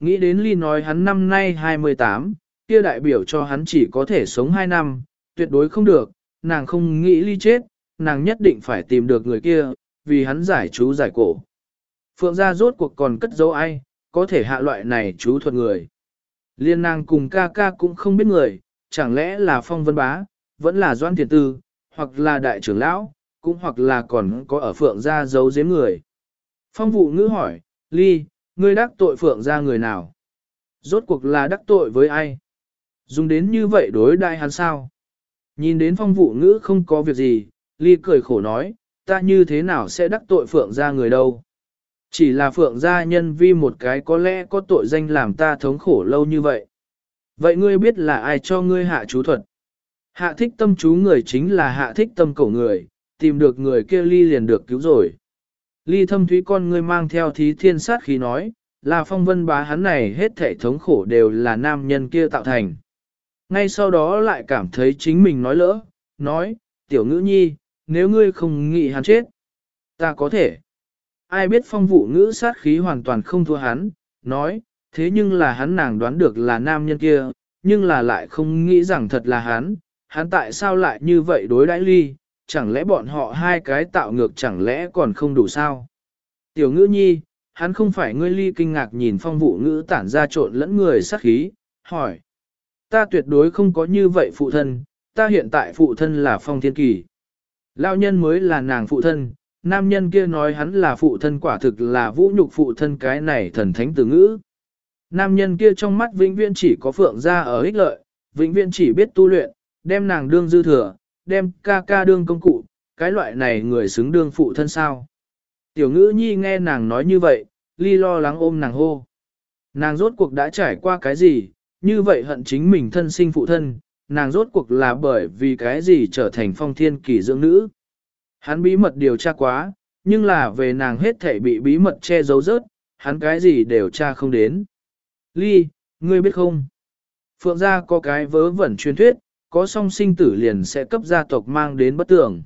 Nghĩ đến ly nói hắn năm nay 28, kia đại biểu cho hắn chỉ có thể sống 2 năm, tuyệt đối không được, nàng không nghĩ ly chết, nàng nhất định phải tìm được người kia, vì hắn giải chú giải cổ. Phượng gia rốt cuộc còn cất dấu ai, có thể hạ loại này chú thuật người. Liên nàng cùng ca ca cũng không biết người, chẳng lẽ là phong vân bá, vẫn là doan thiền tư, hoặc là đại trưởng lão, cũng hoặc là còn có ở phượng gia giấu giếm người. Phong vụ ngữ hỏi, ly, ngươi đắc tội phượng ra người nào? Rốt cuộc là đắc tội với ai? Dùng đến như vậy đối đại hắn sao? Nhìn đến phong vụ ngữ không có việc gì, ly cười khổ nói, ta như thế nào sẽ đắc tội phượng ra người đâu? Chỉ là phượng gia nhân vi một cái có lẽ có tội danh làm ta thống khổ lâu như vậy. Vậy ngươi biết là ai cho ngươi hạ chú thuật? Hạ thích tâm chú người chính là hạ thích tâm cổ người, tìm được người kia ly liền được cứu rồi. Ly thâm thúy con ngươi mang theo thí thiên sát khí nói, là phong vân bá hắn này hết thể thống khổ đều là nam nhân kia tạo thành. Ngay sau đó lại cảm thấy chính mình nói lỡ, nói, tiểu ngữ nhi, nếu ngươi không nghĩ hắn chết, ta có thể. Ai biết phong vụ ngữ sát khí hoàn toàn không thua hắn, nói, thế nhưng là hắn nàng đoán được là nam nhân kia, nhưng là lại không nghĩ rằng thật là hắn, hắn tại sao lại như vậy đối đãi ly, chẳng lẽ bọn họ hai cái tạo ngược chẳng lẽ còn không đủ sao? Tiểu ngữ nhi, hắn không phải ngươi ly kinh ngạc nhìn phong vụ ngữ tản ra trộn lẫn người sát khí, hỏi. Ta tuyệt đối không có như vậy phụ thân, ta hiện tại phụ thân là phong thiên kỳ. Lao nhân mới là nàng phụ thân, nam nhân kia nói hắn là phụ thân quả thực là vũ nhục phụ thân cái này thần thánh từ ngữ. Nam nhân kia trong mắt vĩnh viễn chỉ có phượng ra ở ích lợi, vĩnh viễn chỉ biết tu luyện, đem nàng đương dư thừa, đem ca ca đương công cụ, cái loại này người xứng đương phụ thân sao. Tiểu ngữ nhi nghe nàng nói như vậy, ly lo lắng ôm nàng hô. Nàng rốt cuộc đã trải qua cái gì, như vậy hận chính mình thân sinh phụ thân, nàng rốt cuộc là bởi vì cái gì trở thành phong thiên kỳ dưỡng nữ. Hắn bí mật điều tra quá, nhưng là về nàng hết thể bị bí mật che giấu rớt, hắn cái gì đều tra không đến. Ly, ngươi biết không? Phượng gia có cái vớ vẩn truyền thuyết, có song sinh tử liền sẽ cấp gia tộc mang đến bất tưởng.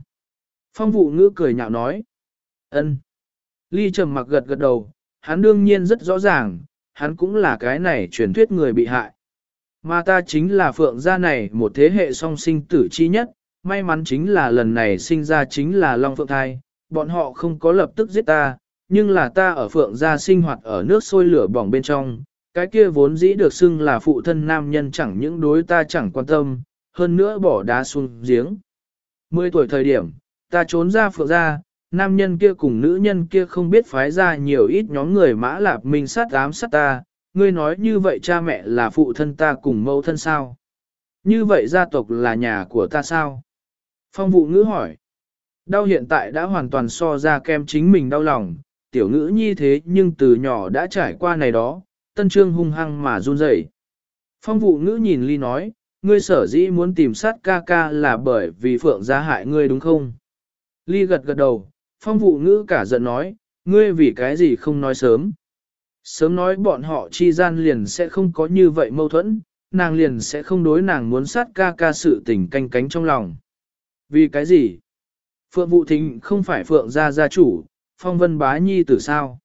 Phong vụ ngữ cười nhạo nói. ân. Ly trầm mặc gật gật đầu, hắn đương nhiên rất rõ ràng, hắn cũng là cái này truyền thuyết người bị hại. Mà ta chính là phượng gia này một thế hệ song sinh tử chi nhất, may mắn chính là lần này sinh ra chính là Long Phượng Thai, bọn họ không có lập tức giết ta, nhưng là ta ở phượng gia sinh hoạt ở nước sôi lửa bỏng bên trong, cái kia vốn dĩ được xưng là phụ thân nam nhân chẳng những đối ta chẳng quan tâm, hơn nữa bỏ đá xuống giếng. Mười tuổi thời điểm, ta trốn ra phượng gia, nam nhân kia cùng nữ nhân kia không biết phái ra nhiều ít nhóm người mã lạp minh sát ám sát ta, ngươi nói như vậy cha mẹ là phụ thân ta cùng mẫu thân sao? Như vậy gia tộc là nhà của ta sao? Phong vụ ngữ hỏi. Đau hiện tại đã hoàn toàn so ra kem chính mình đau lòng, tiểu ngữ như thế nhưng từ nhỏ đã trải qua này đó, tân trương hung hăng mà run rẩy. Phong vụ ngữ nhìn ly nói, ngươi sở dĩ muốn tìm sát ca ca là bởi vì phượng gia hại ngươi đúng không? Ly gật gật đầu, phong vụ ngữ cả giận nói, ngươi vì cái gì không nói sớm? Sớm nói bọn họ chi gian liền sẽ không có như vậy mâu thuẫn, nàng liền sẽ không đối nàng muốn sát ca ca sự tình canh cánh trong lòng. Vì cái gì? Phượng Vũ Thính không phải Phượng gia gia chủ, Phong Vân Bá Nhi tử sao?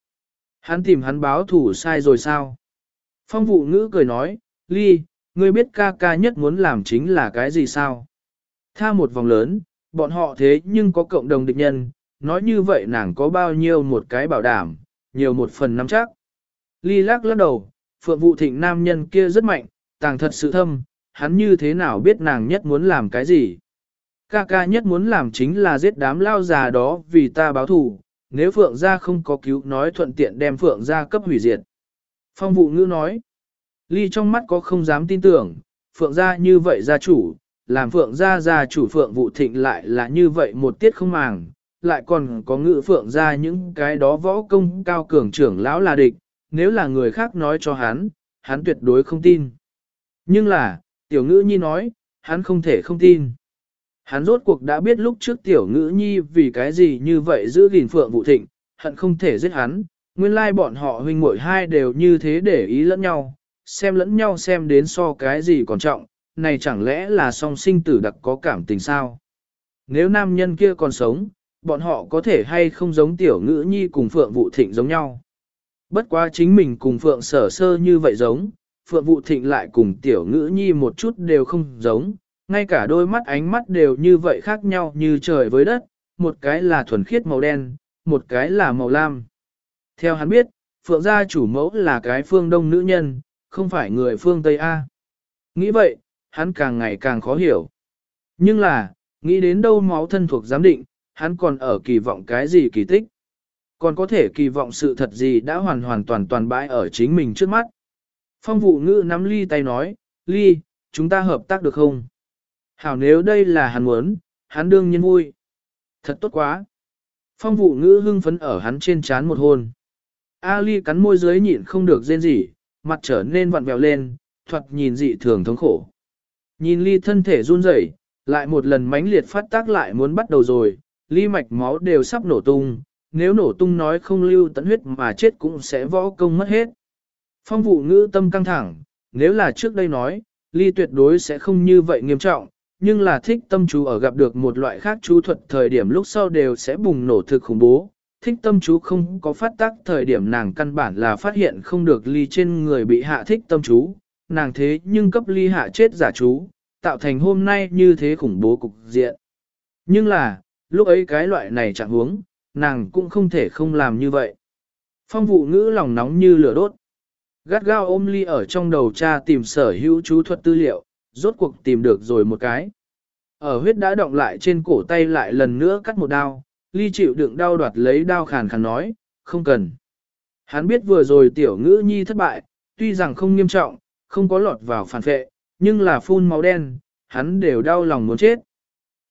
Hắn tìm hắn báo thủ sai rồi sao? Phong Vũ Ngữ cười nói, Ly, ngươi biết ca ca nhất muốn làm chính là cái gì sao? Tha một vòng lớn, bọn họ thế nhưng có cộng đồng địch nhân, nói như vậy nàng có bao nhiêu một cái bảo đảm, nhiều một phần nắm chắc. Ly lắc lắc đầu, Phượng Vụ Thịnh nam nhân kia rất mạnh, tàng thật sự thâm, hắn như thế nào biết nàng nhất muốn làm cái gì? Ca ca nhất muốn làm chính là giết đám lao già đó vì ta báo thù, nếu Phượng gia không có cứu nói thuận tiện đem Phượng gia cấp hủy diệt. Phong vụ ngữ nói, ly trong mắt có không dám tin tưởng, Phượng gia như vậy gia chủ, làm Phượng gia gia chủ Phượng vụ thịnh lại là như vậy một tiết không màng, lại còn có ngự Phượng gia những cái đó võ công cao cường trưởng lão là địch, nếu là người khác nói cho hắn, hắn tuyệt đối không tin. Nhưng là, tiểu ngữ nhi nói, hắn không thể không tin. Hắn rốt cuộc đã biết lúc trước tiểu ngữ nhi vì cái gì như vậy giữ gìn phượng vụ thịnh, hận không thể giết hắn, nguyên lai bọn họ huynh muội hai đều như thế để ý lẫn nhau, xem lẫn nhau xem đến so cái gì còn trọng, này chẳng lẽ là song sinh tử đặc có cảm tình sao? Nếu nam nhân kia còn sống, bọn họ có thể hay không giống tiểu ngữ nhi cùng phượng vụ thịnh giống nhau? Bất quá chính mình cùng Phượng sở sơ như vậy giống, Phượng vụ thịnh lại cùng tiểu ngữ nhi một chút đều không giống, ngay cả đôi mắt ánh mắt đều như vậy khác nhau như trời với đất, một cái là thuần khiết màu đen, một cái là màu lam. Theo hắn biết, Phượng gia chủ mẫu là cái phương đông nữ nhân, không phải người phương Tây A. Nghĩ vậy, hắn càng ngày càng khó hiểu. Nhưng là, nghĩ đến đâu máu thân thuộc giám định, hắn còn ở kỳ vọng cái gì kỳ tích. Còn có thể kỳ vọng sự thật gì đã hoàn hoàn toàn toàn bãi ở chính mình trước mắt. Phong vụ ngữ nắm ly tay nói, ly, chúng ta hợp tác được không? Hảo nếu đây là hắn muốn, hắn đương nhiên vui. Thật tốt quá. Phong vụ ngữ hưng phấn ở hắn trên chán một hôn. ly cắn môi dưới nhịn không được rên rỉ, mặt trở nên vặn vẹo lên, thoạt nhìn dị thường thống khổ. Nhìn ly thân thể run rẩy, lại một lần mãnh liệt phát tác lại muốn bắt đầu rồi, ly mạch máu đều sắp nổ tung, nếu nổ tung nói không lưu tận huyết mà chết cũng sẽ võ công mất hết. Phong vụ ngữ tâm căng thẳng, nếu là trước đây nói, ly tuyệt đối sẽ không như vậy nghiêm trọng, nhưng là thích tâm chú ở gặp được một loại khác chú thuật thời điểm lúc sau đều sẽ bùng nổ thực khủng bố. Thích tâm chú không có phát tác thời điểm nàng căn bản là phát hiện không được ly trên người bị hạ thích tâm chú, nàng thế nhưng cấp ly hạ chết giả chú, tạo thành hôm nay như thế khủng bố cục diện. Nhưng là, lúc ấy cái loại này chẳng huống, nàng cũng không thể không làm như vậy. Phong vụ ngữ lòng nóng như lửa đốt. Gắt gao ôm ly ở trong đầu cha tìm sở hữu chú thuật tư liệu, rốt cuộc tìm được rồi một cái. Ở huyết đã động lại trên cổ tay lại lần nữa cắt một đao, ly chịu đựng đau đoạt lấy đao khàn khàn nói, không cần. Hắn biết vừa rồi tiểu ngữ nhi thất bại, tuy rằng không nghiêm trọng, không có lọt vào phản vệ, nhưng là phun máu đen, hắn đều đau lòng muốn chết.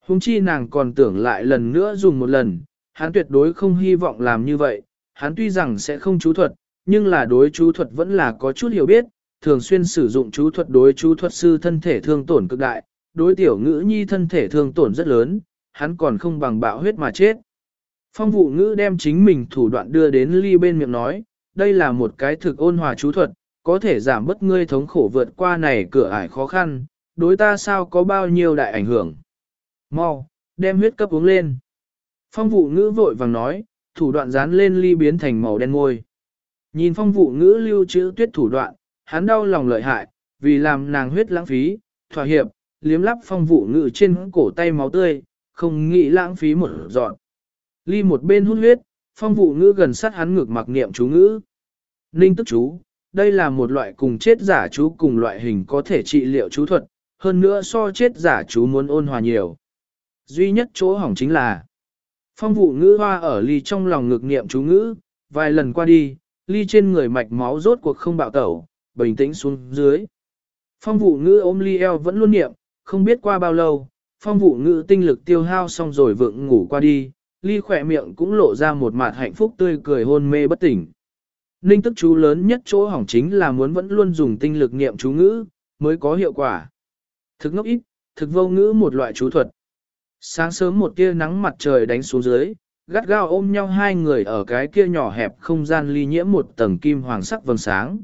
Hùng chi nàng còn tưởng lại lần nữa dùng một lần, hắn tuyệt đối không hy vọng làm như vậy, hắn tuy rằng sẽ không chú thuật, nhưng là đối chú thuật vẫn là có chút hiểu biết, thường xuyên sử dụng chú thuật đối chú thuật sư thân thể thương tổn cực đại, đối tiểu ngữ nhi thân thể thương tổn rất lớn, hắn còn không bằng bạo huyết mà chết. Phong vụ ngữ đem chính mình thủ đoạn đưa đến ly bên miệng nói, đây là một cái thực ôn hòa chú thuật, có thể giảm bớt ngươi thống khổ vượt qua này cửa ải khó khăn, đối ta sao có bao nhiêu đại ảnh hưởng. Mau, đem huyết cấp uống lên. Phong vụ ngữ vội vàng nói, thủ đoạn dán lên ly biến thành màu đen ngôi. Nhìn phong vụ ngữ lưu trữ tuyết thủ đoạn, hắn đau lòng lợi hại, vì làm nàng huyết lãng phí, thỏa hiệp, liếm lắp phong vụ ngữ trên cổ tay máu tươi, không nghĩ lãng phí một dọn. Ly một bên hút huyết, phong vụ ngữ gần sát hắn ngược mặc niệm chú ngữ. Ninh tức chú, đây là một loại cùng chết giả chú cùng loại hình có thể trị liệu chú thuật, hơn nữa so chết giả chú muốn ôn hòa nhiều. Duy nhất chỗ hỏng chính là phong vụ ngữ hoa ở ly trong lòng ngược niệm chú ngữ, vài lần qua đi, ly trên người mạch máu rốt cuộc không bạo tẩu, bình tĩnh xuống dưới. Phong vụ ngữ ôm ly eo vẫn luôn niệm, không biết qua bao lâu, phong vụ ngữ tinh lực tiêu hao xong rồi vượng ngủ qua đi, ly khỏe miệng cũng lộ ra một mặt hạnh phúc tươi cười hôn mê bất tỉnh. Ninh tức chú lớn nhất chỗ hỏng chính là muốn vẫn luôn dùng tinh lực niệm chú ngữ, mới có hiệu quả. Thực ngốc ít, thực vô ngữ một loại chú thuật. Sáng sớm một tia nắng mặt trời đánh xuống dưới, gắt gao ôm nhau hai người ở cái kia nhỏ hẹp không gian ly nhiễm một tầng kim hoàng sắc vầng sáng.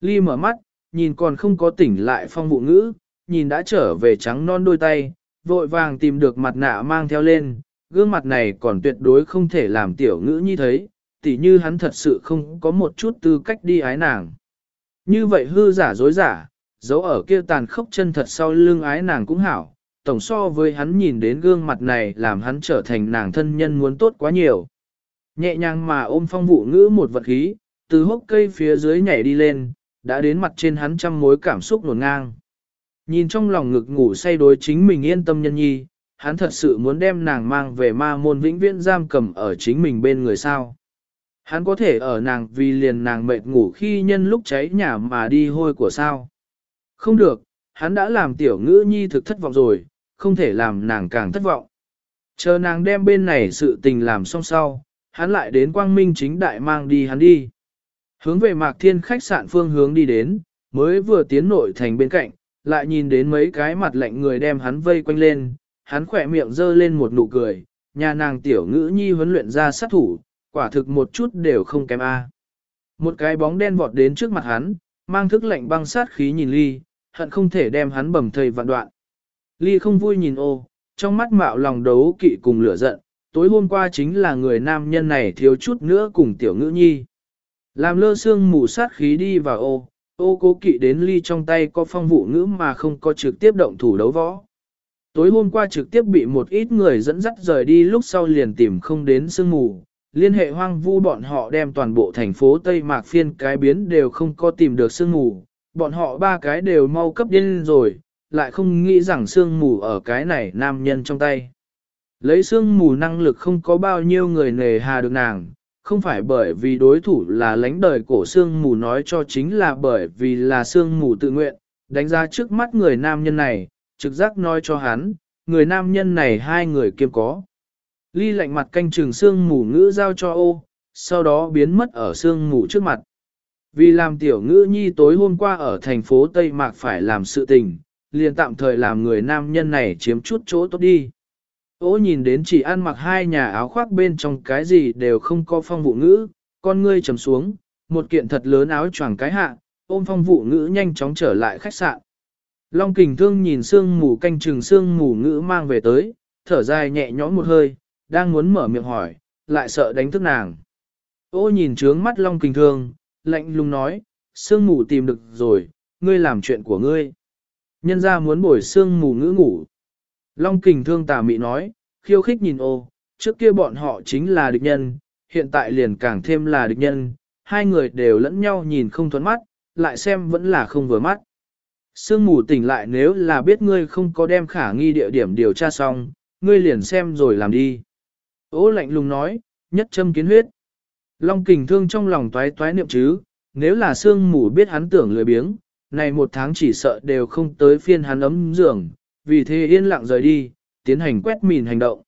Ly mở mắt, nhìn còn không có tỉnh lại phong vụ ngữ, nhìn đã trở về trắng non đôi tay, vội vàng tìm được mặt nạ mang theo lên, gương mặt này còn tuyệt đối không thể làm tiểu ngữ như thấy, tỉ như hắn thật sự không có một chút tư cách đi ái nàng. Như vậy hư giả dối giả, dấu ở kia tàn khốc chân thật sau lưng ái nàng cũng hảo, tổng so với hắn nhìn đến gương mặt này làm hắn trở thành nàng thân nhân muốn tốt quá nhiều. Nhẹ nhàng mà ôm phong vụ ngữ một vật khí, từ hốc cây phía dưới nhảy đi lên, đã đến mặt trên hắn trăm mối cảm xúc nổn ngang. Nhìn trong lòng ngực ngủ say đối chính mình yên tâm nhân nhi, hắn thật sự muốn đem nàng mang về ma môn vĩnh viễn giam cầm ở chính mình bên người sao. Hắn có thể ở nàng vì liền nàng mệt ngủ khi nhân lúc cháy nhà mà đi hôi của sao. Không được, hắn đã làm tiểu ngữ nhi thực thất vọng rồi, không thể làm nàng càng thất vọng. Chờ nàng đem bên này sự tình làm xong sau, hắn lại đến quang minh chính đại mang đi hắn đi. Hướng về mạc thiên khách sạn phương hướng đi đến, mới vừa tiến nội thành bên cạnh, lại nhìn đến mấy cái mặt lạnh người đem hắn vây quanh lên, hắn khỏe miệng dơ lên một nụ cười, nhà nàng tiểu ngữ nhi huấn luyện ra sát thủ, quả thực một chút đều không kém a. Một cái bóng đen vọt đến trước mặt hắn, mang thức lạnh băng sát khí nhìn ly, hận không thể đem hắn bầm thầy vạn đoạn. Ly không vui nhìn ô, trong mắt mạo lòng đấu kỵ cùng lửa giận, tối hôm qua chính là người nam nhân này thiếu chút nữa cùng tiểu ngữ nhi. Làm lơ xương mù sát khí đi vào ô, ô cố kỵ đến ly trong tay có phong vụ ngữ mà không có trực tiếp động thủ đấu võ. Tối hôm qua trực tiếp bị một ít người dẫn dắt rời đi lúc sau liền tìm không đến sương mù, liên hệ hoang vu bọn họ đem toàn bộ thành phố Tây Mạc phiên cái biến đều không có tìm được sương mù, bọn họ ba cái đều mau cấp điên rồi, lại không nghĩ rằng sương mù ở cái này nam nhân trong tay. Lấy sương mù năng lực không có bao nhiêu người nề hà được nàng, không phải bởi vì đối thủ là lãnh đời cổ sương mù nói cho chính là bởi vì là sương mù tự nguyện, đánh ra trước mắt người nam nhân này, trực giác nói cho hắn, người nam nhân này hai người kiêm có. Ly lạnh mặt canh trường xương mù ngữ giao cho ô, sau đó biến mất ở xương mù trước mặt. Vì làm tiểu ngữ nhi tối hôm qua ở thành phố Tây Mạc phải làm sự tình, liền tạm thời làm người nam nhân này chiếm chút chỗ tốt đi. Ô nhìn đến chỉ ăn mặc hai nhà áo khoác bên trong cái gì đều không có phong vụ ngữ, con ngươi trầm xuống, một kiện thật lớn áo choàng cái hạ, ôm phong vụ ngữ nhanh chóng trở lại khách sạn. Long kình thương nhìn sương mù canh chừng sương mù ngữ mang về tới, thở dài nhẹ nhõm một hơi, đang muốn mở miệng hỏi, lại sợ đánh thức nàng. Ô nhìn trướng mắt long kình thương, lạnh lùng nói, sương mù tìm được rồi, ngươi làm chuyện của ngươi. Nhân ra muốn bồi sương mù ngữ ngủ. Long kình thương tà mị nói, khiêu khích nhìn ô, trước kia bọn họ chính là địch nhân, hiện tại liền càng thêm là địch nhân, hai người đều lẫn nhau nhìn không thuẫn mắt, lại xem vẫn là không vừa mắt. Sương mù tỉnh lại nếu là biết ngươi không có đem khả nghi địa điểm điều tra xong, ngươi liền xem rồi làm đi. Ô lạnh lùng nói, nhất châm kiến huyết. Long kình thương trong lòng toái toái niệm chứ, nếu là sương mù biết hắn tưởng lười biếng, này một tháng chỉ sợ đều không tới phiên hắn ấm giường, vì thế yên lặng rời đi, tiến hành quét mìn hành động.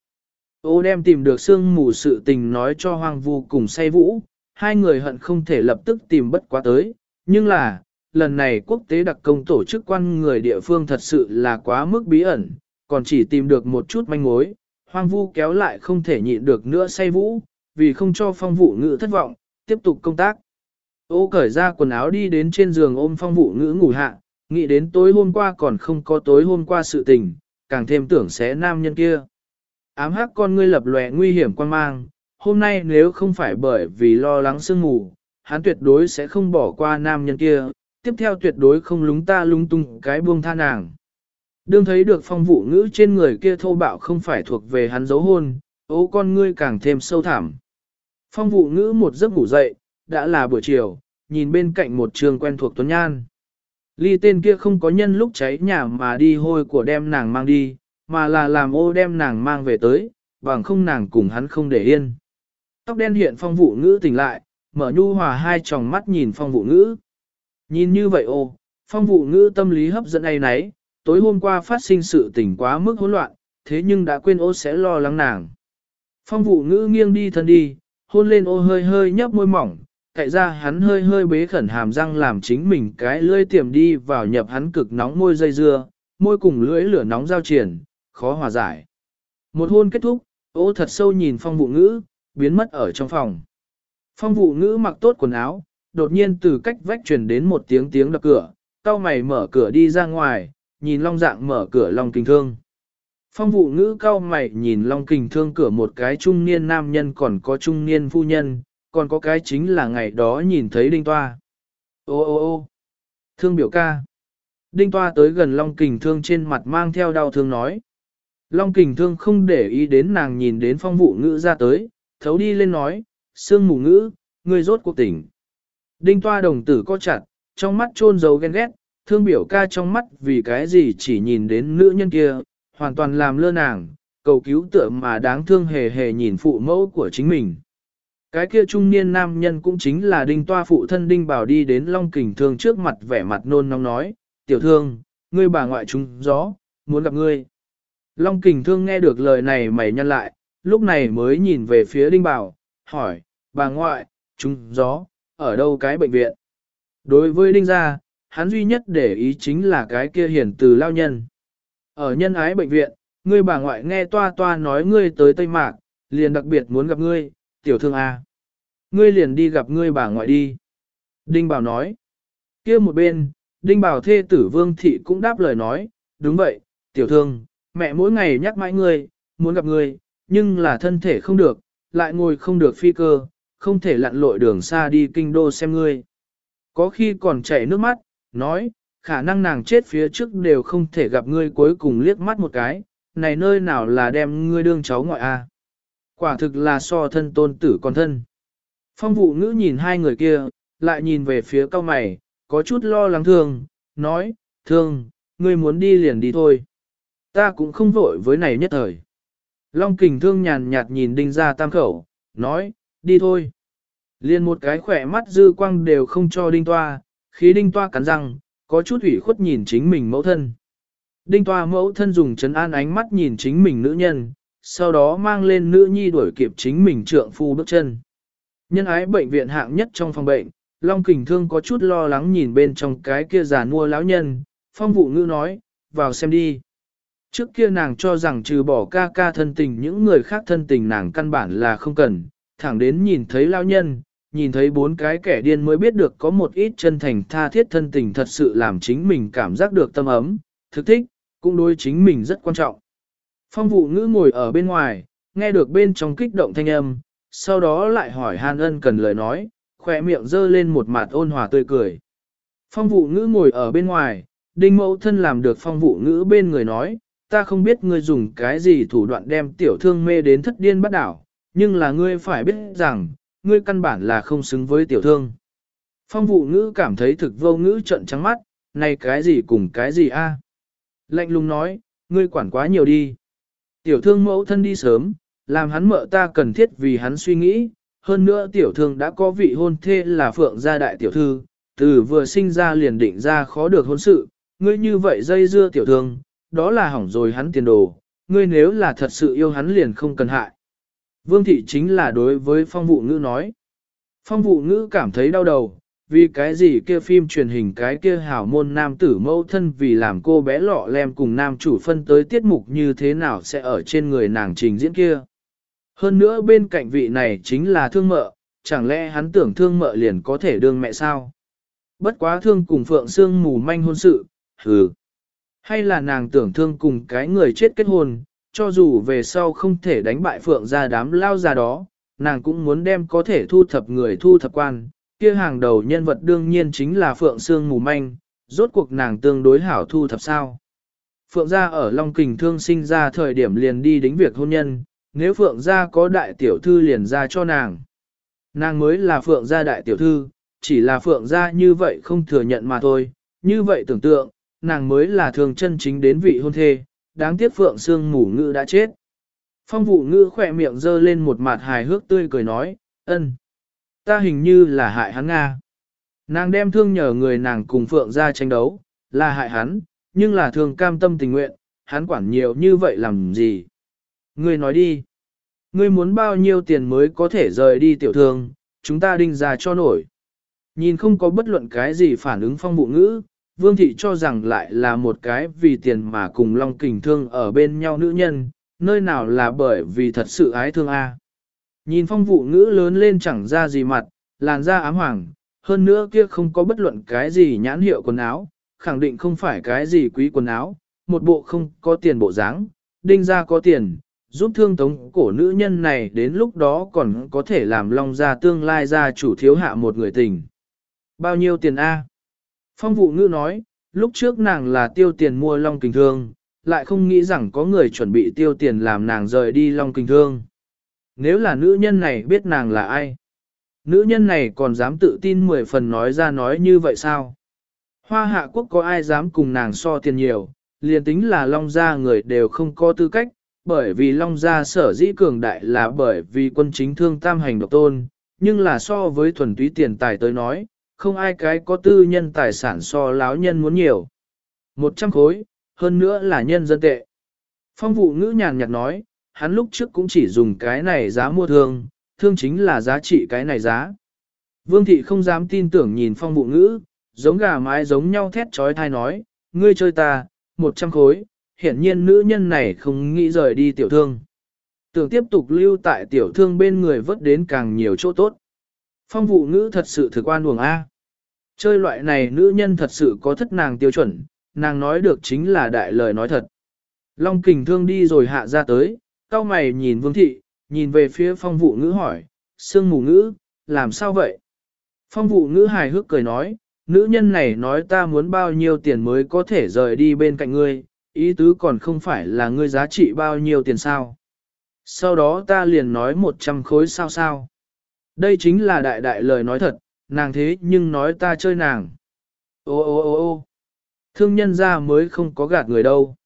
Ô đem tìm được sương mù sự tình nói cho hoang vu cùng say vũ, hai người hận không thể lập tức tìm bất quá tới, nhưng là, lần này quốc tế đặc công tổ chức quan người địa phương thật sự là quá mức bí ẩn, còn chỉ tìm được một chút manh mối, hoang vu kéo lại không thể nhịn được nữa say vũ, vì không cho phong vụ ngữ thất vọng, tiếp tục công tác. Ô cởi ra quần áo đi đến trên giường ôm phong vụ ngữ ngủ hạ, nghĩ đến tối hôm qua còn không có tối hôm qua sự tình, càng thêm tưởng sẽ nam nhân kia. Ám hắc con ngươi lập lòe nguy hiểm quan mang, hôm nay nếu không phải bởi vì lo lắng sương ngủ hắn tuyệt đối sẽ không bỏ qua nam nhân kia, tiếp theo tuyệt đối không lúng ta lung tung cái buông tha nàng. Đương thấy được phong vụ ngữ trên người kia thô bạo không phải thuộc về hắn dấu hôn, ố con ngươi càng thêm sâu thẳm. Phong vụ ngữ một giấc ngủ dậy, đã là buổi chiều, nhìn bên cạnh một trường quen thuộc Tuấn Nhan. Ly tên kia không có nhân lúc cháy nhà mà đi hôi của đem nàng mang đi, mà là làm ô đem nàng mang về tới, bằng không nàng cùng hắn không để yên. Tóc đen hiện phong vụ ngữ tỉnh lại, mở nhu hòa hai tròng mắt nhìn phong vụ ngữ. Nhìn như vậy ô, phong vụ ngữ tâm lý hấp dẫn ấy nấy, tối hôm qua phát sinh sự tình quá mức hỗn loạn, thế nhưng đã quên ô sẽ lo lắng nàng. Phong vụ ngữ nghiêng đi thân đi, hôn lên ô hơi hơi nhấp môi mỏng, tại ra hắn hơi hơi bế khẩn hàm răng làm chính mình cái lưỡi tiềm đi vào nhập hắn cực nóng môi dây dưa, môi cùng lưỡi lửa nóng giao triển, khó hòa giải. Một hôn kết thúc, ô thật sâu nhìn phong vụ ngữ, biến mất ở trong phòng. Phong vụ ngữ mặc tốt quần áo, đột nhiên từ cách vách truyền đến một tiếng tiếng đập cửa, cao mày mở cửa đi ra ngoài, nhìn long dạng mở cửa long kình thương. Phong vụ ngữ cao mày nhìn long kình thương cửa một cái trung niên nam nhân còn có trung niên phu nhân, còn có cái chính là ngày đó nhìn thấy đinh toa. Ô ô ô thương biểu ca. Đinh toa tới gần long kình thương trên mặt mang theo đau thương nói. Long kình thương không để ý đến nàng nhìn đến phong vụ ngữ ra tới, thấu đi lên nói, sương mù ngữ, người rốt cuộc tỉnh. Đinh toa đồng tử co chặt, trong mắt trôn giấu ghen ghét, thương biểu ca trong mắt vì cái gì chỉ nhìn đến nữ nhân kia, hoàn toàn làm lơ nàng, cầu cứu tựa mà đáng thương hề hề nhìn phụ mẫu của chính mình. Cái kia trung niên nam nhân cũng chính là đinh toa phụ thân đinh bảo đi đến Long Kình Thương trước mặt vẻ mặt nôn nóng nói, tiểu thương, ngươi bà ngoại chúng gió, muốn gặp ngươi. Long Kình Thương nghe được lời này mày nhăn lại, lúc này mới nhìn về phía đinh bảo, hỏi, bà ngoại, chúng gió, ở đâu cái bệnh viện? Đối với đinh gia, hắn duy nhất để ý chính là cái kia hiển từ lao nhân. Ở nhân ái bệnh viện, ngươi bà ngoại nghe toa toa nói ngươi tới Tây Mạc, liền đặc biệt muốn gặp ngươi, tiểu thương A. Ngươi liền đi gặp ngươi bà ngoại đi. Đinh Bảo nói. kia một bên, Đinh Bảo thê tử Vương Thị cũng đáp lời nói, đúng vậy, tiểu thương, mẹ mỗi ngày nhắc mãi ngươi, muốn gặp ngươi, nhưng là thân thể không được, lại ngồi không được phi cơ, không thể lặn lội đường xa đi kinh đô xem ngươi. Có khi còn chảy nước mắt, nói, khả năng nàng chết phía trước đều không thể gặp ngươi cuối cùng liếc mắt một cái, này nơi nào là đem ngươi đương cháu ngoại a? Quả thực là so thân tôn tử con thân. Phong vụ ngữ nhìn hai người kia, lại nhìn về phía cao mày, có chút lo lắng thương, nói, thương, ngươi muốn đi liền đi thôi. Ta cũng không vội với này nhất thời. Long kình thương nhàn nhạt nhìn đinh ra tam khẩu, nói, đi thôi. Liên một cái khỏe mắt dư quang đều không cho đinh toa, khí đinh toa cắn răng, có chút ủy khuất nhìn chính mình mẫu thân. Đinh toa mẫu thân dùng chấn an ánh mắt nhìn chính mình nữ nhân, sau đó mang lên nữ nhi đuổi kịp chính mình trượng phu bước chân. Nhân ái bệnh viện hạng nhất trong phòng bệnh, Long Kình Thương có chút lo lắng nhìn bên trong cái kia già mua lão nhân, phong vụ ngữ nói, vào xem đi. Trước kia nàng cho rằng trừ bỏ ca ca thân tình những người khác thân tình nàng căn bản là không cần, thẳng đến nhìn thấy lão nhân, nhìn thấy bốn cái kẻ điên mới biết được có một ít chân thành tha thiết thân tình thật sự làm chính mình cảm giác được tâm ấm, thực thích, cũng đối chính mình rất quan trọng. Phong vụ ngữ ngồi ở bên ngoài, nghe được bên trong kích động thanh âm, sau đó lại hỏi Hàn ân cần lời nói, khỏe miệng dơ lên một mặt ôn hòa tươi cười. Phong vụ ngữ ngồi ở bên ngoài, đinh mẫu thân làm được phong vụ ngữ bên người nói, ta không biết ngươi dùng cái gì thủ đoạn đem tiểu thương mê đến thất điên bắt đảo, nhưng là ngươi phải biết rằng, ngươi căn bản là không xứng với tiểu thương. Phong vụ ngữ cảm thấy thực vô ngữ trận trắng mắt, này cái gì cùng cái gì a? Lạnh lùng nói, ngươi quản quá nhiều đi. Tiểu thương mẫu thân đi sớm, làm hắn mợ ta cần thiết vì hắn suy nghĩ, hơn nữa tiểu thương đã có vị hôn thê là phượng gia đại tiểu thư, từ vừa sinh ra liền định ra khó được hôn sự, ngươi như vậy dây dưa tiểu thương, đó là hỏng rồi hắn tiền đồ, ngươi nếu là thật sự yêu hắn liền không cần hại. Vương thị chính là đối với phong vụ ngữ nói. Phong vụ ngữ cảm thấy đau đầu, vì cái gì kia phim truyền hình cái kia hảo môn nam tử mẫu thân vì làm cô bé lọ lem cùng nam chủ phân tới tiết mục như thế nào sẽ ở trên người nàng trình diễn kia. Hơn nữa bên cạnh vị này chính là thương mợ, chẳng lẽ hắn tưởng thương mợ liền có thể đương mẹ sao? Bất quá thương cùng Phượng Sương mù manh hôn sự, hừ. Hay là nàng tưởng thương cùng cái người chết kết hôn, cho dù về sau không thể đánh bại Phượng ra đám lao ra đó, nàng cũng muốn đem có thể thu thập người thu thập quan, kia hàng đầu nhân vật đương nhiên chính là Phượng xương mù manh, rốt cuộc nàng tương đối hảo thu thập sao. Phượng gia ở Long Kình thương sinh ra thời điểm liền đi đính việc hôn nhân, nếu Phượng gia có đại tiểu thư liền ra cho nàng. Nàng mới là Phượng gia đại tiểu thư, chỉ là Phượng gia như vậy không thừa nhận mà thôi, như vậy tưởng tượng, nàng mới là thường chân chính đến vị hôn thê, đáng tiếc Phượng xương mù ngữ đã chết. Phong vụ ngữ khỏe miệng dơ lên một mặt hài hước tươi cười nói, ân, ta hình như là hại hắn Nga. Nàng đem thương nhờ người nàng cùng Phượng gia tranh đấu, là hại hắn, nhưng là thường cam tâm tình nguyện, hắn quản nhiều như vậy làm gì. Ngươi nói đi. Ngươi muốn bao nhiêu tiền mới có thể rời đi tiểu thương, chúng ta đinh ra cho nổi. Nhìn không có bất luận cái gì phản ứng phong vụ ngữ, Vương Thị cho rằng lại là một cái vì tiền mà cùng Long Kình Thương ở bên nhau nữ nhân, nơi nào là bởi vì thật sự ái thương a. Nhìn phong vụ ngữ lớn lên chẳng ra gì mặt, làn da ám hoàng, hơn nữa kia không có bất luận cái gì nhãn hiệu quần áo, khẳng định không phải cái gì quý quần áo, một bộ không có tiền bộ dáng, đinh ra có tiền, giúp thương tống cổ nữ nhân này đến lúc đó còn có thể làm long ra tương lai ra chủ thiếu hạ một người tình. Bao nhiêu tiền A? Phong vụ ngữ nói, lúc trước nàng là tiêu tiền mua long kình thương, lại không nghĩ rằng có người chuẩn bị tiêu tiền làm nàng rời đi long kình thương. Nếu là nữ nhân này biết nàng là ai? Nữ nhân này còn dám tự tin mười phần nói ra nói như vậy sao? Hoa hạ quốc có ai dám cùng nàng so tiền nhiều, liền tính là long gia người đều không có tư cách, bởi vì Long Gia sở dĩ cường đại là bởi vì quân chính thương tam hành độc tôn, nhưng là so với thuần túy tiền tài tới nói, không ai cái có tư nhân tài sản so láo nhân muốn nhiều. Một trăm khối, hơn nữa là nhân dân tệ. Phong vụ ngữ nhàn nhạt nói, hắn lúc trước cũng chỉ dùng cái này giá mua thương, thương chính là giá trị cái này giá. Vương thị không dám tin tưởng nhìn phong vụ ngữ, giống gà mái giống nhau thét trói thai nói, ngươi chơi ta, một trăm khối, hiển nhiên nữ nhân này không nghĩ rời đi tiểu thương. Tưởng tiếp tục lưu tại tiểu thương bên người vớt đến càng nhiều chỗ tốt. Phong vụ ngữ thật sự thực quan uổng A. Chơi loại này nữ nhân thật sự có thất nàng tiêu chuẩn, nàng nói được chính là đại lời nói thật. Long kình thương đi rồi hạ ra tới, cao mày nhìn vương thị, nhìn về phía phong vụ ngữ hỏi, sương mù ngữ, làm sao vậy? Phong vụ ngữ hài hước cười nói, nữ nhân này nói ta muốn bao nhiêu tiền mới có thể rời đi bên cạnh ngươi, ý tứ còn không phải là ngươi giá trị bao nhiêu tiền sao. Sau đó ta liền nói một trăm khối sao sao. Đây chính là đại đại lời nói thật, nàng thế nhưng nói ta chơi nàng. Ô ô ô ô thương nhân ra mới không có gạt người đâu.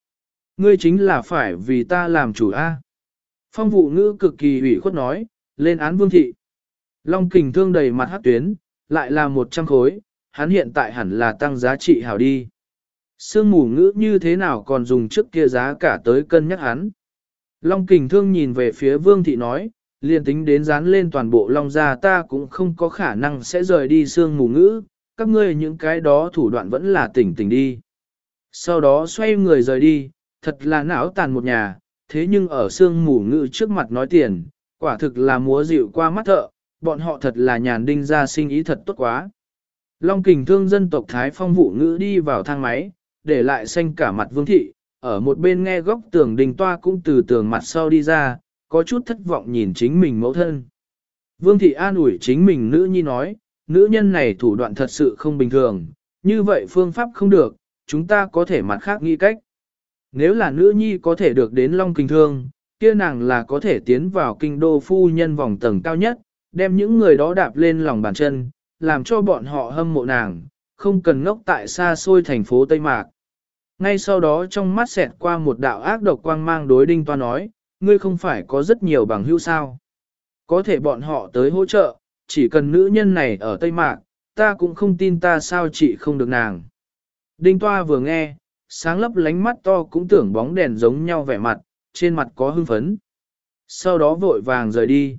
Ngươi chính là phải vì ta làm chủ A. Phong vụ ngữ cực kỳ ủy khuất nói, lên án vương thị. Long kình thương đầy mặt hát tuyến, lại là một trăm khối, hắn hiện tại hẳn là tăng giá trị hảo đi. Sương mù ngữ như thế nào còn dùng trước kia giá cả tới cân nhắc hắn. Long kình thương nhìn về phía vương thị nói, liền tính đến dán lên toàn bộ long gia ta cũng không có khả năng sẽ rời đi sương mù ngữ, các ngươi những cái đó thủ đoạn vẫn là tỉnh tỉnh đi. Sau đó xoay người rời đi, thật là não tàn một nhà, thế nhưng ở sương mù ngữ trước mặt nói tiền, quả thực là múa dịu qua mắt thợ, bọn họ thật là nhàn đinh ra sinh ý thật tốt quá. Long kình thương dân tộc Thái phong vụ ngữ đi vào thang máy, để lại xanh cả mặt vương thị, ở một bên nghe góc tường đình toa cũng từ tường mặt sau đi ra, có chút thất vọng nhìn chính mình mẫu thân. Vương thị an ủi chính mình nữ nhi nói, nữ nhân này thủ đoạn thật sự không bình thường, như vậy phương pháp không được, chúng ta có thể mặt khác nghĩ cách. Nếu là nữ nhi có thể được đến Long Kinh Thương, kia nàng là có thể tiến vào kinh đô phu nhân vòng tầng cao nhất, đem những người đó đạp lên lòng bàn chân, làm cho bọn họ hâm mộ nàng, không cần ngốc tại xa xôi thành phố Tây Mạc. Ngay sau đó trong mắt xẹt qua một đạo ác độc quang mang đối đinh toa nói, ngươi không phải có rất nhiều bằng hữu sao. Có thể bọn họ tới hỗ trợ, chỉ cần nữ nhân này ở Tây Mạc, ta cũng không tin ta sao chị không được nàng. Đinh toa vừa nghe, sáng lấp lánh mắt to cũng tưởng bóng đèn giống nhau vẻ mặt, trên mặt có hưng phấn. Sau đó vội vàng rời đi.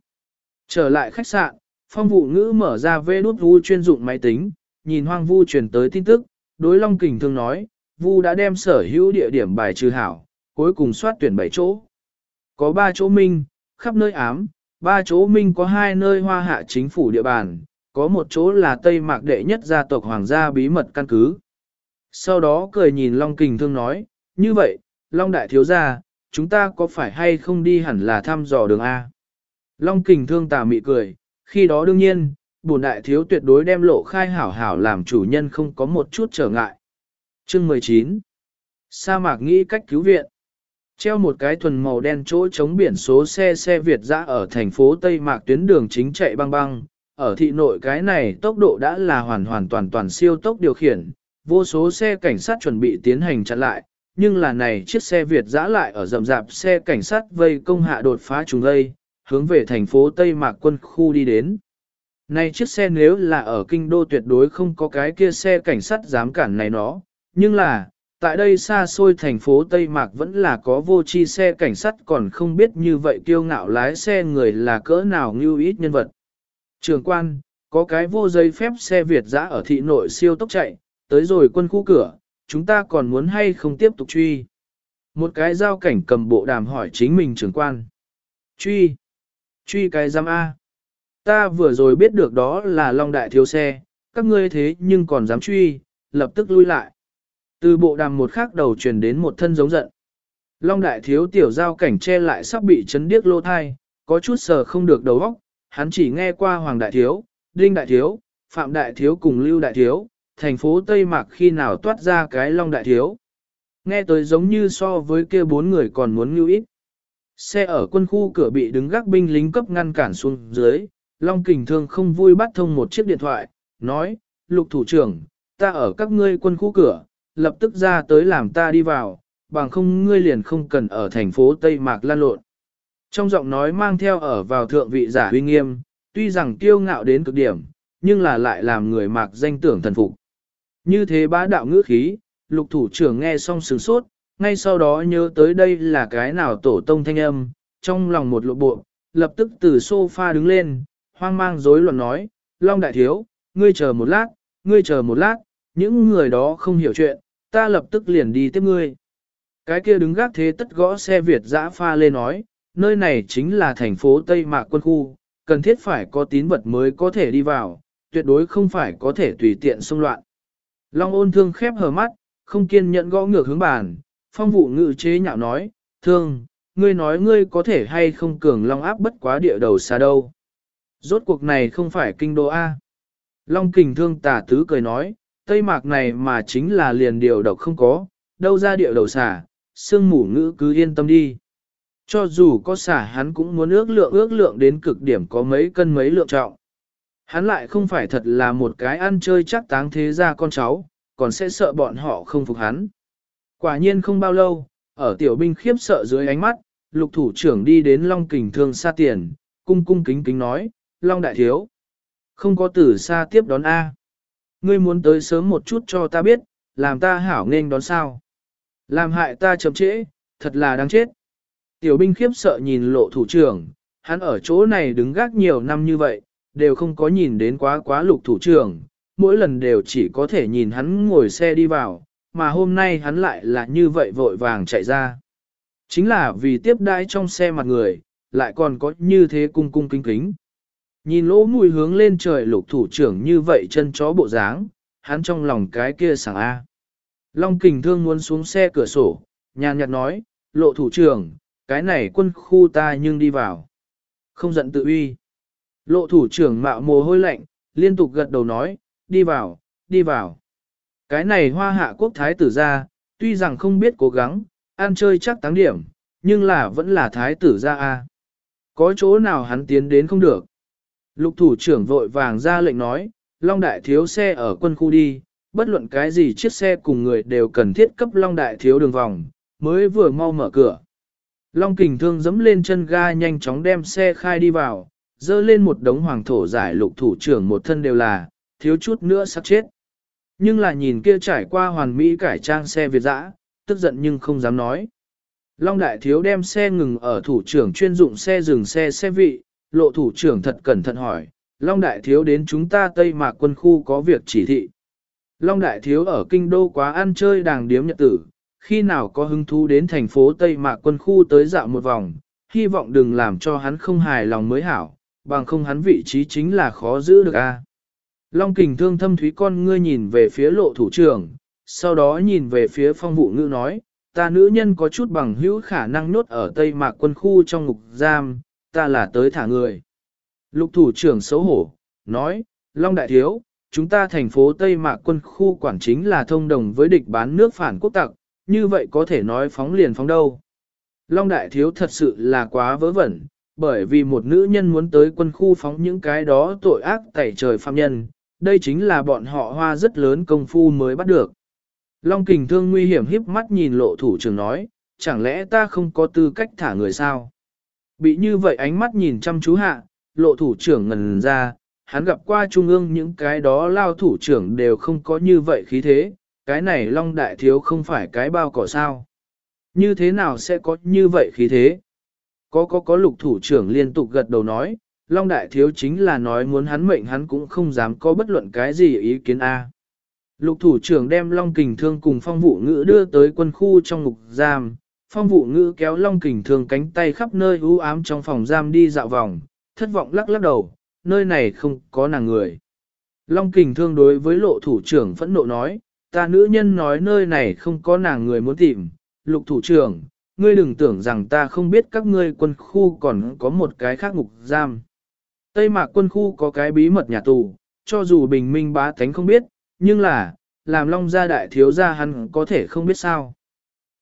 Trở lại khách sạn, phong vụ ngữ mở ra vê đút vu chuyên dụng máy tính, nhìn hoang vu truyền tới tin tức, đối long kình thương nói, vu đã đem sở hữu địa điểm bài trừ hảo, cuối cùng soát tuyển 7 chỗ. Có ba chỗ minh, khắp nơi ám, ba chỗ minh có hai nơi hoa hạ chính phủ địa bàn, có một chỗ là Tây Mạc đệ nhất gia tộc hoàng gia bí mật căn cứ. Sau đó cười nhìn Long Kình Thương nói, như vậy, Long Đại Thiếu Gia, chúng ta có phải hay không đi hẳn là thăm dò đường A? Long Kình Thương tà mị cười, khi đó đương nhiên, bổn đại thiếu tuyệt đối đem lộ khai hảo hảo làm chủ nhân không có một chút trở ngại. Chương 19 Sa mạc nghĩ cách cứu viện Treo một cái thuần màu đen chỗ chống biển số xe xe Việt ra ở thành phố Tây Mạc tuyến đường chính chạy băng băng, ở thị nội cái này tốc độ đã là hoàn hoàn toàn toàn siêu tốc điều khiển, vô số xe cảnh sát chuẩn bị tiến hành chặn lại, nhưng là này chiếc xe Việt dã lại ở rậm rạp xe cảnh sát vây công hạ đột phá trùng lây, hướng về thành phố Tây Mạc quân khu đi đến. Này chiếc xe nếu là ở kinh đô tuyệt đối không có cái kia xe cảnh sát dám cản này nó, nhưng là, tại đây xa xôi thành phố Tây Mạc vẫn là có vô chi xe cảnh sát còn không biết như vậy kiêu ngạo lái xe người là cỡ nào như ít nhân vật. Trường quan, có cái vô giấy phép xe Việt giã ở thị nội siêu tốc chạy, tới rồi quân khu cửa, chúng ta còn muốn hay không tiếp tục truy. Một cái giao cảnh cầm bộ đàm hỏi chính mình trưởng quan. Truy. Truy cái giam A. Ta vừa rồi biết được đó là Long Đại thiếu xe, các ngươi thế nhưng còn dám truy, lập tức lui lại. Từ bộ đàm một khắc đầu truyền đến một thân giống giận. Long Đại thiếu tiểu giao cảnh che lại sắp bị chấn điếc lô thai, có chút sờ không được đầu óc, hắn chỉ nghe qua Hoàng Đại thiếu, Đinh Đại thiếu, Phạm Đại thiếu cùng Lưu Đại thiếu, thành phố Tây Mạc khi nào toát ra cái Long Đại thiếu. Nghe tới giống như so với kia bốn người còn muốn lưu ít. Xe ở quân khu cửa bị đứng gác binh lính cấp ngăn cản xuống dưới, Long Kình Thương không vui bắt thông một chiếc điện thoại, nói, lục thủ trưởng, ta ở các ngươi quân khu cửa, lập tức ra tới làm ta đi vào, bằng không ngươi liền không cần ở thành phố Tây Mạc lan lộn. Trong giọng nói mang theo ở vào thượng vị giả uy nghiêm, tuy rằng kiêu ngạo đến cực điểm, nhưng là lại làm người mạc danh tưởng thần phục. Như thế bá đạo ngữ khí, lục thủ trưởng nghe xong sửng sốt, ngay sau đó nhớ tới đây là cái nào tổ tông thanh âm, trong lòng một lộ bộ, lập tức từ sofa đứng lên, hoang mang rối loạn nói, Long đại thiếu, ngươi chờ một lát, ngươi chờ một lát, những người đó không hiểu chuyện, ta lập tức liền đi tiếp ngươi. Cái kia đứng gác thế tất gõ xe Việt dã pha lên nói, nơi này chính là thành phố Tây Mạc quân khu, cần thiết phải có tín vật mới có thể đi vào, tuyệt đối không phải có thể tùy tiện xông loạn. Long ôn thương khép hờ mắt, không kiên nhẫn gõ ngược hướng bàn, phong vụ ngự chế nhạo nói, thương, ngươi nói ngươi có thể hay không cường long áp bất quá địa đầu xa đâu. Rốt cuộc này không phải kinh đô A. Long kình thương tả tứ cười nói, tây mạc này mà chính là liền điều độc không có, đâu ra điệu đầu xả, sương mù ngữ cứ yên tâm đi. Cho dù có xả hắn cũng muốn ước lượng ước lượng đến cực điểm có mấy cân mấy lượng trọng. Hắn lại không phải thật là một cái ăn chơi chắc táng thế ra con cháu, còn sẽ sợ bọn họ không phục hắn. Quả nhiên không bao lâu, ở tiểu binh khiếp sợ dưới ánh mắt, lục thủ trưởng đi đến Long Kình Thương xa tiền, cung cung kính kính nói, Long Đại Thiếu. Không có tử xa tiếp đón A. Ngươi muốn tới sớm một chút cho ta biết, làm ta hảo nên đón sao. Làm hại ta chậm trễ, thật là đáng chết. Tiểu binh khiếp sợ nhìn lộ thủ trưởng, hắn ở chỗ này đứng gác nhiều năm như vậy, đều không có nhìn đến quá quá lục thủ trưởng, mỗi lần đều chỉ có thể nhìn hắn ngồi xe đi vào, mà hôm nay hắn lại là như vậy vội vàng chạy ra. Chính là vì tiếp đãi trong xe mặt người, lại còn có như thế cung cung kính kính. Nhìn lỗ mùi hướng lên trời lục thủ trưởng như vậy chân chó bộ dáng, hắn trong lòng cái kia sảng A. Long kình thương muốn xuống xe cửa sổ, nhàn nhạt nói, lộ thủ trưởng, cái này quân khu ta nhưng đi vào. Không giận tự uy. Lộ thủ trưởng mạo mồ hôi lạnh, liên tục gật đầu nói, đi vào, đi vào. Cái này hoa hạ quốc thái tử ra, tuy rằng không biết cố gắng, ăn chơi chắc táng điểm, nhưng là vẫn là thái tử ra a. Có chỗ nào hắn tiến đến không được. Lục thủ trưởng vội vàng ra lệnh nói, Long Đại thiếu xe ở quân khu đi, bất luận cái gì chiếc xe cùng người đều cần thiết cấp Long Đại thiếu đường vòng, mới vừa mau mở cửa. Long kình thương dẫm lên chân ga nhanh chóng đem xe khai đi vào, dơ lên một đống hoàng thổ giải lục thủ trưởng một thân đều là, thiếu chút nữa sắp chết. Nhưng là nhìn kia trải qua hoàn mỹ cải trang xe Việt dã, tức giận nhưng không dám nói. Long đại thiếu đem xe ngừng ở thủ trưởng chuyên dụng xe dừng xe xe vị, lộ thủ trưởng thật cẩn thận hỏi, Long đại thiếu đến chúng ta Tây Mạc quân khu có việc chỉ thị. Long đại thiếu ở kinh đô quá ăn chơi đàng điếm nhật tử, khi nào có hứng thú đến thành phố Tây Mạc quân khu tới dạo một vòng, hy vọng đừng làm cho hắn không hài lòng mới hảo, bằng không hắn vị trí chính là khó giữ được a. Long kình thương thâm thúy con ngươi nhìn về phía lộ thủ trưởng, sau đó nhìn về phía phong vụ ngữ nói, ta nữ nhân có chút bằng hữu khả năng nốt ở Tây Mạc quân khu trong ngục giam, ta là tới thả người. Lục thủ trưởng xấu hổ, nói, Long đại thiếu, chúng ta thành phố Tây Mạc quân khu quản chính là thông đồng với địch bán nước phản quốc tặc, như vậy có thể nói phóng liền phóng đâu. Long đại thiếu thật sự là quá vớ vẩn, bởi vì một nữ nhân muốn tới quân khu phóng những cái đó tội ác tẩy trời phạm nhân, đây chính là bọn họ hoa rất lớn công phu mới bắt được. Long kình thương nguy hiểm híp mắt nhìn lộ thủ trưởng nói, chẳng lẽ ta không có tư cách thả người sao? Bị như vậy ánh mắt nhìn chăm chú hạ, lộ thủ trưởng ngần ra, hắn gặp qua trung ương những cái đó lao thủ trưởng đều không có như vậy khí thế, cái này long đại thiếu không phải cái bao cỏ sao. Như thế nào sẽ có như vậy khí thế? Có có có lục thủ trưởng liên tục gật đầu nói, long đại thiếu chính là nói muốn hắn mệnh hắn cũng không dám có bất luận cái gì ý kiến A. Lục thủ trưởng đem long kình thương cùng phong vụ ngữ đưa tới quân khu trong ngục giam, phong vụ ngữ kéo long kình thương cánh tay khắp nơi u ám trong phòng giam đi dạo vòng, thất vọng lắc lắc đầu, nơi này không có nàng người. Long kình thương đối với lộ thủ trưởng phẫn nộ nói, ta nữ nhân nói nơi này không có nàng người muốn tìm, lục thủ trưởng, ngươi đừng tưởng rằng ta không biết các ngươi quân khu còn có một cái khác ngục giam. Tây mạc quân khu có cái bí mật nhà tù, cho dù bình minh bá thánh không biết, nhưng là, làm long gia đại thiếu gia hắn có thể không biết sao.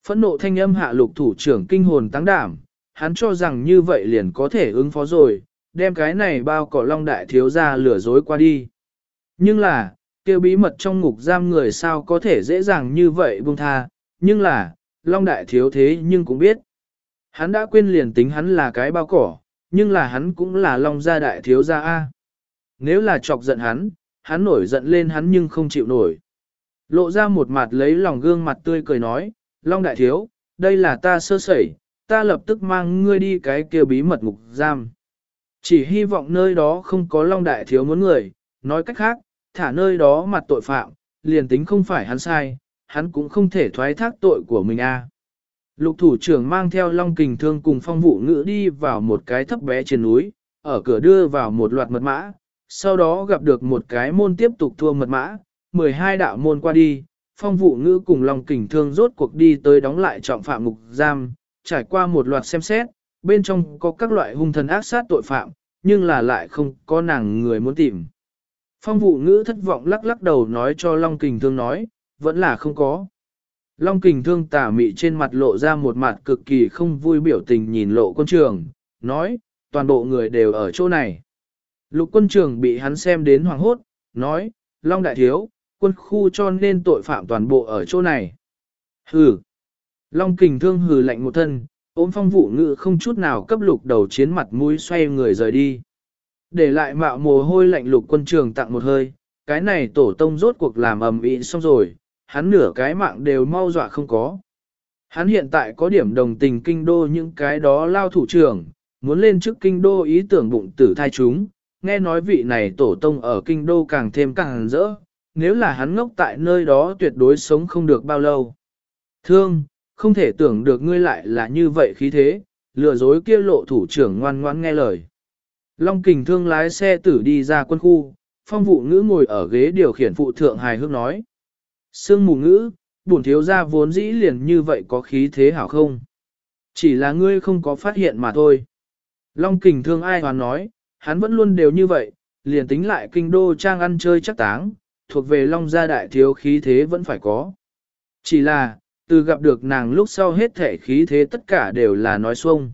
Phẫn nộ thanh âm hạ lục thủ trưởng kinh hồn tăng đảm, hắn cho rằng như vậy liền có thể ứng phó rồi, đem cái này bao cỏ long đại thiếu gia lừa dối qua đi. Nhưng là, kêu bí mật trong ngục giam người sao có thể dễ dàng như vậy buông tha, nhưng là, long đại thiếu thế nhưng cũng biết. Hắn đã quên liền tính hắn là cái bao cỏ, nhưng là hắn cũng là long gia đại thiếu gia A. Nếu là chọc giận hắn, hắn nổi giận lên hắn nhưng không chịu nổi. Lộ ra một mặt lấy lòng gương mặt tươi cười nói, Long đại thiếu, đây là ta sơ sẩy, ta lập tức mang ngươi đi cái kia bí mật ngục giam. Chỉ hy vọng nơi đó không có Long đại thiếu muốn người, nói cách khác, thả nơi đó mặt tội phạm, liền tính không phải hắn sai, hắn cũng không thể thoái thác tội của mình a. Lục thủ trưởng mang theo Long kình thương cùng phong vụ ngữ đi vào một cái thấp bé trên núi, ở cửa đưa vào một loạt mật mã, sau đó gặp được một cái môn tiếp tục thua mật mã, 12 đạo môn qua đi, phong vụ ngữ cùng lòng kình thương rốt cuộc đi tới đóng lại trọng phạm ngục giam, trải qua một loạt xem xét, bên trong có các loại hung thần ác sát tội phạm, nhưng là lại không có nàng người muốn tìm. Phong vụ ngữ thất vọng lắc lắc đầu nói cho Long Kình Thương nói, vẫn là không có. Long Kình Thương tả mị trên mặt lộ ra một mặt cực kỳ không vui biểu tình nhìn lộ quân trường, nói, toàn bộ người đều ở chỗ này. Lục quân trường bị hắn xem đến hoàng hốt, nói, Long Đại Thiếu, quân khu cho nên tội phạm toàn bộ ở chỗ này. Hừ. Long Kình Thương hừ lạnh một thân, ôm phong vụ ngự không chút nào cấp lục đầu chiến mặt mũi xoay người rời đi. Để lại mạo mồ hôi lạnh lục quân trường tặng một hơi, cái này tổ tông rốt cuộc làm ầm ĩ xong rồi, hắn nửa cái mạng đều mau dọa không có. Hắn hiện tại có điểm đồng tình kinh đô những cái đó lao thủ trưởng, muốn lên trước kinh đô ý tưởng bụng tử thai chúng, nghe nói vị này tổ tông ở kinh đô càng thêm càng rỡ, nếu là hắn ngốc tại nơi đó tuyệt đối sống không được bao lâu. Thương, không thể tưởng được ngươi lại là như vậy khí thế, lừa dối kia lộ thủ trưởng ngoan ngoãn nghe lời. Long kình thương lái xe tử đi ra quân khu, phong vụ ngữ ngồi ở ghế điều khiển phụ thượng hài hước nói. Sương mù ngữ, bổn thiếu gia vốn dĩ liền như vậy có khí thế hảo không? Chỉ là ngươi không có phát hiện mà thôi. Long kình thương ai hoàn nói, hắn vẫn luôn đều như vậy, liền tính lại kinh đô trang ăn chơi chắc táng, thuộc về long gia đại thiếu khí thế vẫn phải có. Chỉ là, từ gặp được nàng lúc sau hết thể khí thế tất cả đều là nói xuông.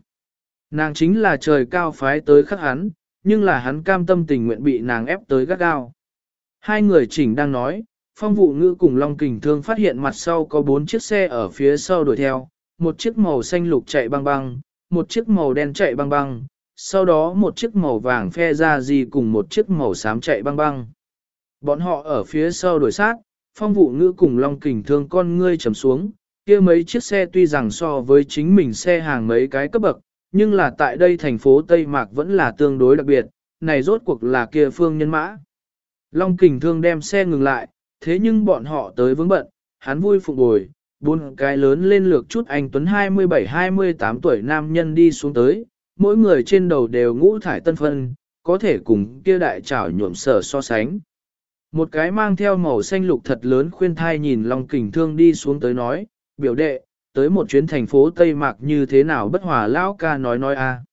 Nàng chính là trời cao phái tới khắc hắn, nhưng là hắn cam tâm tình nguyện bị nàng ép tới gắt gao. Hai người chỉnh đang nói, phong vụ ngữ cùng Long Kình Thương phát hiện mặt sau có bốn chiếc xe ở phía sau đuổi theo, một chiếc màu xanh lục chạy băng băng, một chiếc màu đen chạy băng băng, sau đó một chiếc màu vàng phe ra gì cùng một chiếc màu xám chạy băng băng. Bọn họ ở phía sau đuổi sát, phong vụ ngữ cùng Long Kình Thương con ngươi chầm xuống, kia mấy chiếc xe tuy rằng so với chính mình xe hàng mấy cái cấp bậc, nhưng là tại đây thành phố Tây Mạc vẫn là tương đối đặc biệt, này rốt cuộc là kia phương nhân mã. Long kình thương đem xe ngừng lại, thế nhưng bọn họ tới vướng bận, hắn vui phục bồi, bốn cái lớn lên lược chút anh Tuấn 27-28 tuổi nam nhân đi xuống tới, mỗi người trên đầu đều ngũ thải tân phân, có thể cùng kia đại trảo nhuộm sở so sánh. Một cái mang theo màu xanh lục thật lớn khuyên thai nhìn Long kình thương đi xuống tới nói, biểu đệ, tới một chuyến thành phố Tây Mạc như thế nào bất hòa lão ca nói nói a.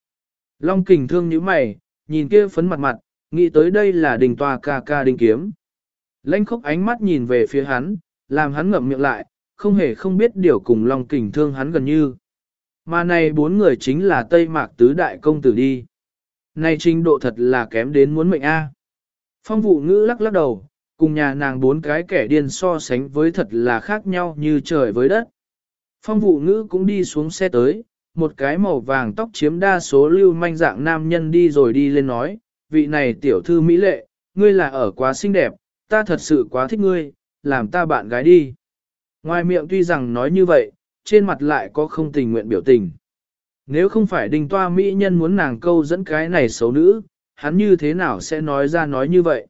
Long kình thương nhíu mày, nhìn kia phấn mặt mặt, nghĩ tới đây là đình tòa ca ca đình kiếm. Lãnh khốc ánh mắt nhìn về phía hắn, làm hắn ngậm miệng lại, không hề không biết điều cùng Long kình thương hắn gần như. Mà này bốn người chính là Tây Mạc tứ đại công tử đi. Này trình độ thật là kém đến muốn mệnh A. Phong vụ ngữ lắc lắc đầu, cùng nhà nàng bốn cái kẻ điên so sánh với thật là khác nhau như trời với đất. Phong vụ ngữ cũng đi xuống xe tới, một cái màu vàng tóc chiếm đa số lưu manh dạng nam nhân đi rồi đi lên nói, vị này tiểu thư mỹ lệ, ngươi là ở quá xinh đẹp, ta thật sự quá thích ngươi, làm ta bạn gái đi. Ngoài miệng tuy rằng nói như vậy, trên mặt lại có không tình nguyện biểu tình. Nếu không phải đình toa mỹ nhân muốn nàng câu dẫn cái này xấu nữ, hắn như thế nào sẽ nói ra nói như vậy?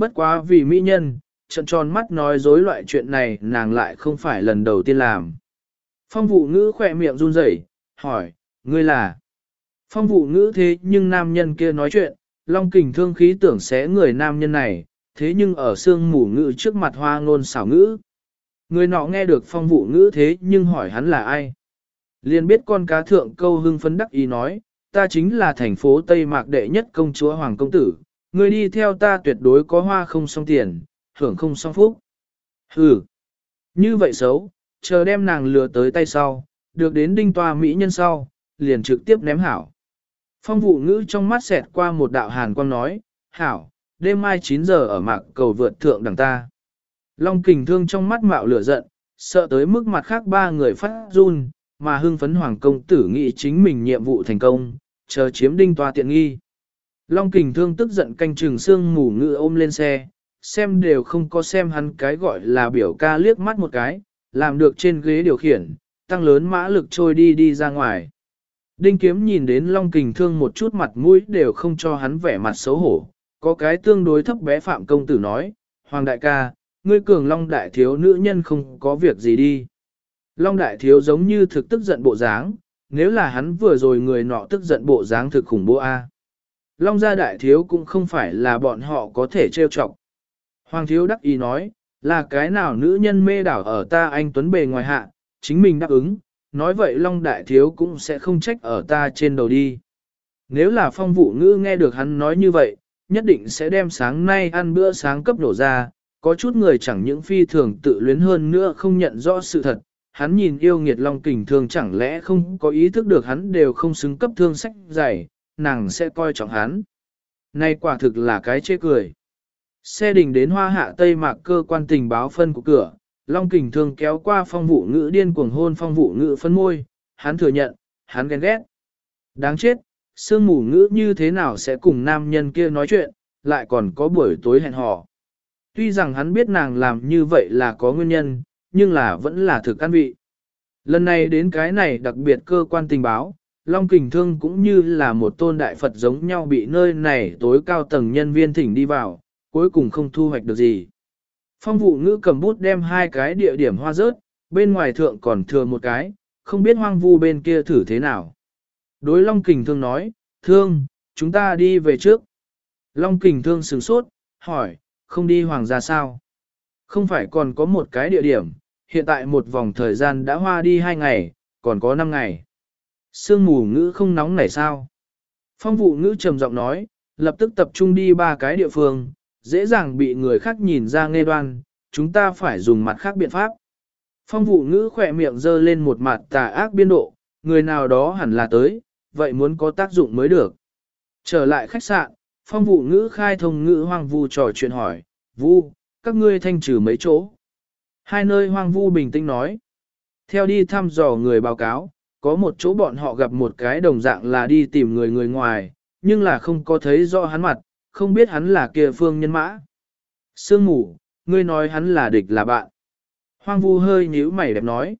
Bất quá vì mỹ nhân, trận tròn mắt nói dối loại chuyện này nàng lại không phải lần đầu tiên làm. Phong vụ ngữ khỏe miệng run rẩy, hỏi, ngươi là? Phong vụ ngữ thế nhưng nam nhân kia nói chuyện, long kình thương khí tưởng sẽ người nam nhân này, thế nhưng ở xương mù ngữ trước mặt hoa ngôn xảo ngữ. Người nọ nghe được phong vụ ngữ thế nhưng hỏi hắn là ai? Liền biết con cá thượng câu hưng phấn đắc ý nói, ta chính là thành phố Tây Mạc đệ nhất công chúa Hoàng Công Tử, người đi theo ta tuyệt đối có hoa không xong tiền, hưởng không xong phúc. Hừ, như vậy xấu, chờ đem nàng lừa tới tay sau, được đến đinh toa mỹ nhân sau, liền trực tiếp ném hảo. Phong vụ ngữ trong mắt xẹt qua một đạo hàn quang nói, hảo, đêm mai 9 giờ ở mạc cầu vượt thượng đằng ta. Long kình thương trong mắt mạo lửa giận, sợ tới mức mặt khác ba người phát run, mà hưng phấn hoàng công tử nghĩ chính mình nhiệm vụ thành công, chờ chiếm đinh toa tiện nghi. Long kình thương tức giận canh trừng xương mù ngự ôm lên xe, xem đều không có xem hắn cái gọi là biểu ca liếc mắt một cái, làm được trên ghế điều khiển, tăng lớn mã lực trôi đi đi ra ngoài. Đinh kiếm nhìn đến Long Kình Thương một chút mặt mũi đều không cho hắn vẻ mặt xấu hổ, có cái tương đối thấp bé Phạm Công Tử nói, Hoàng đại ca, ngươi cường Long đại thiếu nữ nhân không có việc gì đi. Long đại thiếu giống như thực tức giận bộ dáng, nếu là hắn vừa rồi người nọ tức giận bộ dáng thực khủng bố A. Long gia đại thiếu cũng không phải là bọn họ có thể trêu chọc. Hoàng thiếu đắc ý nói, là cái nào nữ nhân mê đảo ở ta anh Tuấn bề ngoài hạ, chính mình đáp ứng, nói vậy Long Đại Thiếu cũng sẽ không trách ở ta trên đầu đi. Nếu là phong vụ ngữ nghe được hắn nói như vậy, nhất định sẽ đem sáng nay ăn bữa sáng cấp nổ ra, có chút người chẳng những phi thường tự luyến hơn nữa không nhận rõ sự thật, hắn nhìn yêu nghiệt long kình thường chẳng lẽ không có ý thức được hắn đều không xứng cấp thương sách dày, nàng sẽ coi trọng hắn. Này quả thực là cái chê cười. Xe đình đến hoa hạ tây mạc cơ quan tình báo phân của cửa, long kình thương kéo qua phong vụ ngữ điên cuồng hôn phong vụ ngữ phân môi, hắn thừa nhận, hắn ghen ghét. Đáng chết, sương mù ngữ như thế nào sẽ cùng nam nhân kia nói chuyện, lại còn có buổi tối hẹn hò. Tuy rằng hắn biết nàng làm như vậy là có nguyên nhân, nhưng là vẫn là thực ăn vị. Lần này đến cái này đặc biệt cơ quan tình báo, Long Kình Thương cũng như là một tôn đại Phật giống nhau bị nơi này tối cao tầng nhân viên thỉnh đi vào, cuối cùng không thu hoạch được gì. Phong vụ ngữ cầm bút đem hai cái địa điểm hoa rớt, bên ngoài thượng còn thừa một cái, không biết hoang vu bên kia thử thế nào. Đối Long Kình Thương nói, Thương, chúng ta đi về trước. Long Kình Thương sửng sốt, hỏi, không đi hoàng gia sao? Không phải còn có một cái địa điểm, hiện tại một vòng thời gian đã hoa đi hai ngày, còn có năm ngày. Sương mù ngữ không nóng nảy sao? Phong vụ ngữ trầm giọng nói, lập tức tập trung đi ba cái địa phương, dễ dàng bị người khác nhìn ra nghe đoan, chúng ta phải dùng mặt khác biện pháp. Phong vụ ngữ khỏe miệng dơ lên một mặt tà ác biên độ, người nào đó hẳn là tới, vậy muốn có tác dụng mới được. Trở lại khách sạn, phong vụ ngữ khai thông ngữ hoang vu trò chuyện hỏi, vu, các ngươi thanh trừ mấy chỗ. Hai nơi hoang vu bình tĩnh nói. Theo đi thăm dò người báo cáo, có một chỗ bọn họ gặp một cái đồng dạng là đi tìm người người ngoài, nhưng là không có thấy rõ hắn mặt, không biết hắn là kia phương nhân mã. Sương mù, ngươi nói hắn là địch là bạn. Hoang vu hơi nhíu mày đẹp nói.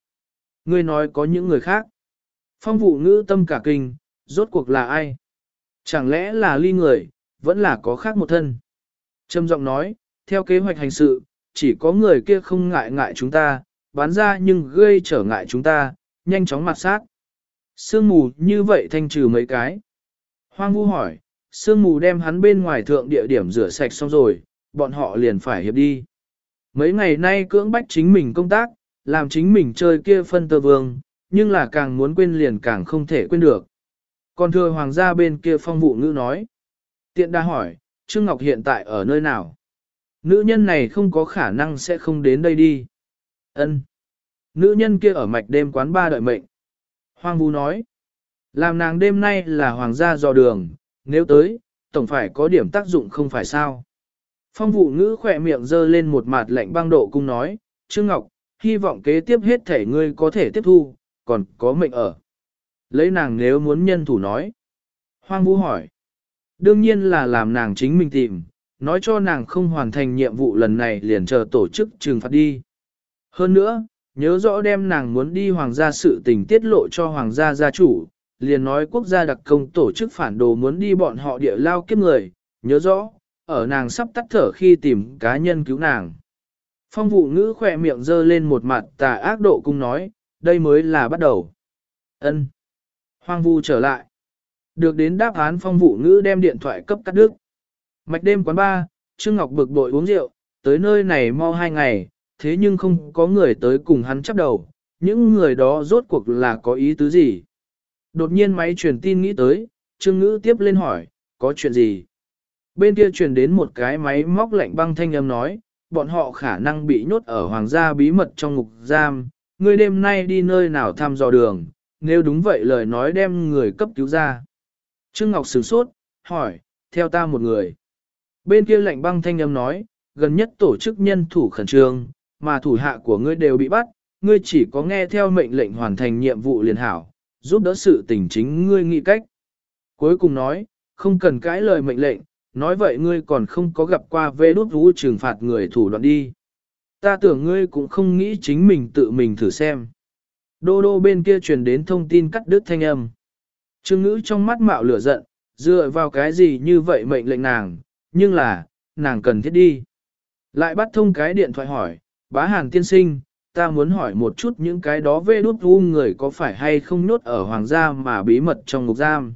Ngươi nói có những người khác. Phong vụ ngữ tâm cả kinh, rốt cuộc là ai? Chẳng lẽ là ly người, vẫn là có khác một thân? Trâm giọng nói, theo kế hoạch hành sự, chỉ có người kia không ngại ngại chúng ta, bán ra nhưng gây trở ngại chúng ta, nhanh chóng mặt sát. Sương mù như vậy thanh trừ mấy cái. Hoang vu hỏi, sương mù đem hắn bên ngoài thượng địa điểm rửa sạch xong rồi, bọn họ liền phải hiệp đi. Mấy ngày nay cưỡng bách chính mình công tác, làm chính mình chơi kia phân tơ vương, nhưng là càng muốn quên liền càng không thể quên được. Còn thưa hoàng gia bên kia phong vụ ngữ nói. Tiện đa hỏi, Trương Ngọc hiện tại ở nơi nào? Nữ nhân này không có khả năng sẽ không đến đây đi. Ân. Nữ nhân kia ở mạch đêm quán ba đợi mệnh. Hoàng Vũ nói. Làm nàng đêm nay là hoàng gia dò đường, nếu tới, tổng phải có điểm tác dụng không phải sao. Phong vụ ngữ khỏe miệng dơ lên một mặt lạnh băng độ cung nói, Trương Ngọc, hy vọng kế tiếp hết thể ngươi có thể tiếp thu, còn có mệnh ở. Lấy nàng nếu muốn nhân thủ nói. Hoang Vũ hỏi. Đương nhiên là làm nàng chính mình tìm, nói cho nàng không hoàn thành nhiệm vụ lần này liền chờ tổ chức trừng phạt đi. Hơn nữa, nhớ rõ đem nàng muốn đi hoàng gia sự tình tiết lộ cho hoàng gia gia chủ, liền nói quốc gia đặc công tổ chức phản đồ muốn đi bọn họ địa lao kiếp người, nhớ rõ, ở nàng sắp tắt thở khi tìm cá nhân cứu nàng. Phong vụ ngữ khỏe miệng dơ lên một mặt tà ác độ cung nói, đây mới là bắt đầu. ân Hoang vu trở lại. Được đến đáp án phong vụ ngữ đem điện thoại cấp cắt đứt. Mạch đêm quán ba, Trương Ngọc bực bội uống rượu, tới nơi này mau hai ngày, thế nhưng không có người tới cùng hắn chắp đầu, những người đó rốt cuộc là có ý tứ gì. Đột nhiên máy truyền tin nghĩ tới, Trương Ngữ tiếp lên hỏi, có chuyện gì? Bên kia truyền đến một cái máy móc lạnh băng thanh âm nói, bọn họ khả năng bị nhốt ở hoàng gia bí mật trong ngục giam, người đêm nay đi nơi nào thăm dò đường, nếu đúng vậy lời nói đem người cấp cứu ra. Trương Ngọc sửng sốt, hỏi, theo ta một người. Bên kia lạnh băng thanh âm nói, gần nhất tổ chức nhân thủ khẩn trương, mà thủ hạ của ngươi đều bị bắt, ngươi chỉ có nghe theo mệnh lệnh hoàn thành nhiệm vụ liền hảo, giúp đỡ sự tình chính ngươi nghĩ cách. Cuối cùng nói, không cần cãi lời mệnh lệnh, nói vậy ngươi còn không có gặp qua vê đốt vũ trừng phạt người thủ đoạn đi. Ta tưởng ngươi cũng không nghĩ chính mình tự mình thử xem. Đô đô bên kia truyền đến thông tin cắt đứt thanh âm. Trương ngữ trong mắt mạo lửa giận, dựa vào cái gì như vậy mệnh lệnh nàng, nhưng là, nàng cần thiết đi. Lại bắt thông cái điện thoại hỏi, bá hàn tiên sinh, ta muốn hỏi một chút những cái đó vê đút vu người có phải hay không nhốt ở hoàng gia mà bí mật trong ngục giam.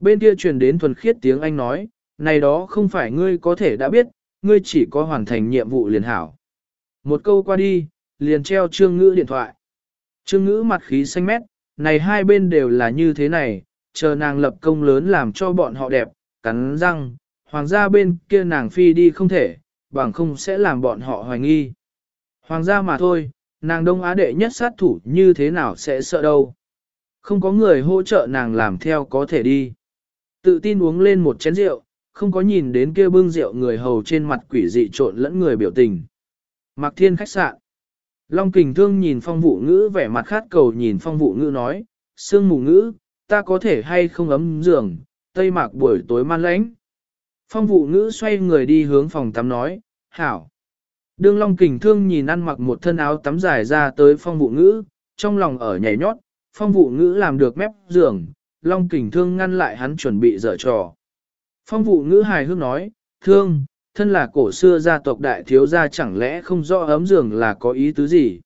Bên kia truyền đến thuần khiết tiếng Anh nói, này đó không phải ngươi có thể đã biết, ngươi chỉ có hoàn thành nhiệm vụ liền hảo. Một câu qua đi, liền treo trương ngữ điện thoại. Trương ngữ mặt khí xanh mét, này hai bên đều là như thế này, chờ nàng lập công lớn làm cho bọn họ đẹp, cắn răng, hoàng gia bên kia nàng phi đi không thể, bằng không sẽ làm bọn họ hoài nghi. Hoàng gia mà thôi, nàng đông á đệ nhất sát thủ như thế nào sẽ sợ đâu. Không có người hỗ trợ nàng làm theo có thể đi. Tự tin uống lên một chén rượu, không có nhìn đến kia bưng rượu người hầu trên mặt quỷ dị trộn lẫn người biểu tình. Mạc Thiên khách sạn. Long kình thương nhìn phong vụ ngữ vẻ mặt khát cầu nhìn phong vụ ngữ nói, sương mù ngữ, ta có thể hay không ấm giường, tây mạc buổi tối man lãnh. Phong vụ ngữ xoay người đi hướng phòng tắm nói, hảo. Đương Long kình thương nhìn ăn mặc một thân áo tắm dài ra tới phong vụ ngữ, trong lòng ở nhảy nhót, phong vụ ngữ làm được mép giường, Long kình thương ngăn lại hắn chuẩn bị dở trò. Phong vụ ngữ hài hước nói, thương, thân là cổ xưa gia tộc đại thiếu gia chẳng lẽ không rõ ấm giường là có ý tứ gì.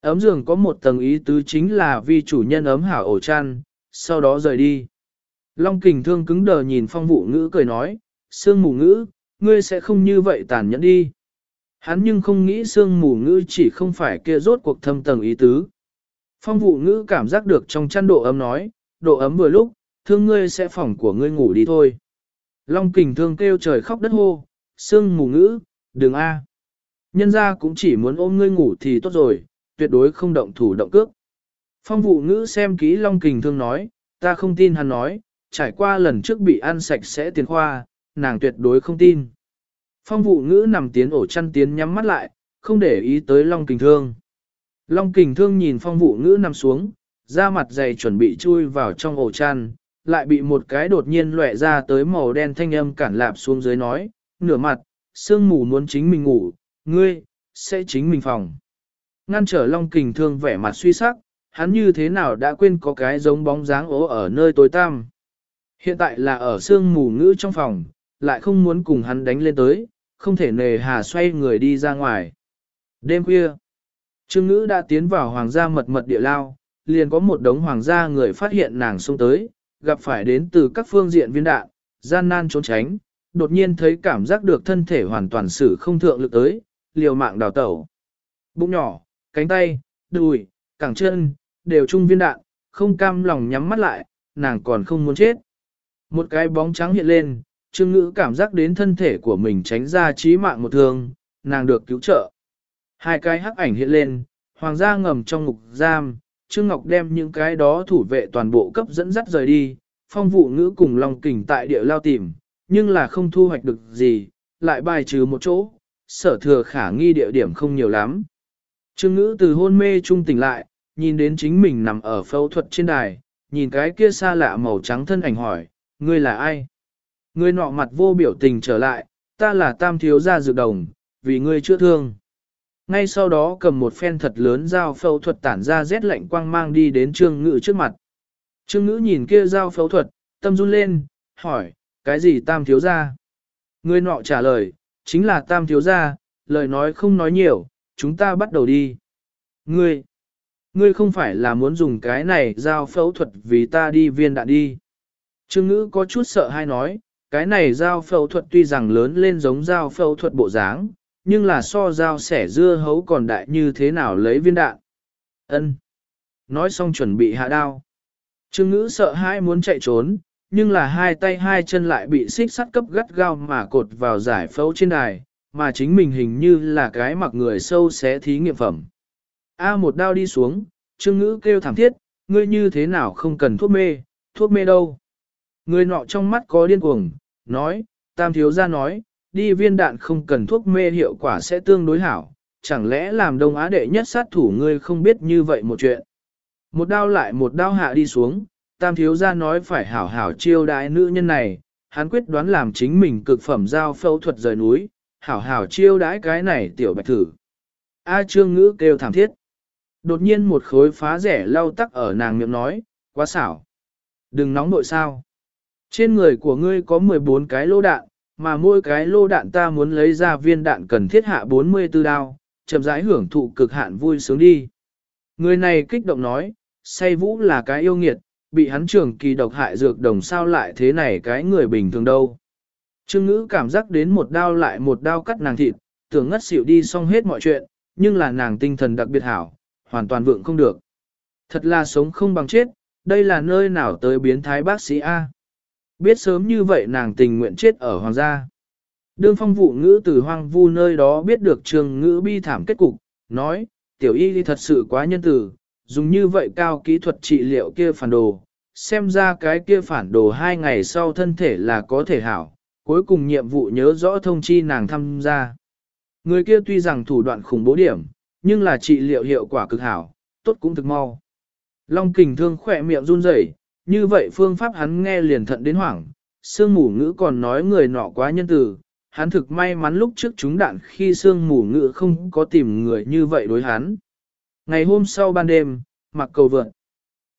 Ấm giường có một tầng ý tứ chính là vì chủ nhân ấm hảo ổ chăn, sau đó rời đi. Long kình thương cứng đờ nhìn phong vụ ngữ cười nói, sương mù ngữ, ngươi sẽ không như vậy tàn nhẫn đi. Hắn nhưng không nghĩ sương mù ngữ chỉ không phải kia rốt cuộc thâm tầng ý tứ. Phong vụ ngữ cảm giác được trong chăn độ ấm nói, độ ấm vừa lúc, thương ngươi sẽ phòng của ngươi ngủ đi thôi. Long kình thương kêu trời khóc đất hô, sương mù ngữ, đừng a. Nhân ra cũng chỉ muốn ôm ngươi ngủ thì tốt rồi, tuyệt đối không động thủ động cước. Phong vụ ngữ xem kỹ Long kình thương nói, ta không tin hắn nói, trải qua lần trước bị ăn sạch sẽ tiền khoa, nàng tuyệt đối không tin. Phong vụ ngữ nằm tiến ổ chăn tiến nhắm mắt lại, không để ý tới Long kình thương. Long kình thương nhìn phong vụ ngữ nằm xuống, da mặt dày chuẩn bị chui vào trong ổ chăn, lại bị một cái đột nhiên lệ ra tới màu đen thanh âm cản lạp xuống dưới nói, nửa mặt, sương mù muốn chính mình ngủ, ngươi, sẽ chính mình phòng. Ngăn trở Long Kình Thương vẻ mặt suy sắc, hắn như thế nào đã quên có cái giống bóng dáng ố ở nơi tối tăm. Hiện tại là ở sương mù ngữ trong phòng, lại không muốn cùng hắn đánh lên tới, không thể nề hà xoay người đi ra ngoài. Đêm khuya, Trương Ngữ đã tiến vào hoàng gia mật mật địa lao, liền có một đống hoàng gia người phát hiện nàng xông tới, gặp phải đến từ các phương diện viên đạn, gian nan trốn tránh, đột nhiên thấy cảm giác được thân thể hoàn toàn xử không thượng lực tới, liều mạng đào tẩu. Bụng nhỏ, cánh tay, đùi, cẳng chân, đều chung viên đạn, không cam lòng nhắm mắt lại, nàng còn không muốn chết. Một cái bóng trắng hiện lên, Trương Ngữ cảm giác đến thân thể của mình tránh ra trí mạng một thương, nàng được cứu trợ. Hai cái hắc ảnh hiện lên, hoàng gia ngầm trong ngục giam, Trương Ngọc đem những cái đó thủ vệ toàn bộ cấp dẫn dắt rời đi, phong vụ ngữ cùng Long Kình tại địa lao tìm, nhưng là không thu hoạch được gì, lại bài trừ một chỗ, sở thừa khả nghi địa điểm không nhiều lắm. Trương ngữ từ hôn mê trung tỉnh lại, nhìn đến chính mình nằm ở phẫu thuật trên đài, nhìn cái kia xa lạ màu trắng thân ảnh hỏi, ngươi là ai? Ngươi nọ mặt vô biểu tình trở lại, ta là tam thiếu gia dược đồng, vì ngươi chữa thương. Ngay sau đó cầm một phen thật lớn dao phẫu thuật tản ra rét lạnh quang mang đi đến trương ngữ trước mặt. Trương ngữ nhìn kia dao phẫu thuật, tâm run lên, hỏi, cái gì tam thiếu gia? Người nọ trả lời, chính là tam thiếu gia, lời nói không nói nhiều, chúng ta bắt đầu đi. Ngươi, ngươi không phải là muốn dùng cái này giao phẫu thuật vì ta đi viên đạn đi. Trương ngữ có chút sợ hay nói, cái này giao phẫu thuật tuy rằng lớn lên giống giao phẫu thuật bộ dáng, nhưng là so giao sẻ dưa hấu còn đại như thế nào lấy viên đạn. Ân. Nói xong chuẩn bị hạ đao. Trương ngữ sợ hãi muốn chạy trốn, nhưng là hai tay hai chân lại bị xích sắt cấp gắt gao mà cột vào giải phẫu trên đài, mà chính mình hình như là cái mặc người sâu xé thí nghiệm phẩm. A một đao đi xuống, trương ngữ kêu thảm thiết, ngươi như thế nào không cần thuốc mê, thuốc mê đâu. Người nọ trong mắt có điên cuồng, nói, tam thiếu gia nói, đi viên đạn không cần thuốc mê hiệu quả sẽ tương đối hảo, chẳng lẽ làm đông á đệ nhất sát thủ ngươi không biết như vậy một chuyện. Một đao lại một đao hạ đi xuống, tam thiếu gia nói phải hảo hảo chiêu đãi nữ nhân này, hắn quyết đoán làm chính mình cực phẩm giao phẫu thuật rời núi, hảo hảo chiêu đãi cái này tiểu bạch thử. A trương ngữ kêu thảm thiết. Đột nhiên một khối phá rẻ lau tắc ở nàng miệng nói, quá xảo. Đừng nóng nội sao. Trên người của ngươi có 14 cái lô đạn, mà mỗi cái lô đạn ta muốn lấy ra viên đạn cần thiết hạ 44 đao, chậm rãi hưởng thụ cực hạn vui sướng đi. Người này kích động nói, say vũ là cái yêu nghiệt, bị hắn trưởng kỳ độc hại dược đồng sao lại thế này cái người bình thường đâu. Trương ngữ cảm giác đến một đao lại một đao cắt nàng thịt, tưởng ngất xỉu đi xong hết mọi chuyện, nhưng là nàng tinh thần đặc biệt hảo, hoàn toàn vượng không được. Thật là sống không bằng chết, đây là nơi nào tới biến thái bác sĩ A. Biết sớm như vậy nàng tình nguyện chết ở hoàng gia. Đương phong vụ ngữ từ hoang vu nơi đó biết được trường ngữ bi thảm kết cục, nói, tiểu y thật sự quá nhân tử, dùng như vậy cao kỹ thuật trị liệu kia phản đồ, xem ra cái kia phản đồ hai ngày sau thân thể là có thể hảo, cuối cùng nhiệm vụ nhớ rõ thông chi nàng tham gia. Người kia tuy rằng thủ đoạn khủng bố điểm, nhưng là trị liệu hiệu quả cực hảo, tốt cũng thực mau. Long kình thương khỏe miệng run rẩy, như vậy phương pháp hắn nghe liền thận đến hoảng, sương mù ngữ còn nói người nọ quá nhân từ, hắn thực may mắn lúc trước chúng đạn khi sương mù ngữ không có tìm người như vậy đối hắn. Ngày hôm sau ban đêm, mặc cầu vượn.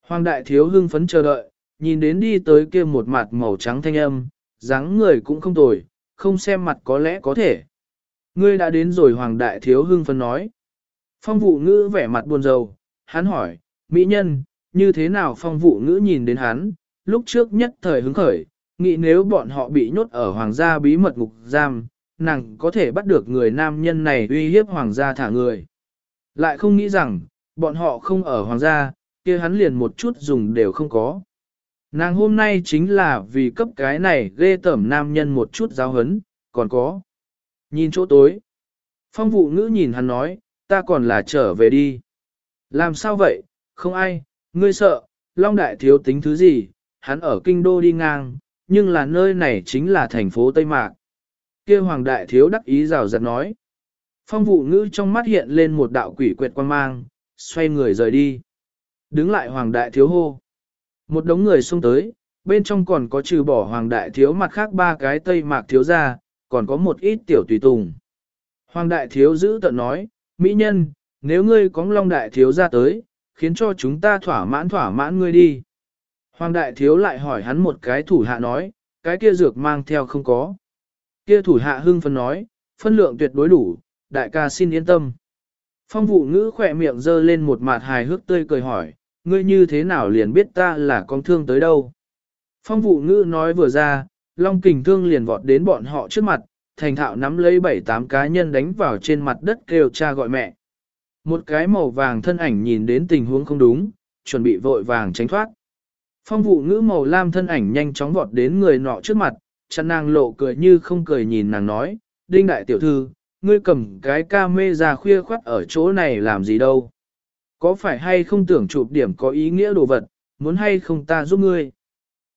Hoàng đại thiếu hưng phấn chờ đợi, nhìn đến đi tới kia một mặt màu trắng thanh âm, dáng người cũng không tồi, không xem mặt có lẽ có thể. Ngươi đã đến rồi hoàng đại thiếu hưng phấn nói. Phong vụ ngữ vẻ mặt buồn rầu, hắn hỏi, mỹ nhân, như thế nào phong vụ ngữ nhìn đến hắn, lúc trước nhất thời hứng khởi, nghĩ nếu bọn họ bị nhốt ở hoàng gia bí mật ngục giam, nàng có thể bắt được người nam nhân này uy hiếp hoàng gia thả người. Lại không nghĩ rằng, bọn họ không ở hoàng gia, kia hắn liền một chút dùng đều không có. Nàng hôm nay chính là vì cấp cái này ghê tẩm nam nhân một chút giáo hấn, còn có. Nhìn chỗ tối. Phong vụ ngữ nhìn hắn nói, ta còn là trở về đi. Làm sao vậy, không ai, ngươi sợ, Long Đại thiếu tính thứ gì, hắn ở kinh đô đi ngang, nhưng là nơi này chính là thành phố Tây Mạc. kia Hoàng Đại thiếu đắc ý rào rạt nói. Phong vụ ngữ trong mắt hiện lên một đạo quỷ quyệt quan mang, xoay người rời đi. Đứng lại Hoàng Đại thiếu hô. Một đống người xông tới, bên trong còn có trừ bỏ Hoàng Đại thiếu mặt khác ba cái Tây Mạc thiếu ra, còn có một ít tiểu tùy tùng. Hoàng Đại thiếu giữ tận nói, Mỹ nhân, nếu ngươi có Long Đại thiếu ra tới, khiến cho chúng ta thỏa mãn thỏa mãn ngươi đi. Hoàng đại thiếu lại hỏi hắn một cái thủ hạ nói, cái kia dược mang theo không có. Kia thủ hạ hưng phấn nói, phân lượng tuyệt đối đủ, đại ca xin yên tâm. Phong vụ ngữ khỏe miệng dơ lên một mặt hài hước tươi cười hỏi, ngươi như thế nào liền biết ta là con thương tới đâu. Phong vụ ngữ nói vừa ra, Long kình thương liền vọt đến bọn họ trước mặt, thành thạo nắm lấy bảy tám cá nhân đánh vào trên mặt đất kêu cha gọi mẹ. Một cái màu vàng thân ảnh nhìn đến tình huống không đúng, chuẩn bị vội vàng tránh thoát. Phong vụ ngữ màu lam thân ảnh nhanh chóng vọt đến người nọ trước mặt, chăn nàng lộ cười như không cười nhìn nàng nói, Đinh đại tiểu thư, ngươi cầm cái ca mê ra khuya khoắt ở chỗ này làm gì đâu. Có phải hay không tưởng chụp điểm có ý nghĩa đồ vật, muốn hay không ta giúp ngươi.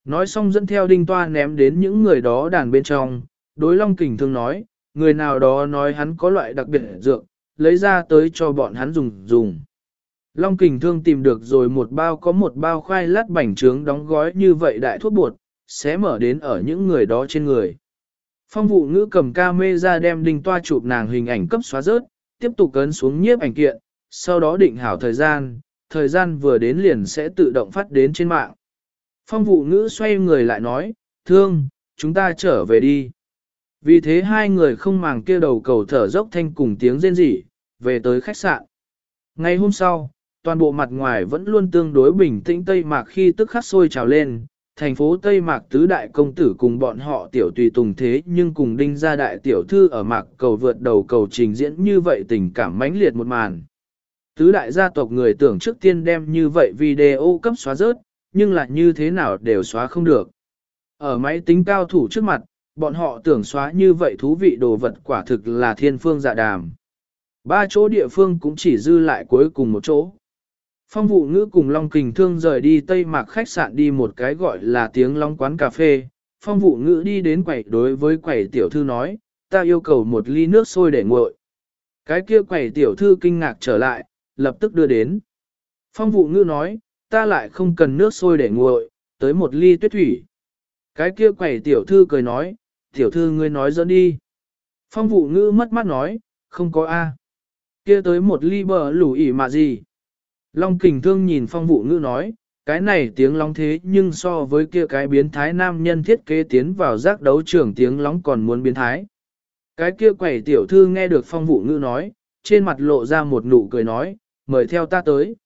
Nói xong dẫn theo đinh toa ném đến những người đó đàn bên trong, đối long kình thương nói, người nào đó nói hắn có loại đặc biệt dược, lấy ra tới cho bọn hắn dùng dùng. Long kình thương tìm được rồi một bao có một bao khoai lát bánh trướng đóng gói như vậy đại thuốc bột, sẽ mở đến ở những người đó trên người. Phong vụ ngữ cầm ca mê ra đem đinh toa chụp nàng hình ảnh cấp xóa rớt, tiếp tục cấn xuống nhiếp ảnh kiện, sau đó định hảo thời gian, thời gian vừa đến liền sẽ tự động phát đến trên mạng. Phong vụ ngữ xoay người lại nói, thương, chúng ta trở về đi. Vì thế hai người không màng kia đầu cầu thở dốc thanh cùng tiếng rên rỉ, về tới khách sạn. Ngày hôm sau, toàn bộ mặt ngoài vẫn luôn tương đối bình tĩnh Tây Mạc khi tức khắc sôi trào lên, thành phố Tây Mạc tứ đại công tử cùng bọn họ tiểu tùy tùng thế nhưng cùng đinh gia đại tiểu thư ở mạc cầu vượt đầu cầu trình diễn như vậy tình cảm mãnh liệt một màn. Tứ đại gia tộc người tưởng trước tiên đem như vậy video cấp xóa rớt, nhưng lại như thế nào đều xóa không được. Ở máy tính cao thủ trước mặt, bọn họ tưởng xóa như vậy thú vị đồ vật quả thực là thiên phương dạ đàm. Ba chỗ địa phương cũng chỉ dư lại cuối cùng một chỗ. Phong vụ ngữ cùng Long Kình Thương rời đi Tây Mạc khách sạn đi một cái gọi là tiếng Long quán cà phê. Phong vụ ngữ đi đến quầy đối với quầy tiểu thư nói, ta yêu cầu một ly nước sôi để nguội. Cái kia quầy tiểu thư kinh ngạc trở lại, lập tức đưa đến. Phong vụ ngữ nói, ta lại không cần nước sôi để nguội, tới một ly tuyết thủy. Cái kia quầy tiểu thư cười nói, tiểu thư ngươi nói dẫn đi. Phong vụ ngữ mất mắt nói, không có A kia tới một ly bờ lủ ỉ mà gì. Long kình thương nhìn phong vụ ngữ nói, cái này tiếng lóng thế nhưng so với kia cái biến thái nam nhân thiết kế tiến vào giác đấu trường tiếng lóng còn muốn biến thái. Cái kia quẩy tiểu thư nghe được phong vụ ngữ nói, trên mặt lộ ra một nụ cười nói, mời theo ta tới.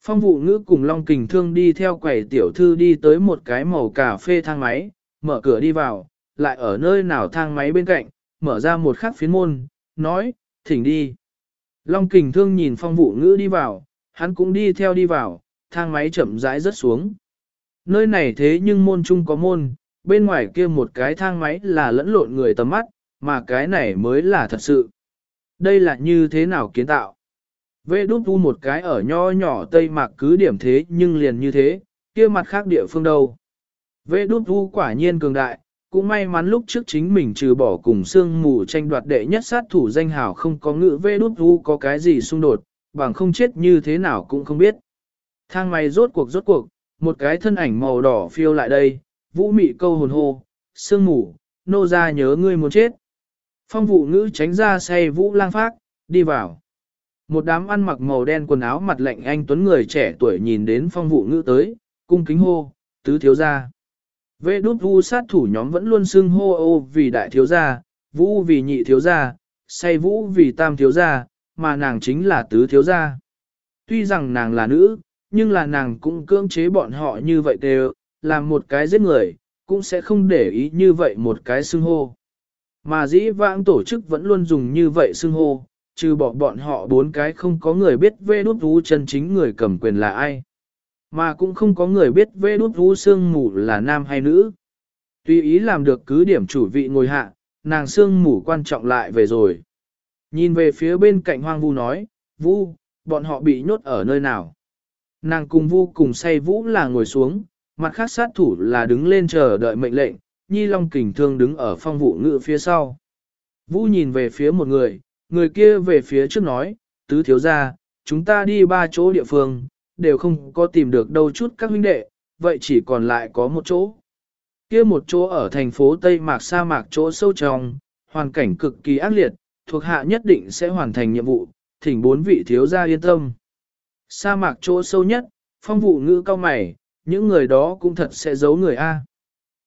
Phong vụ ngữ cùng Long Kình Thương đi theo quầy tiểu thư đi tới một cái màu cà phê thang máy, mở cửa đi vào, lại ở nơi nào thang máy bên cạnh, mở ra một khắc phiến môn, nói, thỉnh đi. Long kình thương nhìn phong vụ ngữ đi vào, hắn cũng đi theo đi vào, thang máy chậm rãi rớt xuống. Nơi này thế nhưng môn chung có môn, bên ngoài kia một cái thang máy là lẫn lộn người tầm mắt, mà cái này mới là thật sự. Đây là như thế nào kiến tạo? Vê đút u một cái ở nho nhỏ tây mạc cứ điểm thế nhưng liền như thế, kia mặt khác địa phương đâu. Vê đút u quả nhiên cường đại, cũng may mắn lúc trước chính mình trừ bỏ cùng xương mù tranh đoạt đệ nhất sát thủ danh hào không có ngữ vê đút u có cái gì xung đột, bằng không chết như thế nào cũng không biết. Thang mày rốt cuộc rốt cuộc, một cái thân ảnh màu đỏ phiêu lại đây, vũ mị câu hồn hô, sương mù, nô ra nhớ ngươi muốn chết. Phong vụ ngữ tránh ra say vũ lang phát, đi vào. Một đám ăn mặc màu đen quần áo mặt lạnh anh tuấn người trẻ tuổi nhìn đến phong vụ ngữ tới, cung kính hô, tứ thiếu gia. Vệ đút vu sát thủ nhóm vẫn luôn xưng hô ô vì đại thiếu gia, vũ vì nhị thiếu gia, say vũ vì tam thiếu gia, mà nàng chính là tứ thiếu gia. Tuy rằng nàng là nữ, nhưng là nàng cũng cưỡng chế bọn họ như vậy đều, làm một cái giết người, cũng sẽ không để ý như vậy một cái xưng hô. Mà dĩ vãng tổ chức vẫn luôn dùng như vậy xưng hô, trừ bỏ bọn họ bốn cái không có người biết vê đút vũ chân chính người cầm quyền là ai. Mà cũng không có người biết vê đút vũ Sương mù là nam hay nữ. Tuy ý làm được cứ điểm chủ vị ngồi hạ, nàng Sương mù quan trọng lại về rồi. Nhìn về phía bên cạnh hoang vu nói, vu, bọn họ bị nhốt ở nơi nào. Nàng cùng vu cùng say vũ là ngồi xuống, mặt khác sát thủ là đứng lên chờ đợi mệnh lệnh, nhi long kình thương đứng ở phong vụ ngự phía sau. Vũ nhìn về phía một người, người kia về phía trước nói, tứ thiếu ra, chúng ta đi ba chỗ địa phương, đều không có tìm được đâu chút các huynh đệ, vậy chỉ còn lại có một chỗ. Kia một chỗ ở thành phố Tây Mạc sa mạc chỗ sâu trong, hoàn cảnh cực kỳ ác liệt, thuộc hạ nhất định sẽ hoàn thành nhiệm vụ, thỉnh bốn vị thiếu gia yên tâm. Sa mạc chỗ sâu nhất, phong vụ ngữ cao mày, những người đó cũng thật sẽ giấu người A.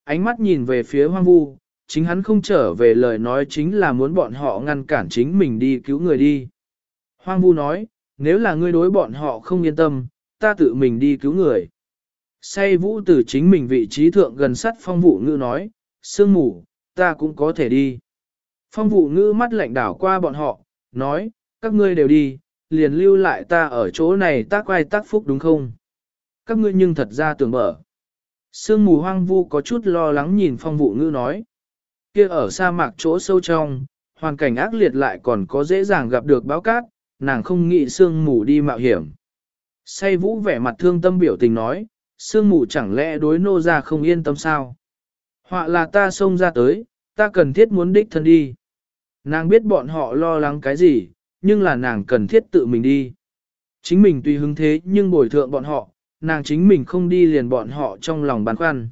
Ánh mắt nhìn về phía hoang vu, chính hắn không trở về lời nói chính là muốn bọn họ ngăn cản chính mình đi cứu người đi. Hoang vu nói, nếu là ngươi đối bọn họ không yên tâm, ta tự mình đi cứu người. Say vũ từ chính mình vị trí thượng gần sát phong vụ ngữ nói, sương mù, ta cũng có thể đi. Phong vụ ngữ mắt lạnh đảo qua bọn họ, nói, các ngươi đều đi, liền lưu lại ta ở chỗ này tác quay tác phúc đúng không? Các ngươi nhưng thật ra tưởng mở. Sương mù hoang vu có chút lo lắng nhìn phong vụ ngữ nói. kia ở sa mạc chỗ sâu trong, hoàn cảnh ác liệt lại còn có dễ dàng gặp được báo cát, nàng không nghĩ sương mù đi mạo hiểm. Say vũ vẻ mặt thương tâm biểu tình nói, sương mù chẳng lẽ đối nô ra không yên tâm sao? Họa là ta xông ra tới, ta cần thiết muốn đích thân đi. Nàng biết bọn họ lo lắng cái gì, nhưng là nàng cần thiết tự mình đi. Chính mình tùy hứng thế nhưng bồi thượng bọn họ, nàng chính mình không đi liền bọn họ trong lòng băn khoăn.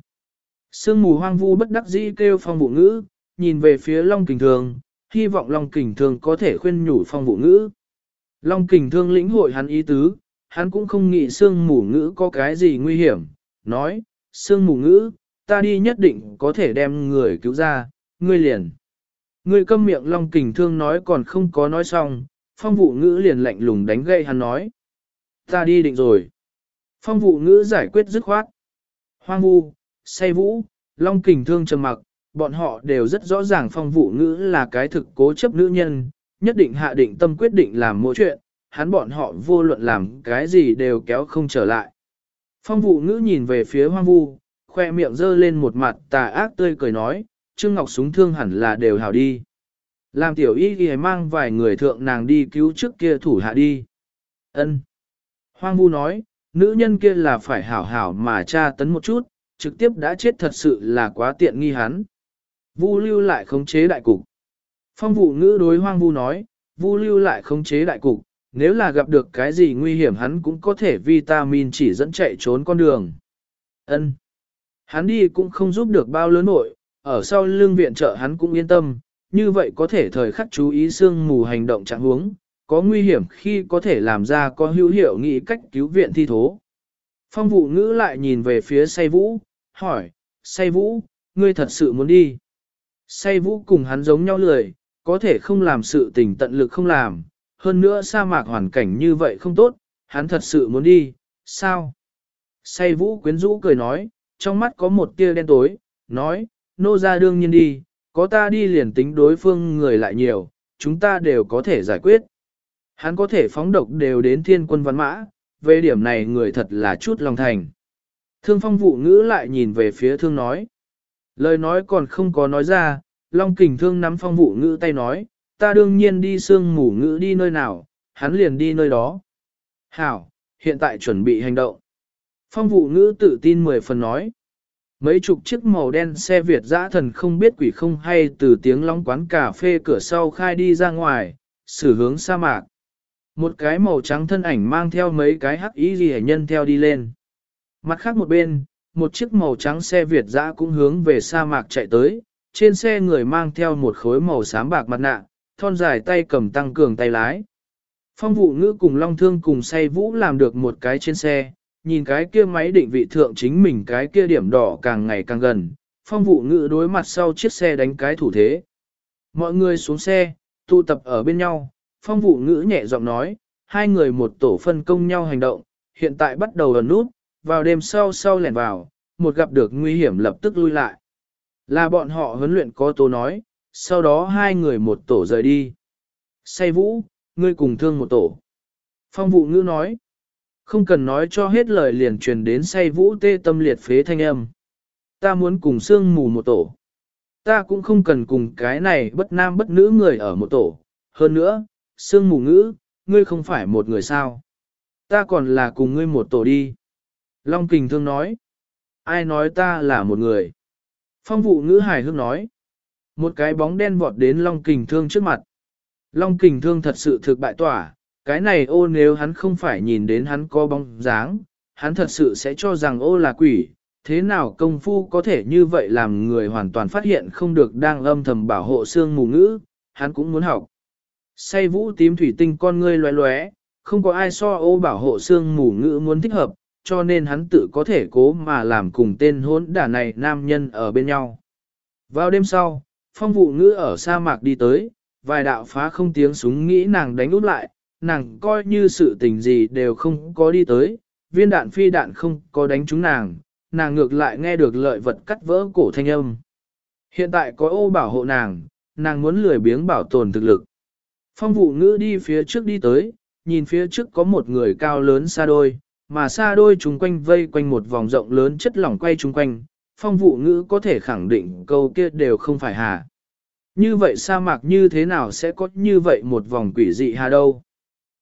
Sương mù hoang vu bất đắc dĩ kêu phong vụ ngữ, nhìn về phía Long Kình Thường, hy vọng Long Kình Thường có thể khuyên nhủ phong vụ ngữ. Long Kình Thương lĩnh hội hắn ý tứ, hắn cũng không nghĩ sương mù ngữ có cái gì nguy hiểm, nói, sương mù ngữ, ta đi nhất định có thể đem người cứu ra, ngươi liền. Ngươi câm miệng Long Kình Thương nói còn không có nói xong, phong vụ ngữ liền lạnh lùng đánh gậy hắn nói. Ta đi định rồi. Phong vụ ngữ giải quyết dứt khoát. Hoang vu, say vũ, long kình thương trầm mặc, bọn họ đều rất rõ ràng phong vụ ngữ là cái thực cố chấp nữ nhân, nhất định hạ định tâm quyết định làm mỗi chuyện, hắn bọn họ vô luận làm cái gì đều kéo không trở lại. Phong vụ ngữ nhìn về phía hoang vu, khoe miệng dơ lên một mặt tà ác tươi cười nói, Trương Ngọc súng thương hẳn là đều hào đi. Làm tiểu y ghi mang vài người thượng nàng đi cứu trước kia thủ hạ đi. ân Hoang vu nói, nữ nhân kia là phải hảo hảo mà tra tấn một chút, trực tiếp đã chết thật sự là quá tiện nghi hắn. Vu lưu lại khống chế đại cục. Phong vụ ngữ đối hoang vu nói, vu lưu lại khống chế đại cục, nếu là gặp được cái gì nguy hiểm hắn cũng có thể vitamin chỉ dẫn chạy trốn con đường. Ân, Hắn đi cũng không giúp được bao lớn nội, ở sau lưng viện trợ hắn cũng yên tâm, như vậy có thể thời khắc chú ý sương mù hành động trạng huống, có nguy hiểm khi có thể làm ra có hữu hiệu nghĩ cách cứu viện thi thố. Phong vụ ngữ lại nhìn về phía say vũ, hỏi, say vũ, ngươi thật sự muốn đi. Say vũ cùng hắn giống nhau lười, có thể không làm sự tình tận lực không làm, hơn nữa sa mạc hoàn cảnh như vậy không tốt, hắn thật sự muốn đi, sao? Say vũ quyến rũ cười nói, trong mắt có một tia đen tối, nói, nô ra đương nhiên đi, có ta đi liền tính đối phương người lại nhiều, chúng ta đều có thể giải quyết. Hắn có thể phóng độc đều đến thiên quân văn mã, về điểm này người thật là chút lòng thành. Thương phong vụ ngữ lại nhìn về phía thương nói. Lời nói còn không có nói ra, Long kình thương nắm phong vụ ngữ tay nói, ta đương nhiên đi sương mù ngữ đi nơi nào, hắn liền đi nơi đó. Hảo, hiện tại chuẩn bị hành động. Phong vụ ngữ tự tin mười phần nói. Mấy chục chiếc màu đen xe Việt dã thần không biết quỷ không hay từ tiếng long quán cà phê cửa sau khai đi ra ngoài, xử hướng sa mạc. Một cái màu trắng thân ảnh mang theo mấy cái hắc ý ghi nhân theo đi lên. Mặt khác một bên, một chiếc màu trắng xe Việt dã cũng hướng về sa mạc chạy tới, trên xe người mang theo một khối màu xám bạc mặt nạ, thon dài tay cầm tăng cường tay lái. Phong vụ ngữ cùng Long Thương cùng say vũ làm được một cái trên xe, nhìn cái kia máy định vị thượng chính mình cái kia điểm đỏ càng ngày càng gần, phong vụ ngữ đối mặt sau chiếc xe đánh cái thủ thế. Mọi người xuống xe, tụ tập ở bên nhau, phong vụ ngữ nhẹ giọng nói, hai người một tổ phân công nhau hành động, hiện tại bắt đầu ẩn nút, vào đêm sau sau lẻn vào, một gặp được nguy hiểm lập tức lui lại. Là bọn họ huấn luyện có tố nói, sau đó hai người một tổ rời đi. Say vũ, ngươi cùng thương một tổ. Phong vụ ngữ nói, không cần nói cho hết lời liền truyền đến say vũ tê tâm liệt phế thanh âm. Ta muốn cùng sương mù một tổ. Ta cũng không cần cùng cái này bất nam bất nữ người ở một tổ. Hơn nữa, sương mù ngữ, ngươi không phải một người sao. Ta còn là cùng ngươi một tổ đi. Long kình thương nói. Ai nói ta là một người? Phong vụ ngữ hài hước nói. Một cái bóng đen vọt đến Long kình thương trước mặt. Long kình thương thật sự thực bại tỏa, cái này ô nếu hắn không phải nhìn đến hắn có bóng dáng, hắn thật sự sẽ cho rằng ô là quỷ, thế nào công phu có thể như vậy làm người hoàn toàn phát hiện không được đang âm thầm bảo hộ xương mù ngữ, hắn cũng muốn học. Say vũ tím thủy tinh con ngươi loé loé, không có ai so ô bảo hộ xương mù ngữ muốn thích hợp, cho nên hắn tự có thể cố mà làm cùng tên hốn đả này nam nhân ở bên nhau. Vào đêm sau, phong vụ ngữ ở sa mạc đi tới, vài đạo phá không tiếng súng nghĩ nàng đánh út lại, nàng coi như sự tình gì đều không có đi tới, viên đạn phi đạn không có đánh trúng nàng, nàng ngược lại nghe được lợi vật cắt vỡ cổ thanh âm. Hiện tại có ô bảo hộ nàng, nàng muốn lười biếng bảo tồn thực lực. Phong vụ ngữ đi phía trước đi tới, nhìn phía trước có một người cao lớn xa đôi, mà xa đôi chúng quanh vây quanh một vòng rộng lớn chất lỏng quay chung quanh, phong vụ ngữ có thể khẳng định câu kia đều không phải hà. Như vậy sa mạc như thế nào sẽ có như vậy một vòng quỷ dị hà đâu?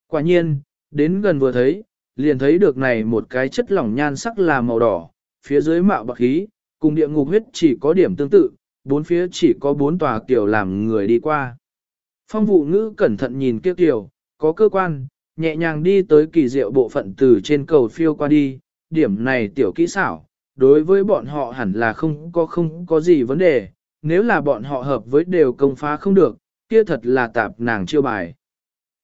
Quả nhiên, đến gần vừa thấy, liền thấy được này một cái chất lỏng nhan sắc là màu đỏ, phía dưới mạo bạc khí, cùng địa ngục huyết chỉ có điểm tương tự, bốn phía chỉ có bốn tòa kiểu làm người đi qua. Phong vụ ngữ cẩn thận nhìn kia kiểu, có cơ quan, nhẹ nhàng đi tới kỳ diệu bộ phận từ trên cầu phiêu qua đi, điểm này tiểu kỹ xảo, đối với bọn họ hẳn là không có không có gì vấn đề, nếu là bọn họ hợp với đều công phá không được, kia thật là tạp nàng chiêu bài.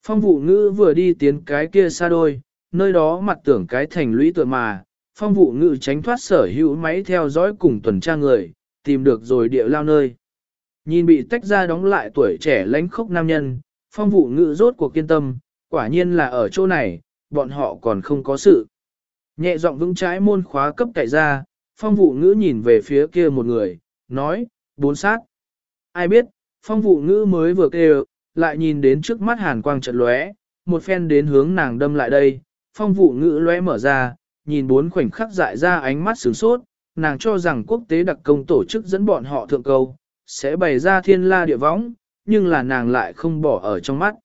Phong vụ ngữ vừa đi tiến cái kia xa đôi, nơi đó mặt tưởng cái thành lũy tựa mà, phong vụ ngữ tránh thoát sở hữu máy theo dõi cùng tuần tra người, tìm được rồi địa lao nơi. Nhìn bị tách ra đóng lại tuổi trẻ lánh khốc nam nhân, phong vụ ngữ rốt cuộc kiên tâm, quả nhiên là ở chỗ này, bọn họ còn không có sự. Nhẹ giọng vững trái môn khóa cấp cậy ra, phong vụ ngữ nhìn về phía kia một người, nói, bốn sát. Ai biết, phong vụ ngữ mới vừa kêu, lại nhìn đến trước mắt hàn quang trận lóe, một phen đến hướng nàng đâm lại đây, phong vụ ngữ lóe mở ra, nhìn bốn khoảnh khắc dại ra ánh mắt sướng sốt, nàng cho rằng quốc tế đặc công tổ chức dẫn bọn họ thượng cầu, sẽ bày ra thiên la địa võng, nhưng là nàng lại không bỏ ở trong mắt.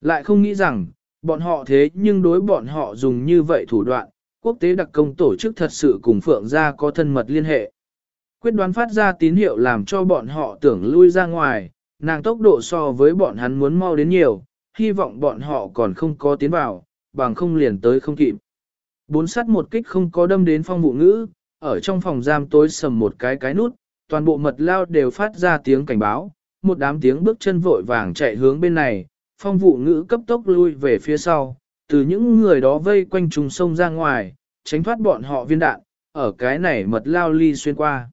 Lại không nghĩ rằng, bọn họ thế nhưng đối bọn họ dùng như vậy thủ đoạn, quốc tế đặc công tổ chức thật sự cùng Phượng gia có thân mật liên hệ. Quyết đoán phát ra tín hiệu làm cho bọn họ tưởng lui ra ngoài, nàng tốc độ so với bọn hắn muốn mau đến nhiều, hy vọng bọn họ còn không có tiến vào, bằng không liền tới không kịp. Bốn sắt một kích không có đâm đến phong vụ ngữ, ở trong phòng giam tối sầm một cái cái nút, toàn bộ mật lao đều phát ra tiếng cảnh báo, một đám tiếng bước chân vội vàng chạy hướng bên này, phong vụ ngữ cấp tốc lui về phía sau, từ những người đó vây quanh trùng sông ra ngoài, tránh thoát bọn họ viên đạn, ở cái này mật lao ly xuyên qua.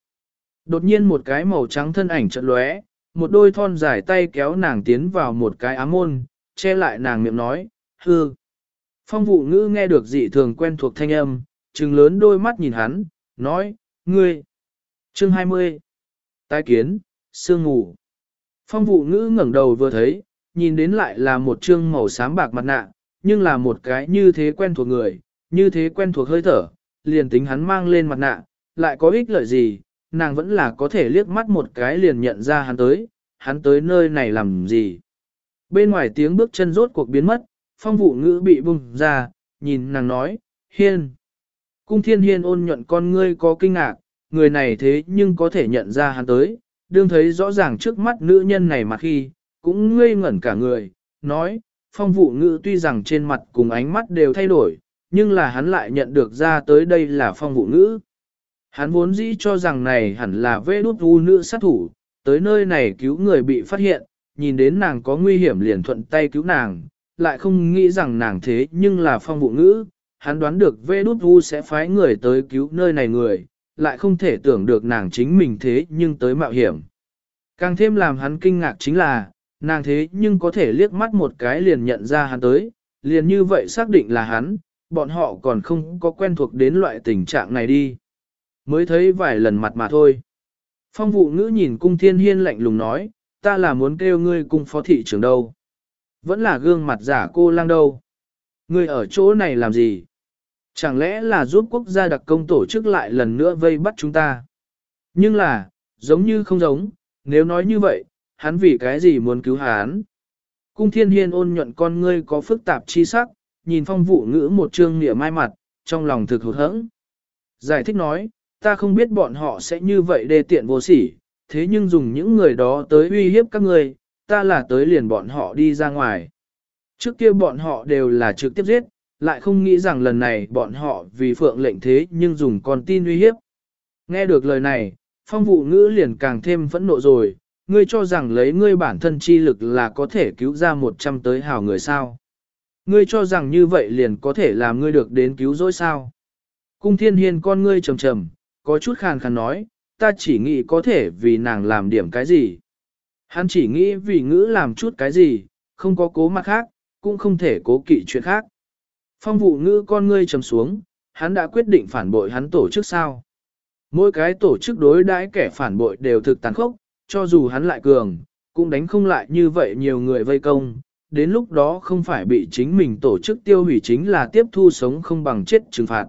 Đột nhiên một cái màu trắng thân ảnh chợt lóe, một đôi thon dài tay kéo nàng tiến vào một cái ám môn, che lại nàng miệng nói, hư. Phong vụ ngữ nghe được dị thường quen thuộc thanh âm, trừng lớn đôi mắt nhìn hắn, nói, ngươi. Chương 20. Tái kiến, sương ngủ. Phong vụ ngữ ngẩng đầu vừa thấy, nhìn đến lại là một chương màu xám bạc mặt nạ, nhưng là một cái như thế quen thuộc người, như thế quen thuộc hơi thở, liền tính hắn mang lên mặt nạ, lại có ích lợi gì, nàng vẫn là có thể liếc mắt một cái liền nhận ra hắn tới, hắn tới nơi này làm gì. Bên ngoài tiếng bước chân rốt cuộc biến mất, phong vụ ngữ bị bung ra, nhìn nàng nói, hiên. Cung thiên hiên ôn nhuận con ngươi có kinh ngạc, người này thế nhưng có thể nhận ra hắn tới, đương thấy rõ ràng trước mắt nữ nhân này mà khi, cũng ngây ngẩn cả người, nói, phong vụ ngữ tuy rằng trên mặt cùng ánh mắt đều thay đổi, nhưng là hắn lại nhận được ra tới đây là phong vụ ngữ. Hắn vốn dĩ cho rằng này hẳn là vê đút u nữ sát thủ, tới nơi này cứu người bị phát hiện, nhìn đến nàng có nguy hiểm liền thuận tay cứu nàng, lại không nghĩ rằng nàng thế nhưng là phong vụ ngữ, hắn đoán được vê đút u sẽ phái người tới cứu nơi này người, lại không thể tưởng được nàng chính mình thế nhưng tới mạo hiểm. Càng thêm làm hắn kinh ngạc chính là, nàng thế nhưng có thể liếc mắt một cái liền nhận ra hắn tới, liền như vậy xác định là hắn, bọn họ còn không có quen thuộc đến loại tình trạng này đi. Mới thấy vài lần mặt mà thôi. Phong vụ ngữ nhìn cung thiên hiên lạnh lùng nói, ta là muốn kêu ngươi cung phó thị trưởng đâu. Vẫn là gương mặt giả cô lang đâu. Ngươi ở chỗ này làm gì? Chẳng lẽ là giúp quốc gia đặc công tổ chức lại lần nữa vây bắt chúng ta? Nhưng là, giống như không giống, nếu nói như vậy, hắn vì cái gì muốn cứu hắn? Cung thiên hiên ôn nhuận con ngươi có phức tạp chi sắc, nhìn phong vụ ngữ một trương nịa mai mặt, trong lòng thực hụt hẫng. Giải thích nói, ta không biết bọn họ sẽ như vậy đê tiện vô sỉ, thế nhưng dùng những người đó tới uy hiếp các ngươi, ta là tới liền bọn họ đi ra ngoài. Trước kia bọn họ đều là trực tiếp giết, lại không nghĩ rằng lần này bọn họ vì phượng lệnh thế nhưng dùng con tin uy hiếp. Nghe được lời này, phong vụ ngữ liền càng thêm phẫn nộ rồi, ngươi cho rằng lấy ngươi bản thân chi lực là có thể cứu ra một trăm tới hào người sao. Ngươi cho rằng như vậy liền có thể làm ngươi được đến cứu rỗi sao. Cung thiên hiên con ngươi trầm trầm, có chút khàn khàn nói, ta chỉ nghĩ có thể vì nàng làm điểm cái gì. Hắn chỉ nghĩ vì ngữ làm chút cái gì, không có cố mặt khác, cũng không thể cố kỵ chuyện khác. Phong vụ ngữ con ngươi trầm xuống, hắn đã quyết định phản bội hắn tổ chức sao. Mỗi cái tổ chức đối đãi kẻ phản bội đều thực tàn khốc, cho dù hắn lại cường, cũng đánh không lại như vậy nhiều người vây công, đến lúc đó không phải bị chính mình tổ chức tiêu hủy chính là tiếp thu sống không bằng chết trừng phạt.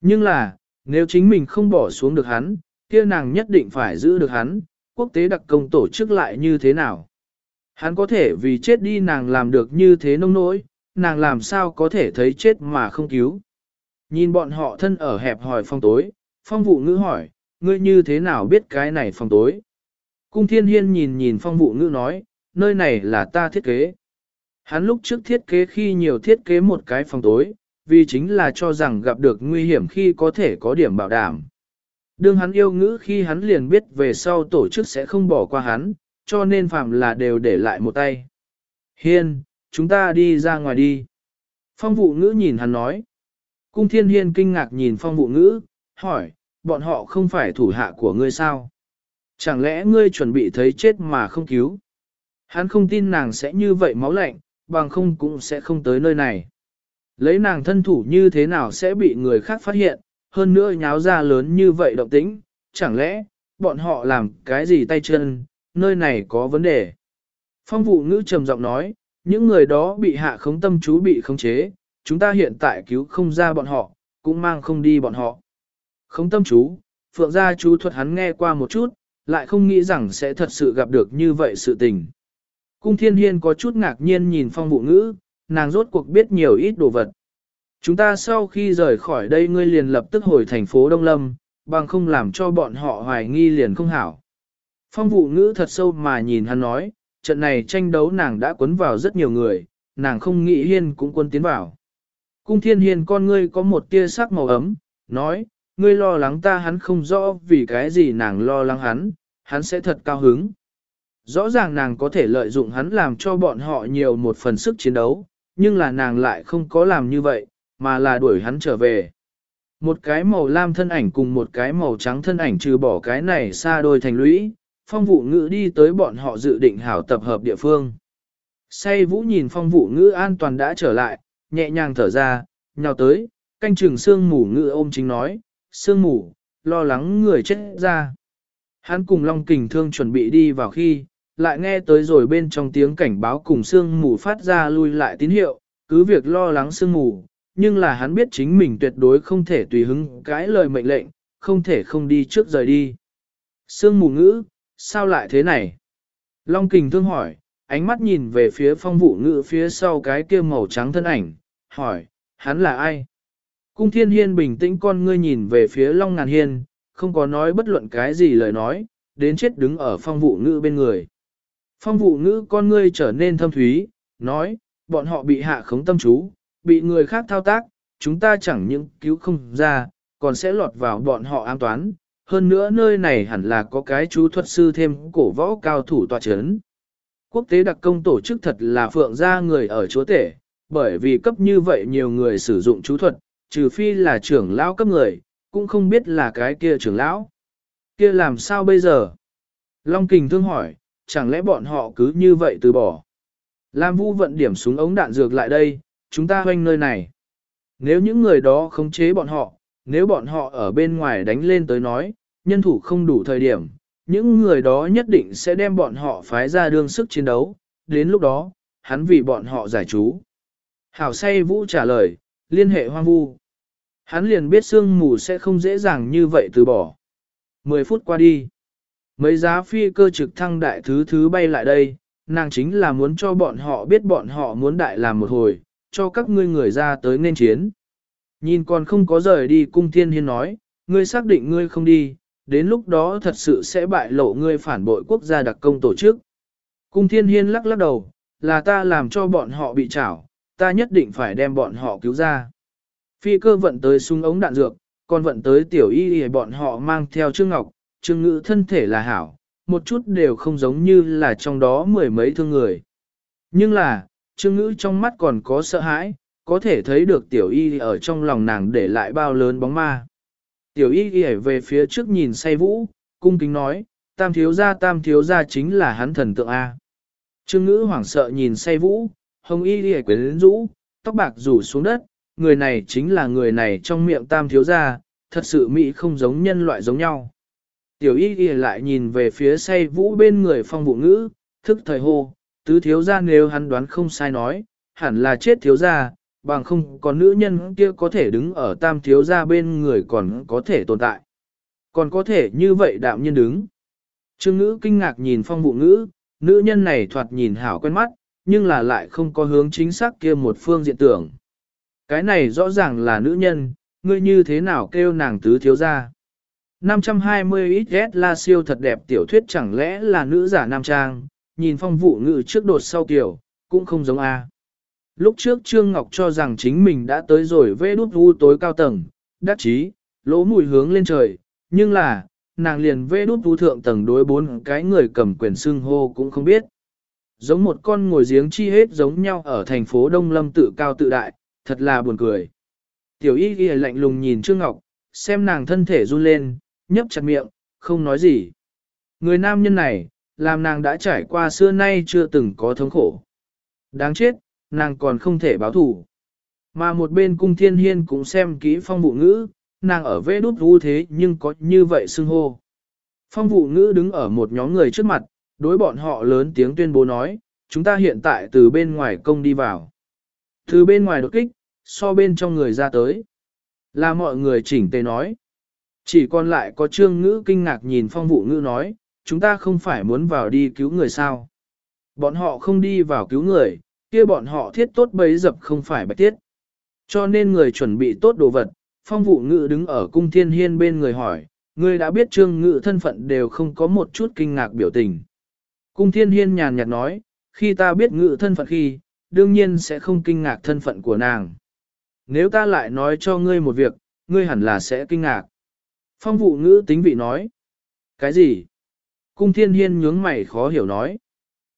Nhưng là, nếu chính mình không bỏ xuống được hắn, kia nàng nhất định phải giữ được hắn, quốc tế đặc công tổ chức lại như thế nào. Hắn có thể vì chết đi nàng làm được như thế nông nỗi, nàng làm sao có thể thấy chết mà không cứu. Nhìn bọn họ thân ở hẹp hỏi phong tối, phong vụ ngữ hỏi, ngươi như thế nào biết cái này phong tối. Cung thiên hiên nhìn nhìn phong vụ ngữ nói, nơi này là ta thiết kế. Hắn lúc trước thiết kế khi nhiều thiết kế một cái phòng tối, vì chính là cho rằng gặp được nguy hiểm khi có thể có điểm bảo đảm. Đương hắn yêu ngữ khi hắn liền biết về sau tổ chức sẽ không bỏ qua hắn, cho nên phạm là đều để lại một tay. Hiên, chúng ta đi ra ngoài đi. Phong vụ ngữ nhìn hắn nói. Cung thiên hiên kinh ngạc nhìn phong vụ ngữ, hỏi, bọn họ không phải thủ hạ của ngươi sao? Chẳng lẽ ngươi chuẩn bị thấy chết mà không cứu? Hắn không tin nàng sẽ như vậy máu lạnh, bằng không cũng sẽ không tới nơi này. Lấy nàng thân thủ như thế nào sẽ bị người khác phát hiện, hơn nữa nháo ra lớn như vậy động tĩnh, chẳng lẽ, bọn họ làm cái gì tay chân, nơi này có vấn đề. Phong vụ ngữ trầm giọng nói, những người đó bị hạ khống tâm chú bị khống chế, chúng ta hiện tại cứu không ra bọn họ, cũng mang không đi bọn họ. Khống tâm chú, phượng gia chú thuật hắn nghe qua một chút, lại không nghĩ rằng sẽ thật sự gặp được như vậy sự tình. Cung thiên hiên có chút ngạc nhiên nhìn phong vụ ngữ, nàng rốt cuộc biết nhiều ít đồ vật. Chúng ta sau khi rời khỏi đây ngươi liền lập tức hồi thành phố Đông Lâm, bằng không làm cho bọn họ hoài nghi liền không hảo. Phong vụ ngữ thật sâu mà nhìn hắn nói, trận này tranh đấu nàng đã cuốn vào rất nhiều người, nàng không nghĩ hiên cũng quân tiến vào. Cung thiên hiên con ngươi có một tia sắc màu ấm, nói, ngươi lo lắng ta hắn không rõ vì cái gì nàng lo lắng hắn, hắn sẽ thật cao hứng. Rõ ràng nàng có thể lợi dụng hắn làm cho bọn họ nhiều một phần sức chiến đấu, nhưng là nàng lại không có làm như vậy, mà là đuổi hắn trở về. Một cái màu lam thân ảnh cùng một cái màu trắng thân ảnh trừ bỏ cái này xa đôi thành lũy, phong vụ ngữ đi tới bọn họ dự định hảo tập hợp địa phương. Say vũ nhìn phong vụ ngữ an toàn đã trở lại, nhẹ nhàng thở ra, nhào tới, canh chừng sương mù ngữ ôm chính nói, sương mù, lo lắng người chết ra. Hắn cùng Long Kình Thương chuẩn bị đi vào khi, lại nghe tới rồi bên trong tiếng cảnh báo cùng sương mù phát ra lui lại tín hiệu, cứ việc lo lắng sương mù, nhưng là hắn biết chính mình tuyệt đối không thể tùy hứng cái lời mệnh lệnh, không thể không đi trước rời đi. Sương mù ngữ, sao lại thế này? Long kình thương hỏi, ánh mắt nhìn về phía phong vụ ngữ phía sau cái kia màu trắng thân ảnh, hỏi, hắn là ai? Cung thiên hiên bình tĩnh con ngươi nhìn về phía Long ngàn hiên, không có nói bất luận cái gì lời nói, đến chết đứng ở phong vụ ngữ bên người. Phong vụ ngữ con ngươi trở nên thâm thúy, nói, bọn họ bị hạ khống tâm chú, bị người khác thao tác, chúng ta chẳng những cứu không ra, còn sẽ lọt vào bọn họ an toán. Hơn nữa nơi này hẳn là có cái chú thuật sư thêm cổ võ cao thủ tòa chấn. Quốc tế đặc công tổ chức thật là phượng ra người ở chúa tể, bởi vì cấp như vậy nhiều người sử dụng chú thuật, trừ phi là trưởng lao cấp người, cũng không biết là cái kia trưởng lão. Kia làm sao bây giờ? Long Kình thương hỏi, chẳng lẽ bọn họ cứ như vậy từ bỏ? Lam Vũ vận điểm súng ống đạn dược lại đây, chúng ta hoanh nơi này. Nếu những người đó khống chế bọn họ, nếu bọn họ ở bên ngoài đánh lên tới nói, nhân thủ không đủ thời điểm, những người đó nhất định sẽ đem bọn họ phái ra đương sức chiến đấu, đến lúc đó, hắn vì bọn họ giải chú. Hảo say Vũ trả lời, liên hệ hoang vu. Hắn liền biết sương mù sẽ không dễ dàng như vậy từ bỏ. 10 phút qua đi. Mấy giá phi cơ trực thăng đại thứ thứ bay lại đây, nàng chính là muốn cho bọn họ biết bọn họ muốn đại làm một hồi, cho các ngươi người ra tới nên chiến. Nhìn còn không có rời đi cung thiên hiên nói, ngươi xác định ngươi không đi, đến lúc đó thật sự sẽ bại lộ ngươi phản bội quốc gia đặc công tổ chức. Cung thiên hiên lắc lắc đầu, là ta làm cho bọn họ bị trảo, ta nhất định phải đem bọn họ cứu ra. Phi cơ vận tới súng ống đạn dược, còn vận tới tiểu y y bọn họ mang theo Trương Ngọc, Trương Ngữ thân thể là hảo, một chút đều không giống như là trong đó mười mấy thương người. Nhưng là, Trương Ngữ trong mắt còn có sợ hãi, có thể thấy được tiểu y ở trong lòng nàng để lại bao lớn bóng ma. Tiểu y y về phía trước nhìn say vũ, cung kính nói, tam thiếu gia tam thiếu gia chính là hắn thần tượng A. Trương Ngữ hoảng sợ nhìn say vũ, hồng y y quyến rũ, tóc bạc rủ xuống đất, người này chính là người này trong miệng tam thiếu gia, thật sự mỹ không giống nhân loại giống nhau. Tiểu y y lại nhìn về phía say vũ bên người phong bụ ngữ, thức thời hô, tứ thiếu gia nếu hắn đoán không sai nói, hẳn là chết thiếu gia, bằng không còn nữ nhân kia có thể đứng ở tam thiếu gia bên người còn có thể tồn tại. Còn có thể như vậy đạm nhân đứng. Trương ngữ kinh ngạc nhìn phong bụ ngữ, nữ nhân này thoạt nhìn hảo quen mắt, nhưng là lại không có hướng chính xác kia một phương diện tưởng. Cái này rõ ràng là nữ nhân, ngươi như thế nào kêu nàng tứ thiếu gia. 520 XS la siêu thật đẹp tiểu thuyết chẳng lẽ là nữ giả nam trang, nhìn phong vụ ngữ trước đột sau kiểu, cũng không giống A. Lúc trước Trương Ngọc cho rằng chính mình đã tới rồi vê đút vu tối cao tầng, đắc chí, lỗ mùi hướng lên trời, nhưng là, nàng liền vê đút vu thượng tầng đối bốn cái người cầm quyền xưng hô cũng không biết. Giống một con ngồi giếng chi hết giống nhau ở thành phố Đông Lâm tự cao tự đại, thật là buồn cười. Tiểu y ghi lạnh lùng nhìn Trương Ngọc, xem nàng thân thể run lên, nhấp chặt miệng, không nói gì. Người nam nhân này, làm nàng đã trải qua xưa nay chưa từng có thống khổ. Đáng chết, nàng còn không thể báo thủ. Mà một bên cung thiên hiên cũng xem kỹ phong vụ ngữ, nàng ở vế đút vu thế nhưng có như vậy xưng hô. Phong vụ ngữ đứng ở một nhóm người trước mặt, đối bọn họ lớn tiếng tuyên bố nói, chúng ta hiện tại từ bên ngoài công đi vào. Từ bên ngoài đột kích, so bên trong người ra tới. Là mọi người chỉnh tề nói. Chỉ còn lại có trương ngữ kinh ngạc nhìn phong vụ ngữ nói, chúng ta không phải muốn vào đi cứu người sao. Bọn họ không đi vào cứu người, kia bọn họ thiết tốt bấy dập không phải bạch tiết. Cho nên người chuẩn bị tốt đồ vật, phong vụ ngữ đứng ở cung thiên hiên bên người hỏi, người đã biết trương ngữ thân phận đều không có một chút kinh ngạc biểu tình. Cung thiên hiên nhàn nhạt nói, khi ta biết ngữ thân phận khi, đương nhiên sẽ không kinh ngạc thân phận của nàng. Nếu ta lại nói cho ngươi một việc, ngươi hẳn là sẽ kinh ngạc. Phong vụ ngữ tính vị nói. Cái gì? Cung thiên hiên nhướng mày khó hiểu nói.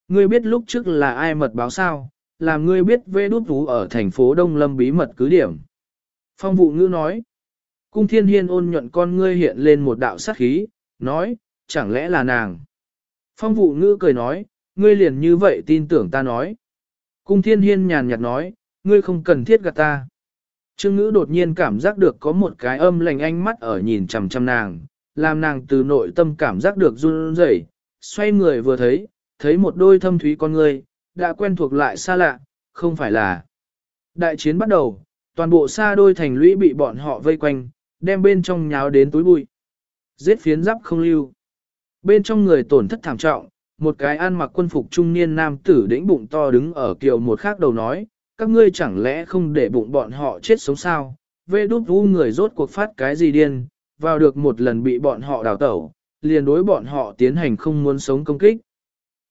Ngươi biết lúc trước là ai mật báo sao, làm ngươi biết vê đút vú ở thành phố Đông Lâm bí mật cứ điểm. Phong vụ ngữ nói. Cung thiên hiên ôn nhuận con ngươi hiện lên một đạo sát khí, nói, chẳng lẽ là nàng. Phong vụ ngữ cười nói, ngươi liền như vậy tin tưởng ta nói. Cung thiên hiên nhàn nhạt nói, ngươi không cần thiết gạt ta. Trương ngữ đột nhiên cảm giác được có một cái âm lành ánh mắt ở nhìn chằm chằm nàng, làm nàng từ nội tâm cảm giác được run rẩy, xoay người vừa thấy, thấy một đôi thâm thúy con người, đã quen thuộc lại xa lạ, không phải là. Đại chiến bắt đầu, Toàn bộ xa đôi thành lũy bị bọn họ vây quanh, đem bên trong nháo đến túi bụi. Giết phiến giáp không lưu. Bên trong người tổn thất thảm trọng, một cái ăn mặc quân phục trung niên nam tử đĩnh bụng to đứng ở kiều một khác đầu nói, các ngươi chẳng lẽ không để bụng bọn họ chết sống sao, vê đút vũ người rốt cuộc phát cái gì điên, vào được một lần bị bọn họ đào tẩu, liền đối bọn họ tiến hành không muốn sống công kích.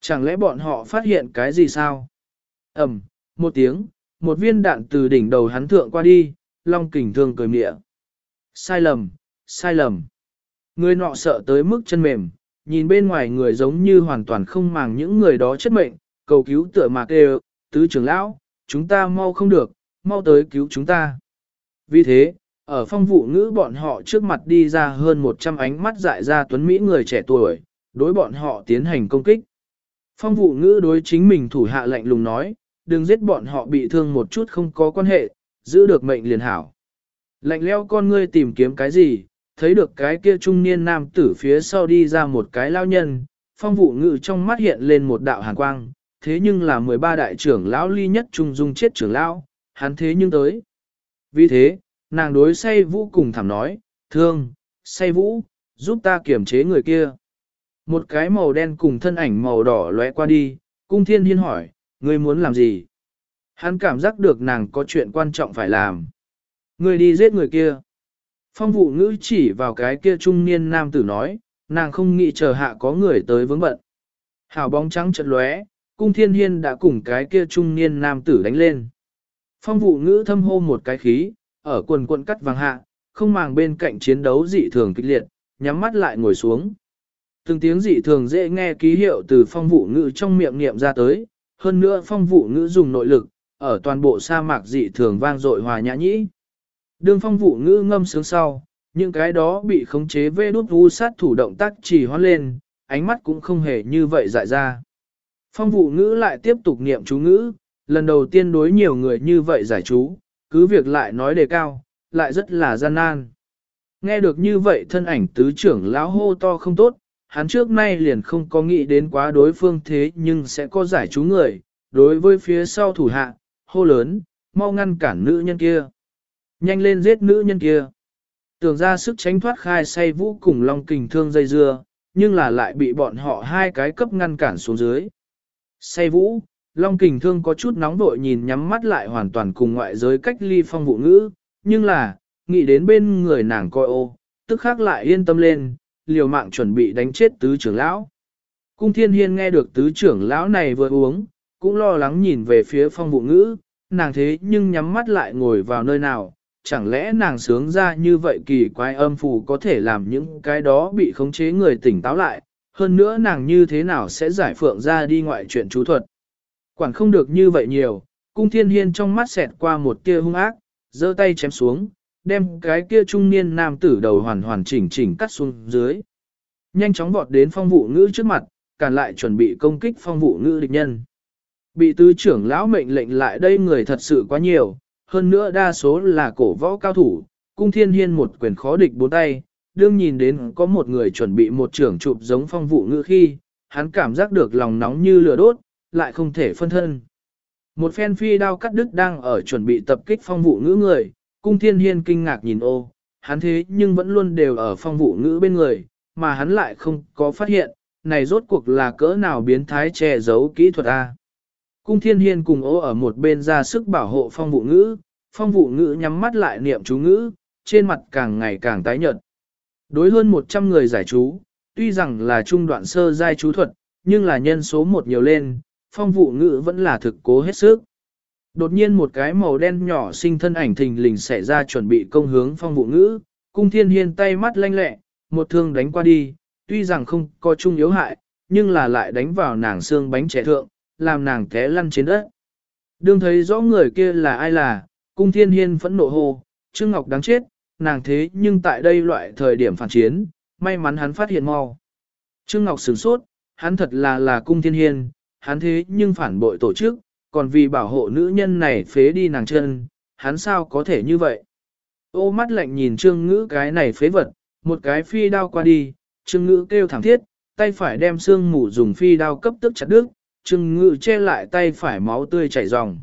Chẳng lẽ bọn họ phát hiện cái gì sao? Ẩm, một tiếng, một viên đạn từ đỉnh đầu hắn thượng qua đi, long kình thương cười mịa. Sai lầm, sai lầm. Người nọ sợ tới mức chân mềm, nhìn bên ngoài người giống như hoàn toàn không màng những người đó chất mệnh, cầu cứu tựa mạc đều, tứ trưởng lão, chúng ta mau không được, mau tới cứu chúng ta. Vì thế, ở phong vụ ngữ bọn họ trước mặt đi ra hơn 100 ánh mắt dại ra tuấn Mỹ người trẻ tuổi, đối bọn họ tiến hành công kích. Phong vụ ngữ đối chính mình thủ hạ lạnh lùng nói, đừng giết bọn họ bị thương một chút không có quan hệ, giữ được mệnh liền hảo. Lạnh leo con ngươi tìm kiếm cái gì, thấy được cái kia trung niên nam tử phía sau đi ra một cái lao nhân, phong vụ ngữ trong mắt hiện lên một đạo hàn quang, thế nhưng là 13 đại trưởng lão ly nhất trung dung chết trưởng lão, hắn thế nhưng tới. Vì thế, nàng đối say vũ cùng thảm nói, thương, say vũ, giúp ta kiểm chế người kia. Một cái màu đen cùng thân ảnh màu đỏ lóe qua đi, cung thiên hiên hỏi, ngươi muốn làm gì? Hắn cảm giác được nàng có chuyện quan trọng phải làm. Ngươi đi giết người kia. Phong vụ ngữ chỉ vào cái kia trung niên nam tử nói, nàng không nghĩ chờ hạ có người tới vướng bận. Hào bóng trắng chật lóe, cung thiên hiên đã cùng cái kia trung niên nam tử đánh lên. Phong vụ ngữ thâm hô một cái khí, ở quần quận cắt vàng hạ, không màng bên cạnh chiến đấu dị thường kịch liệt, nhắm mắt lại ngồi xuống. Từng tiếng dị thường dễ nghe ký hiệu từ phong vụ ngữ trong miệng niệm ra tới, hơn nữa phong vụ ngữ dùng nội lực, ở toàn bộ sa mạc dị thường vang dội hòa nhã nhĩ. Đường phong vụ ngữ ngâm sướng sau, những cái đó bị khống chế vê đút vu sát thủ động tác chỉ hoan lên, ánh mắt cũng không hề như vậy dại ra. Phong vụ ngữ lại tiếp tục niệm chú ngữ, lần đầu tiên đối nhiều người như vậy giải chú, cứ việc lại nói đề cao, lại rất là gian nan. Nghe được như vậy thân ảnh tứ trưởng lão hô to không tốt, hắn trước nay liền không có nghĩ đến quá đối phương thế nhưng sẽ có giải chú người, đối với phía sau thủ hạ, hô lớn, mau ngăn cản nữ nhân kia. Nhanh lên giết nữ nhân kia. Tưởng ra sức tránh thoát khai say vũ cùng long kình thương dây dưa, nhưng là lại bị bọn họ hai cái cấp ngăn cản xuống dưới. Say vũ, long kình thương có chút nóng vội nhìn nhắm mắt lại hoàn toàn cùng ngoại giới cách ly phong vụ ngữ, nhưng là, nghĩ đến bên người nàng coi ô, tức khác lại yên tâm lên, liều mạng chuẩn bị đánh chết tứ trưởng lão. Cung thiên hiên nghe được tứ trưởng lão này vừa uống, cũng lo lắng nhìn về phía phong vụ ngữ, nàng thế nhưng nhắm mắt lại ngồi vào nơi nào, chẳng lẽ nàng sướng ra như vậy kỳ quái âm phù có thể làm những cái đó bị khống chế người tỉnh táo lại, hơn nữa nàng như thế nào sẽ giải phượng ra đi ngoại chuyện chú thuật. Quản không được như vậy nhiều, cung thiên hiên trong mắt xẹt qua một tia hung ác, giơ tay chém xuống, đem cái kia trung niên nam tử đầu hoàn hoàn chỉnh chỉnh cắt xuống dưới. Nhanh chóng vọt đến phong vụ ngữ trước mặt, cản lại chuẩn bị công kích phong vụ ngữ địch nhân. Bị tứ trưởng lão mệnh lệnh lại đây người thật sự quá nhiều, hơn nữa đa số là cổ võ cao thủ, cung thiên hiên một quyền khó địch bốn tay, đương nhìn đến có một người chuẩn bị một trưởng chụp giống phong vụ ngữ khi, hắn cảm giác được lòng nóng như lửa đốt, lại không thể phân thân. Một phen phi đao cắt đứt đang ở chuẩn bị tập kích phong vụ ngữ người, cung thiên hiên kinh ngạc nhìn ô, hắn thế nhưng vẫn luôn đều ở phong vụ ngữ bên người, mà hắn lại không có phát hiện, này rốt cuộc là cỡ nào biến thái che giấu kỹ thuật A. Cung thiên hiên cùng ô ở một bên ra sức bảo hộ phong vụ ngữ, phong vụ ngữ nhắm mắt lại niệm chú ngữ, trên mặt càng ngày càng tái nhợt. Đối hơn 100 người giải chú, tuy rằng là trung đoạn sơ giai chú thuật, nhưng là nhân số một nhiều lên, phong vụ ngữ vẫn là thực cố hết sức. Đột nhiên một cái màu đen nhỏ sinh thân ảnh thình lình xảy ra chuẩn bị công hướng phong vụ ngữ, cung thiên hiên tay mắt lanh lẹ, một thương đánh qua đi, tuy rằng không có chung yếu hại, nhưng là lại đánh vào nàng xương bánh trẻ thượng, làm nàng té lăn trên đất. Đương thấy rõ người kia là ai là, cung thiên hiên phẫn nộ hô, Trương Ngọc đáng chết, nàng thế nhưng tại đây loại thời điểm phản chiến, may mắn hắn phát hiện mau. Trương Ngọc sửng sốt, hắn thật là là cung thiên hiên, hắn thế nhưng phản bội tổ chức, còn vì bảo hộ nữ nhân này phế đi nàng chân, hắn sao có thể như vậy? Ô mắt lạnh nhìn trương ngữ cái này phế vật, một cái phi đao qua đi, trương ngữ kêu thẳng thiết, tay phải đem xương mủ dùng phi đao cấp tức chặt đứt, trương ngữ che lại tay phải máu tươi chảy ròng.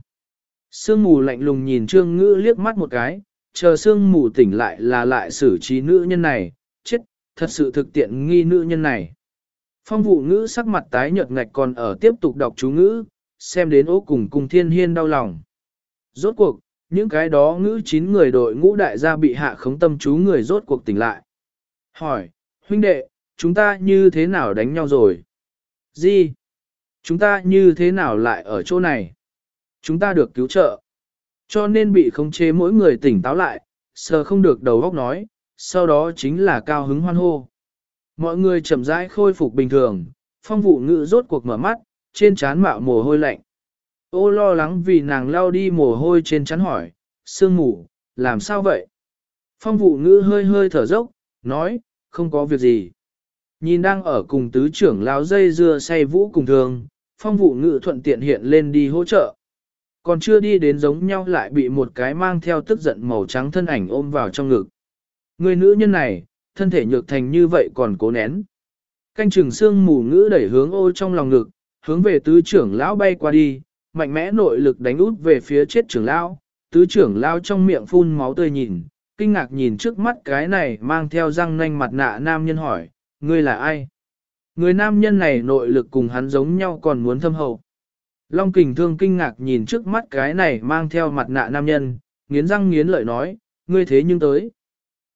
Sương mù lạnh lùng nhìn trương ngữ liếc mắt một cái, chờ sương mù tỉnh lại là lại xử trí nữ nhân này, chết, thật sự thực tiện nghi nữ nhân này. Phong vụ ngữ sắc mặt tái nhợt ngạch còn ở tiếp tục đọc chú ngữ, xem đến ố cùng cùng thiên hiên đau lòng. Rốt cuộc, những cái đó ngữ chín người đội ngũ đại gia bị hạ khống tâm chú người rốt cuộc tỉnh lại. Hỏi, huynh đệ, chúng ta như thế nào đánh nhau rồi? Gì? Chúng ta như thế nào lại ở chỗ này? Chúng ta được cứu trợ. Cho nên bị khống chế mỗi người tỉnh táo lại, sờ không được đầu óc nói, sau đó chính là cao hứng hoan hô. Mọi người chậm rãi khôi phục bình thường, phong vụ ngự rốt cuộc mở mắt, trên trán mạo mồ hôi lạnh. Ô lo lắng vì nàng lao đi mồ hôi trên trán hỏi, sương ngủ, làm sao vậy? Phong vụ ngữ hơi hơi thở dốc, nói, không có việc gì. Nhìn đang ở cùng tứ trưởng lao dây dưa say vũ cùng thường, phong vụ ngữ thuận tiện hiện lên đi hỗ trợ. Còn chưa đi đến giống nhau lại bị một cái mang theo tức giận màu trắng thân ảnh ôm vào trong ngực. Người nữ nhân này, thân thể nhược thành như vậy còn cố nén. Canh chừng xương mù ngữ đẩy hướng ô trong lòng ngực, hướng về tứ trưởng lão bay qua đi, mạnh mẽ nội lực đánh út về phía chết trưởng lão, tứ trưởng lão trong miệng phun máu tươi nhìn, kinh ngạc nhìn trước mắt cái này mang theo răng nanh mặt nạ nam nhân hỏi, ngươi là ai? Người nam nhân này nội lực cùng hắn giống nhau còn muốn thâm hậu. Long kình thương kinh ngạc nhìn trước mắt cái này mang theo mặt nạ nam nhân, nghiến răng nghiến lợi nói, ngươi thế nhưng tới.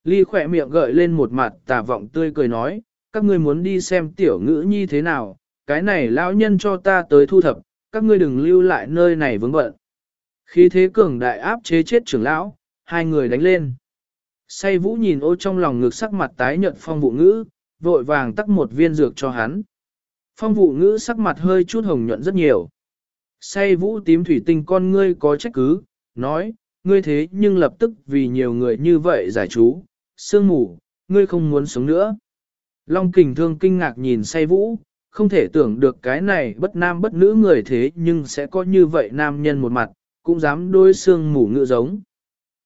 Ly khỏe miệng gợi lên một mặt tà vọng tươi cười nói, các ngươi muốn đi xem tiểu ngữ nhi thế nào, cái này lão nhân cho ta tới thu thập, các ngươi đừng lưu lại nơi này vướng bận. Khi thế cường đại áp chế chết trưởng lão, hai người đánh lên. Say vũ nhìn ô trong lòng ngực sắc mặt tái nhợt phong vụ ngữ, vội vàng tắc một viên dược cho hắn. Phong vụ ngữ sắc mặt hơi chút hồng nhuận rất nhiều. Say vũ tím thủy tinh con ngươi có trách cứ, nói, ngươi thế nhưng lập tức vì nhiều người như vậy giải chú, sương mù, ngươi không muốn sống nữa. Long kình thương kinh ngạc nhìn say vũ, không thể tưởng được cái này bất nam bất nữ người thế nhưng sẽ có như vậy nam nhân một mặt, cũng dám đôi sương mù ngữ giống.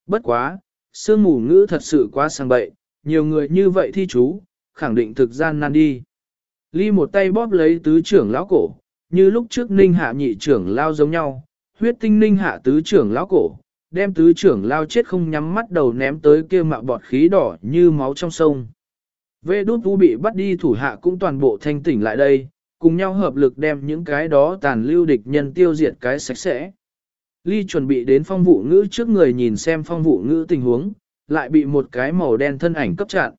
Bất quá, sương mù ngữ thật sự quá sang bậy, nhiều người như vậy thi chú, khẳng định thực gian nan đi. Ly một tay bóp lấy tứ trưởng lão cổ, như lúc trước ninh hạ nhị trưởng lao giống nhau, huyết tinh ninh hạ tứ trưởng lão cổ, đem tứ trưởng lao chết không nhắm mắt đầu ném tới kia mạ bọt khí đỏ như máu trong sông. Vệ đút vũ bị bắt đi thủ hạ cũng toàn bộ thanh tỉnh lại đây, cùng nhau hợp lực đem những cái đó tàn lưu địch nhân tiêu diệt cái sạch sẽ. Ly chuẩn bị đến phong vụ ngữ trước người nhìn xem phong vụ ngữ tình huống, lại bị một cái màu đen thân ảnh cấp chặn.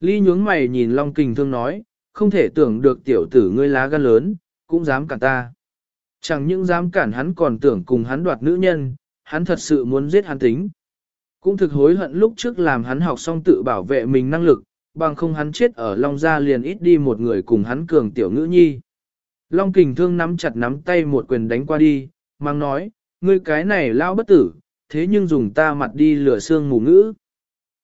Ly nhướng mày nhìn Long Kình Thương nói, không thể tưởng được tiểu tử ngươi lá gan lớn, cũng dám cản ta. Chẳng những dám cản hắn còn tưởng cùng hắn đoạt nữ nhân, hắn thật sự muốn giết hắn tính. Cũng thực hối hận lúc trước làm hắn học xong tự bảo vệ mình năng lực, bằng không hắn chết ở Long Gia liền ít đi một người cùng hắn cường tiểu ngữ nhi. Long kình thương nắm chặt nắm tay một quyền đánh qua đi, mang nói, ngươi cái này lao bất tử, thế nhưng dùng ta mặt đi lửa xương mù ngữ.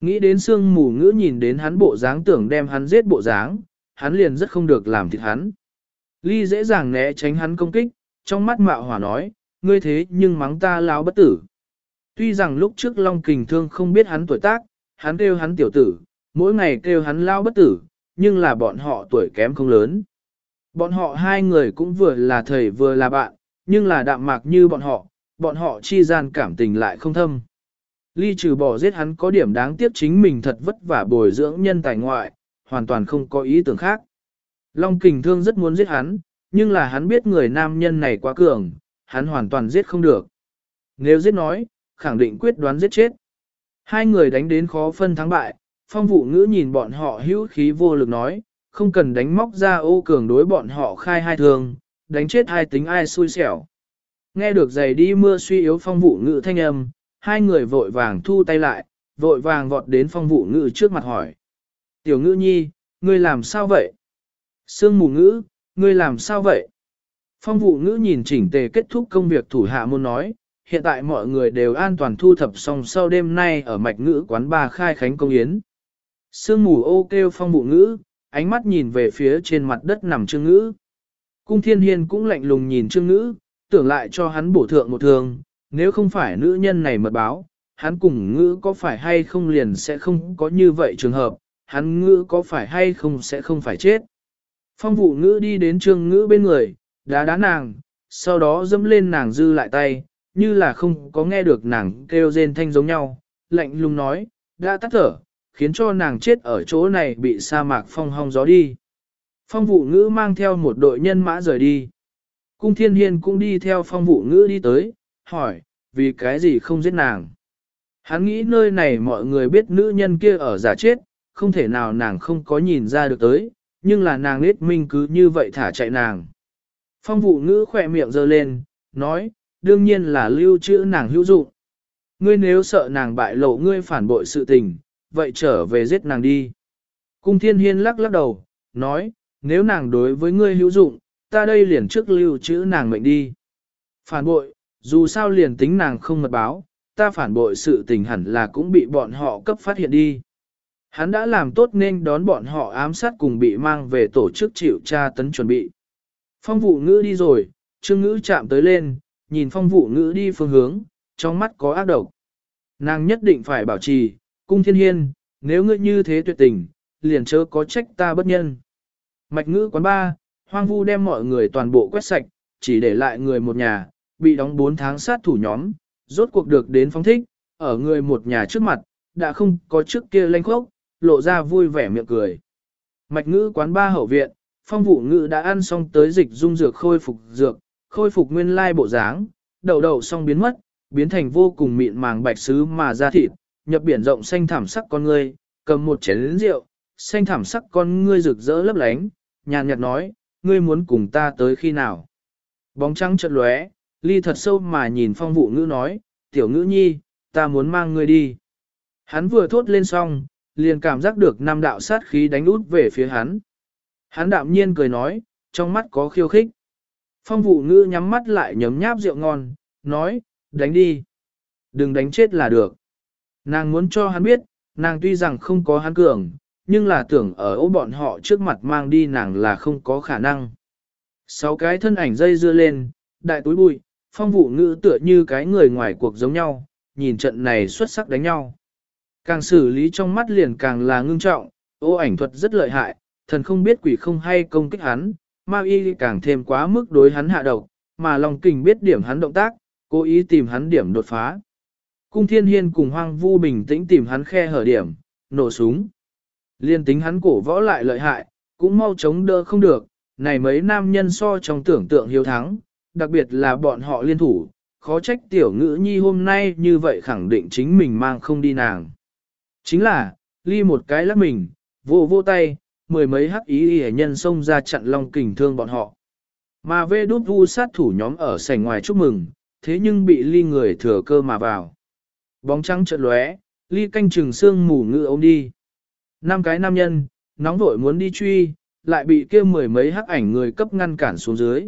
Nghĩ đến xương mù ngữ nhìn đến hắn bộ dáng tưởng đem hắn giết bộ dáng, hắn liền rất không được làm thịt hắn. Ly dễ dàng né tránh hắn công kích, trong mắt mạo hỏa nói, ngươi thế nhưng mắng ta lao bất tử. Tuy rằng lúc trước Long Kình Thương không biết hắn tuổi tác, hắn kêu hắn tiểu tử, mỗi ngày kêu hắn lao bất tử, nhưng là bọn họ tuổi kém không lớn. Bọn họ hai người cũng vừa là thầy vừa là bạn, nhưng là đạm mạc như bọn họ, bọn họ chi gian cảm tình lại không thâm. Ly trừ bỏ giết hắn có điểm đáng tiếc chính mình thật vất vả bồi dưỡng nhân tài ngoại, hoàn toàn không có ý tưởng khác. Long kình thương rất muốn giết hắn, nhưng là hắn biết người nam nhân này quá cường, hắn hoàn toàn giết không được. Nếu giết nói, khẳng định quyết đoán giết chết. Hai người đánh đến khó phân thắng bại, phong vụ ngữ nhìn bọn họ hữu khí vô lực nói, không cần đánh móc ra ô cường đối bọn họ khai hai thường, đánh chết hai tính ai xui xẻo. Nghe được giày đi mưa suy yếu phong vụ ngữ thanh âm, hai người vội vàng thu tay lại, vội vàng vọt đến phong vụ ngữ trước mặt hỏi. Tiểu ngữ nhi, ngươi làm sao vậy? Sương mù ngữ, ngươi làm sao vậy? Phong vụ ngữ nhìn chỉnh tề kết thúc công việc thủ hạ muốn nói, hiện tại mọi người đều an toàn thu thập xong sau đêm nay ở mạch ngữ quán ba khai khánh công yến. Sương mù ô kêu phong vụ ngữ, ánh mắt nhìn về phía trên mặt đất nằm trương ngữ. Cung thiên hiên cũng lạnh lùng nhìn trương ngữ, tưởng lại cho hắn bổ thượng một thường, nếu không phải nữ nhân này mật báo, hắn cùng ngữ có phải hay không liền sẽ không có như vậy trường hợp, hắn ngữ có phải hay không sẽ không phải chết. Phong vụ ngữ đi đến trương ngữ bên người, đá đá nàng, sau đó dẫm lên nàng dư lại tay, như là không có nghe được nàng kêu rên thanh giống nhau, lạnh lùng nói, đã tắt thở, khiến cho nàng chết ở chỗ này bị sa mạc phong hong gió đi. Phong vụ ngữ mang theo một đội nhân mã rời đi. Cung thiên hiên cũng đi theo phong vụ ngữ đi tới, hỏi, vì cái gì không giết nàng. Hắn nghĩ nơi này mọi người biết nữ nhân kia ở giả chết, không thể nào nàng không có nhìn ra được tới, nhưng là nàng nết minh cứ như vậy thả chạy nàng. Phong vụ ngữ khỏe miệng giơ lên, nói, đương nhiên là lưu trữ nàng hữu dụng. Ngươi nếu sợ nàng bại lộ ngươi phản bội sự tình, vậy trở về giết nàng đi. Cung thiên hiên lắc lắc đầu, nói, nếu nàng đối với ngươi hữu dụng, ta đây liền trước lưu trữ nàng mệnh đi. Phản bội, dù sao liền tính nàng không mật báo, ta phản bội sự tình hẳn là cũng bị bọn họ cấp phát hiện đi. Hắn đã làm tốt nên đón bọn họ ám sát cùng bị mang về tổ chức chịu tra tấn chuẩn bị. Phong vụ ngữ đi rồi, trương ngữ chạm tới lên, nhìn phong vụ ngữ đi phương hướng, trong mắt có ác độc. Nàng nhất định phải bảo trì, cung thiên hiên, nếu ngươi như thế tuyệt tình, liền chớ có trách ta bất nhân. Mạch ngữ quán ba, hoang vu đem mọi người toàn bộ quét sạch, chỉ để lại người một nhà, bị đóng 4 tháng sát thủ nhóm, rốt cuộc được đến phóng thích, ở người một nhà trước mặt, đã không có trước kia lanh khốc, lộ ra vui vẻ miệng cười. Mạch ngữ quán ba hậu viện, phong vụ ngữ đã ăn xong tới dịch dung dược khôi phục dược, khôi phục nguyên lai bộ dáng, đầu đầu xong biến mất, biến thành vô cùng mịn màng bạch sứ mà ra thịt, nhập biển rộng xanh thảm sắc con ngươi, cầm một chén rượu, xanh thảm sắc con ngươi rực rỡ lấp lánh, nhàn nhạt nói, ngươi muốn cùng ta tới khi nào. Bóng trắng chợt lóe, ly thật sâu mà nhìn phong vụ ngữ nói, tiểu ngữ nhi, ta muốn mang ngươi đi. Hắn vừa thốt lên xong, liền cảm giác được năm đạo sát khí đánh út về phía hắn. Hắn đạm nhiên cười nói, trong mắt có khiêu khích. Phong vụ ngữ nhắm mắt lại nhấm nháp rượu ngon, nói, đánh đi. Đừng đánh chết là được. Nàng muốn cho hắn biết, nàng tuy rằng không có hắn cường, nhưng là tưởng ở ô bọn họ trước mặt mang đi nàng là không có khả năng. Sáu cái thân ảnh dây dưa lên, đại túi bụi, phong vụ ngữ tựa như cái người ngoài cuộc giống nhau, nhìn trận này xuất sắc đánh nhau. Càng xử lý trong mắt liền càng là ngưng trọng, ô ảnh thuật rất lợi hại, thần không biết quỷ không hay công kích hắn, ma y càng thêm quá mức đối hắn hạ độc, mà Long Kình biết điểm hắn động tác, cố ý tìm hắn điểm đột phá. Cung Thiên Hiên cùng Hoang Vu bình tĩnh tìm hắn khe hở điểm, nổ súng. Liên tính hắn cổ võ lại lợi hại, cũng mau chống đỡ không được, này mấy nam nhân so trong tưởng tượng hiếu thắng, đặc biệt là bọn họ liên thủ, khó trách tiểu ngữ nhi hôm nay như vậy khẳng định chính mình mang không đi nàng. Chính là, ly một cái lắc mình, vô vô tay, mười mấy hắc ý y nhân xông ra chặn long kình thương bọn họ. Mà vê đút vu sát thủ nhóm ở sảnh ngoài chúc mừng, thế nhưng bị ly người thừa cơ mà vào. Bóng trắng chợt lóe, ly canh chừng xương mù ngự ôm đi. Năm cái nam nhân, nóng vội muốn đi truy, lại bị kia mười mấy hắc ảnh người cấp ngăn cản xuống dưới.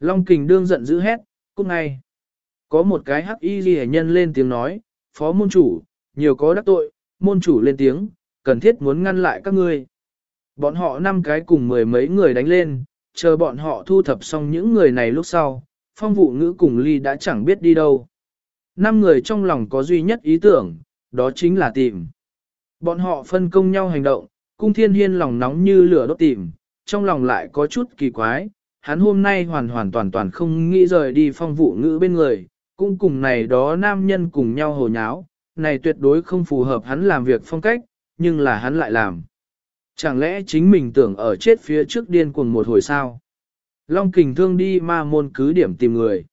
Long kình đương giận dữ hét, cút ngay. Có một cái hắc y ghi nhân lên tiếng nói, phó môn chủ, nhiều có đắc tội, môn chủ lên tiếng, cần thiết muốn ngăn lại các ngươi. Bọn họ năm cái cùng mười mấy người đánh lên, chờ bọn họ thu thập xong những người này lúc sau, phong vụ ngữ cùng ly đã chẳng biết đi đâu. Năm người trong lòng có duy nhất ý tưởng, đó chính là tìm. Bọn họ phân công nhau hành động, cung thiên hiên lòng nóng như lửa đốt tìm, trong lòng lại có chút kỳ quái, hắn hôm nay hoàn hoàn toàn toàn không nghĩ rời đi phong vụ ngữ bên người, cũng cùng này đó nam nhân cùng nhau hồ nháo, này tuyệt đối không phù hợp hắn làm việc phong cách, nhưng là hắn lại làm. Chẳng lẽ chính mình tưởng ở chết phía trước điên cuồng một hồi sao? Long kình thương đi ma môn cứ điểm tìm người.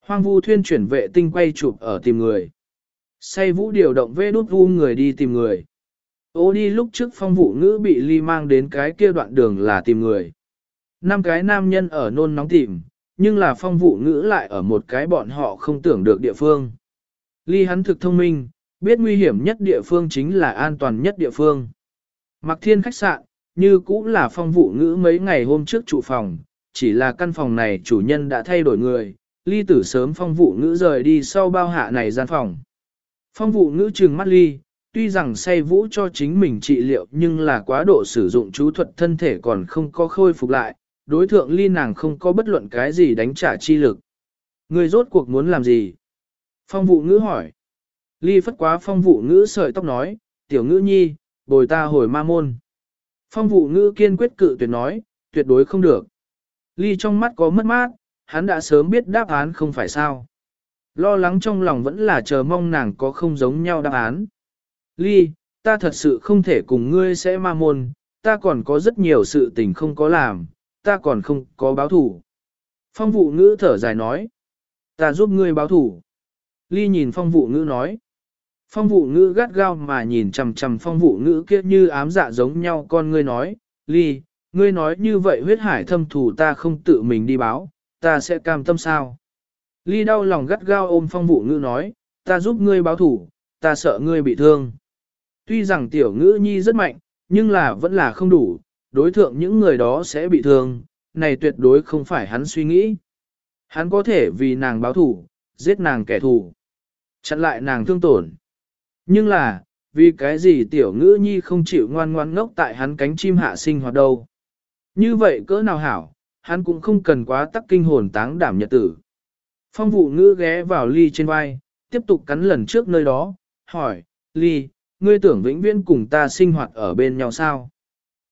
Hoang vu thuyên chuyển vệ tinh quay chụp ở tìm người. Say vũ điều động vê đút vu người đi tìm người. Ô đi lúc trước phong vụ ngữ bị ly mang đến cái kia đoạn đường là tìm người. Năm cái nam nhân ở nôn nóng tìm, nhưng là phong vụ ngữ lại ở một cái bọn họ không tưởng được địa phương. Ly hắn thực thông minh, biết nguy hiểm nhất địa phương chính là an toàn nhất địa phương. Mặc thiên khách sạn, như cũng là phong vụ ngữ mấy ngày hôm trước trụ phòng, chỉ là căn phòng này chủ nhân đã thay đổi người, ly tử sớm phong vụ ngữ rời đi sau bao hạ này gian phòng. Phong vụ ngữ trừng mắt ly, tuy rằng say vũ cho chính mình trị liệu nhưng là quá độ sử dụng chú thuật thân thể còn không có khôi phục lại, đối thượng ly nàng không có bất luận cái gì đánh trả chi lực. Người rốt cuộc muốn làm gì? Phong vụ ngữ hỏi. Ly phất quá phong vụ ngữ sợi tóc nói, tiểu ngữ nhi, bồi ta hồi ma môn. Phong vụ ngữ kiên quyết cự tuyệt nói, tuyệt đối không được. Ly trong mắt có mất mát, hắn đã sớm biết đáp án không phải sao. Lo lắng trong lòng vẫn là chờ mong nàng có không giống nhau đáp án. Ly, ta thật sự không thể cùng ngươi sẽ ma môn, ta còn có rất nhiều sự tình không có làm, ta còn không có báo thủ. Phong vụ ngữ thở dài nói, ta giúp ngươi báo thủ. Ly nhìn phong vụ ngữ nói, phong vụ ngữ gắt gao mà nhìn chằm chằm phong vụ ngữ kia như ám dạ giống nhau con ngươi nói, Ly, ngươi nói như vậy huyết hải thâm thủ ta không tự mình đi báo, ta sẽ cam tâm sao. Ly đau lòng gắt gao ôm phong vụ ngữ nói, ta giúp ngươi báo thủ, ta sợ ngươi bị thương. Tuy rằng tiểu ngữ nhi rất mạnh, nhưng là vẫn là không đủ, đối thượng những người đó sẽ bị thương, này tuyệt đối không phải hắn suy nghĩ. Hắn có thể vì nàng báo thủ, giết nàng kẻ thù, chặn lại nàng thương tổn. Nhưng là, vì cái gì tiểu ngữ nhi không chịu ngoan ngoan ngốc tại hắn cánh chim hạ sinh hoạt đâu. Như vậy cỡ nào hảo, hắn cũng không cần quá tắc kinh hồn táng đảm nhật tử. Phong vụ ngữ ghé vào ly trên vai, tiếp tục cắn lần trước nơi đó, hỏi, ly, ngươi tưởng vĩnh viễn cùng ta sinh hoạt ở bên nhau sao?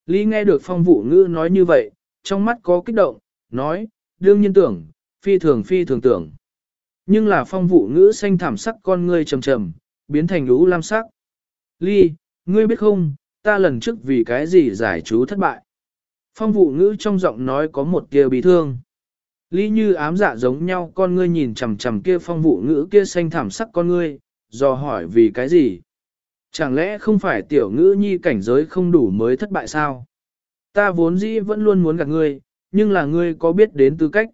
Ly nghe được phong vụ ngữ nói như vậy, trong mắt có kích động, nói, đương nhiên tưởng, phi thường phi thường tưởng. Nhưng là phong vụ ngữ xanh thảm sắc con ngươi trầm trầm, biến thành lũ lam sắc. Ly, ngươi biết không, ta lần trước vì cái gì giải chú thất bại. Phong vụ ngữ trong giọng nói có một tia bị thương. Ly như ám dạ giống nhau con ngươi nhìn chằm chằm kia phong vụ ngữ kia xanh thảm sắc con ngươi, do hỏi vì cái gì. Chẳng lẽ không phải tiểu ngữ nhi cảnh giới không đủ mới thất bại sao? Ta vốn dĩ vẫn luôn muốn gặp ngươi, nhưng là ngươi có biết đến tư cách.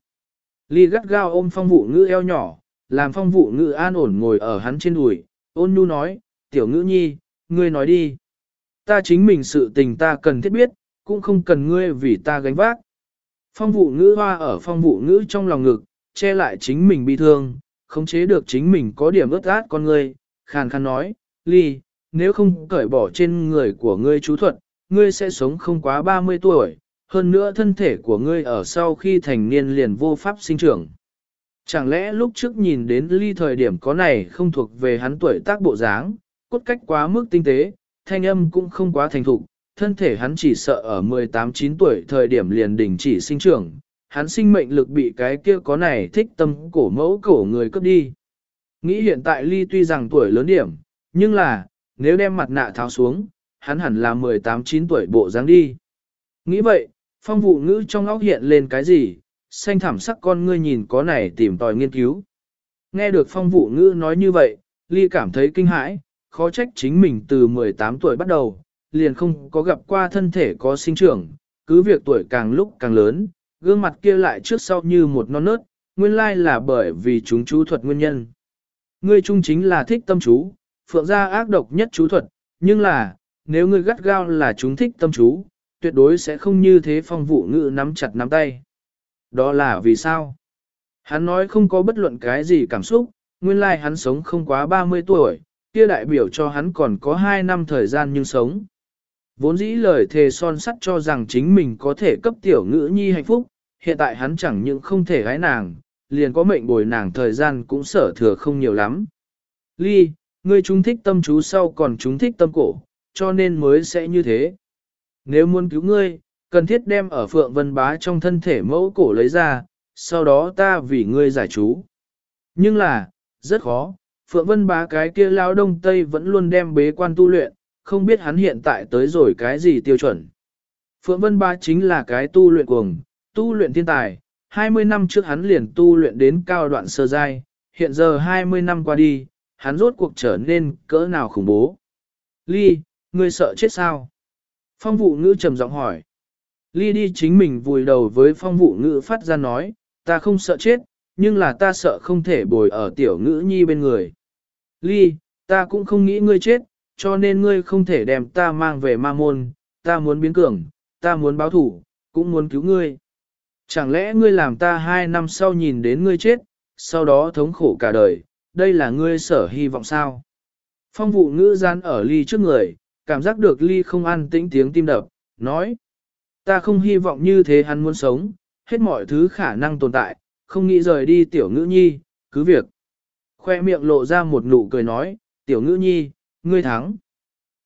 Ly gắt gao ôm phong vụ ngữ eo nhỏ, làm phong vụ ngự an ổn ngồi ở hắn trên đùi, ôn nhu nói, tiểu ngữ nhi, ngươi nói đi. Ta chính mình sự tình ta cần thiết biết, cũng không cần ngươi vì ta gánh vác. Phong vụ ngữ hoa ở phong vụ ngữ trong lòng ngực, che lại chính mình bị thương, khống chế được chính mình có điểm ướt át con ngươi, khàn khàn nói, ly, nếu không cởi bỏ trên người của ngươi chú thuật, ngươi sẽ sống không quá 30 tuổi, hơn nữa thân thể của ngươi ở sau khi thành niên liền vô pháp sinh trưởng. Chẳng lẽ lúc trước nhìn đến ly thời điểm có này không thuộc về hắn tuổi tác bộ dáng, cốt cách quá mức tinh tế, thanh âm cũng không quá thành thục, thân thể hắn chỉ sợ ở 18-9 tuổi thời điểm liền đình chỉ sinh trưởng, hắn sinh mệnh lực bị cái kia có này thích tâm cổ mẫu cổ người cướp đi. Nghĩ hiện tại ly tuy rằng tuổi lớn điểm, nhưng là, nếu đem mặt nạ tháo xuống, hắn hẳn là 18-9 tuổi bộ dáng đi. Nghĩ vậy, phong vụ ngữ trong óc hiện lên cái gì, xanh thảm sắc con ngươi nhìn có này tìm tòi nghiên cứu. Nghe được phong vụ ngữ nói như vậy, Ly cảm thấy kinh hãi, khó trách chính mình từ 18 tuổi bắt đầu, liền không có gặp qua thân thể có sinh trưởng, cứ việc tuổi càng lúc càng lớn, gương mặt kia lại trước sau như một non nớt, nguyên lai là bởi vì chúng chú thuật nguyên nhân. Ngươi trung chính là thích tâm chú, phượng gia ác độc nhất chú thuật, nhưng là, nếu ngươi gắt gao là chúng thích tâm chú, tuyệt đối sẽ không như thế phong vụ ngữ nắm chặt nắm tay. Đó là vì sao? Hắn nói không có bất luận cái gì cảm xúc, nguyên lai hắn sống không quá 30 tuổi, kia đại biểu cho hắn còn có 2 năm thời gian nhưng sống. Vốn dĩ lời thề son sắt cho rằng chính mình có thể cấp tiểu ngữ nhi hạnh phúc, hiện tại hắn chẳng những không thể gái nàng, liền có mệnh bồi nàng thời gian cũng sở thừa không nhiều lắm. Ly, ngươi chúng thích tâm chú sau còn chúng thích tâm cổ, cho nên mới sẽ như thế. Nếu muốn cứu ngươi, cần thiết đem ở Phượng Vân Bá trong thân thể mẫu cổ lấy ra, sau đó ta vì ngươi giải chú. Nhưng là, rất khó, Phượng Vân Bá cái kia lao đông tây vẫn luôn đem bế quan tu luyện, không biết hắn hiện tại tới rồi cái gì tiêu chuẩn. Phượng Vân Bá chính là cái tu luyện cuồng, tu luyện thiên tài, 20 năm trước hắn liền tu luyện đến cao đoạn sơ giai, hiện giờ 20 năm qua đi, hắn rốt cuộc trở nên cỡ nào khủng bố. Ly, ngươi sợ chết sao? Phong vụ ngữ trầm giọng hỏi. Ly đi chính mình vùi đầu với phong vụ ngữ phát ra nói, ta không sợ chết, nhưng là ta sợ không thể bồi ở tiểu ngữ nhi bên người. Ly, ta cũng không nghĩ ngươi chết, cho nên ngươi không thể đem ta mang về ma môn, ta muốn biến cường, ta muốn báo thủ, cũng muốn cứu ngươi. Chẳng lẽ ngươi làm ta hai năm sau nhìn đến ngươi chết, sau đó thống khổ cả đời, đây là ngươi sở hy vọng sao? Phong vụ ngữ gian ở ly trước người, cảm giác được ly không an tĩnh tiếng tim đập, nói. Ta không hy vọng như thế hắn muốn sống, hết mọi thứ khả năng tồn tại, không nghĩ rời đi tiểu ngữ nhi, cứ việc. Khoe miệng lộ ra một nụ cười nói, tiểu ngữ nhi, ngươi thắng.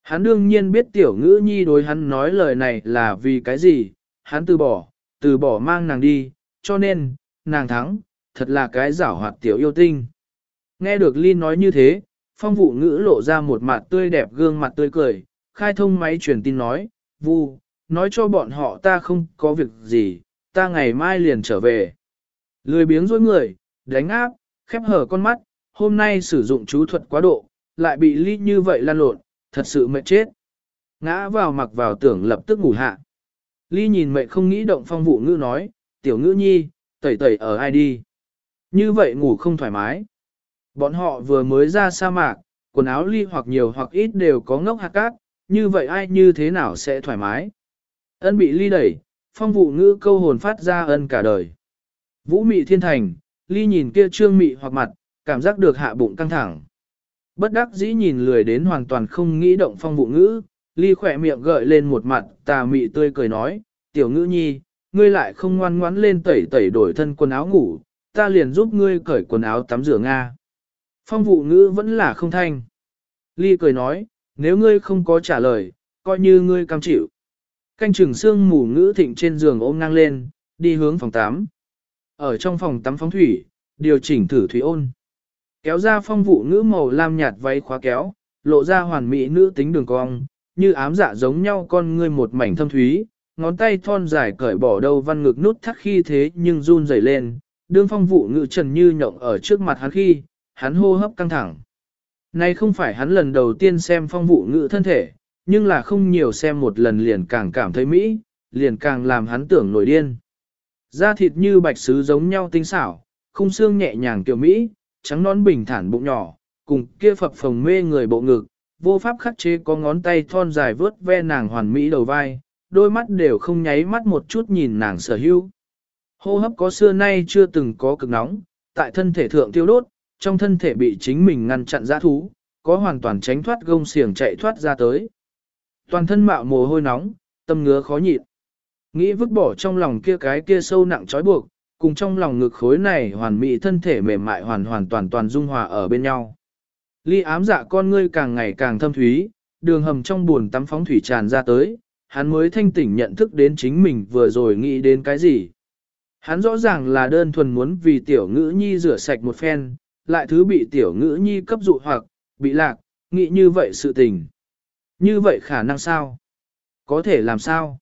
Hắn đương nhiên biết tiểu ngữ nhi đối hắn nói lời này là vì cái gì, hắn từ bỏ, từ bỏ mang nàng đi, cho nên, nàng thắng, thật là cái giảo hoạt tiểu yêu tinh. Nghe được Ly nói như thế, phong vụ ngữ lộ ra một mặt tươi đẹp gương mặt tươi cười, khai thông máy truyền tin nói, Vu, nói cho bọn họ ta không có việc gì, ta ngày mai liền trở về. Lười biếng dối người, đánh áp, khép hở con mắt, hôm nay sử dụng chú thuật quá độ, lại bị ly như vậy lan lộn, thật sự mệt chết. Ngã vào mặc vào tưởng lập tức ngủ hạ. Ly nhìn mệt không nghĩ động phong vụ ngữ nói, tiểu ngữ nhi, tẩy tẩy ở ai đi. Như vậy ngủ không thoải mái. Bọn họ vừa mới ra sa mạc, quần áo ly hoặc nhiều hoặc ít đều có ngốc hạt cát, như vậy ai như thế nào sẽ thoải mái. Ân bị ly đẩy, phong vụ ngữ câu hồn phát ra ân cả đời. Vũ mị thiên thành, ly nhìn kia trương mị hoặc mặt, cảm giác được hạ bụng căng thẳng. Bất đắc dĩ nhìn lười đến hoàn toàn không nghĩ động phong vụ ngữ, ly khỏe miệng gợi lên một mặt tà mị tươi cười nói, tiểu ngữ nhi, ngươi lại không ngoan ngoãn lên tẩy tẩy đổi thân quần áo ngủ, ta liền giúp ngươi cởi quần áo tắm rửa Nga. Phong vụ ngữ vẫn là không thanh. Ly cười nói, nếu ngươi không có trả lời, coi như ngươi cam chịu. Canh chừng xương mù ngữ thịnh trên giường ôm ngang lên, đi hướng phòng tắm. Ở trong phòng tắm phóng thủy, điều chỉnh thử thủy ôn. Kéo ra phong vụ ngữ màu lam nhạt váy khóa kéo, lộ ra hoàn mỹ nữ tính đường cong, như ám dạ giống nhau con ngươi một mảnh thâm thúy, ngón tay thon dài cởi bỏ đầu văn ngực nút thắt khi thế nhưng run rẩy lên, đương phong vụ ngữ trần như nhộng ở trước mặt hắn khi, hắn hô hấp căng thẳng. Này không phải hắn lần đầu tiên xem phong vụ ngữ thân thể, nhưng là không nhiều xem một lần liền càng cảm thấy mỹ, liền càng làm hắn tưởng nổi điên. Da thịt như bạch sứ giống nhau tinh xảo, khung xương nhẹ nhàng kiểu mỹ, trắng nón bình thản bụng nhỏ, cùng kia phập phồng mê người bộ ngực, vô pháp khắc chế có ngón tay thon dài vớt ve nàng hoàn mỹ đầu vai, đôi mắt đều không nháy mắt một chút nhìn nàng sở hữu. Hô hấp có xưa nay chưa từng có cực nóng, tại thân thể thượng tiêu đốt, trong thân thể bị chính mình ngăn chặn giã thú, có hoàn toàn tránh thoát gông xiềng chạy thoát ra tới. Toàn thân mạo mồ hôi nóng, tâm ngứa khó nhịn. Nghĩ vứt bỏ trong lòng kia cái kia sâu nặng trói buộc, cùng trong lòng ngực khối này hoàn mỹ thân thể mềm mại hoàn hoàn toàn toàn dung hòa ở bên nhau. Ly ám dạ con ngươi càng ngày càng thâm thúy, đường hầm trong buồn tắm phóng thủy tràn ra tới, hắn mới thanh tỉnh nhận thức đến chính mình vừa rồi nghĩ đến cái gì. Hắn rõ ràng là đơn thuần muốn vì tiểu ngữ nhi rửa sạch một phen, lại thứ bị tiểu ngữ nhi cấp dụ hoặc, bị lạc, nghĩ như vậy sự tình. Như vậy khả năng sao? Có thể làm sao?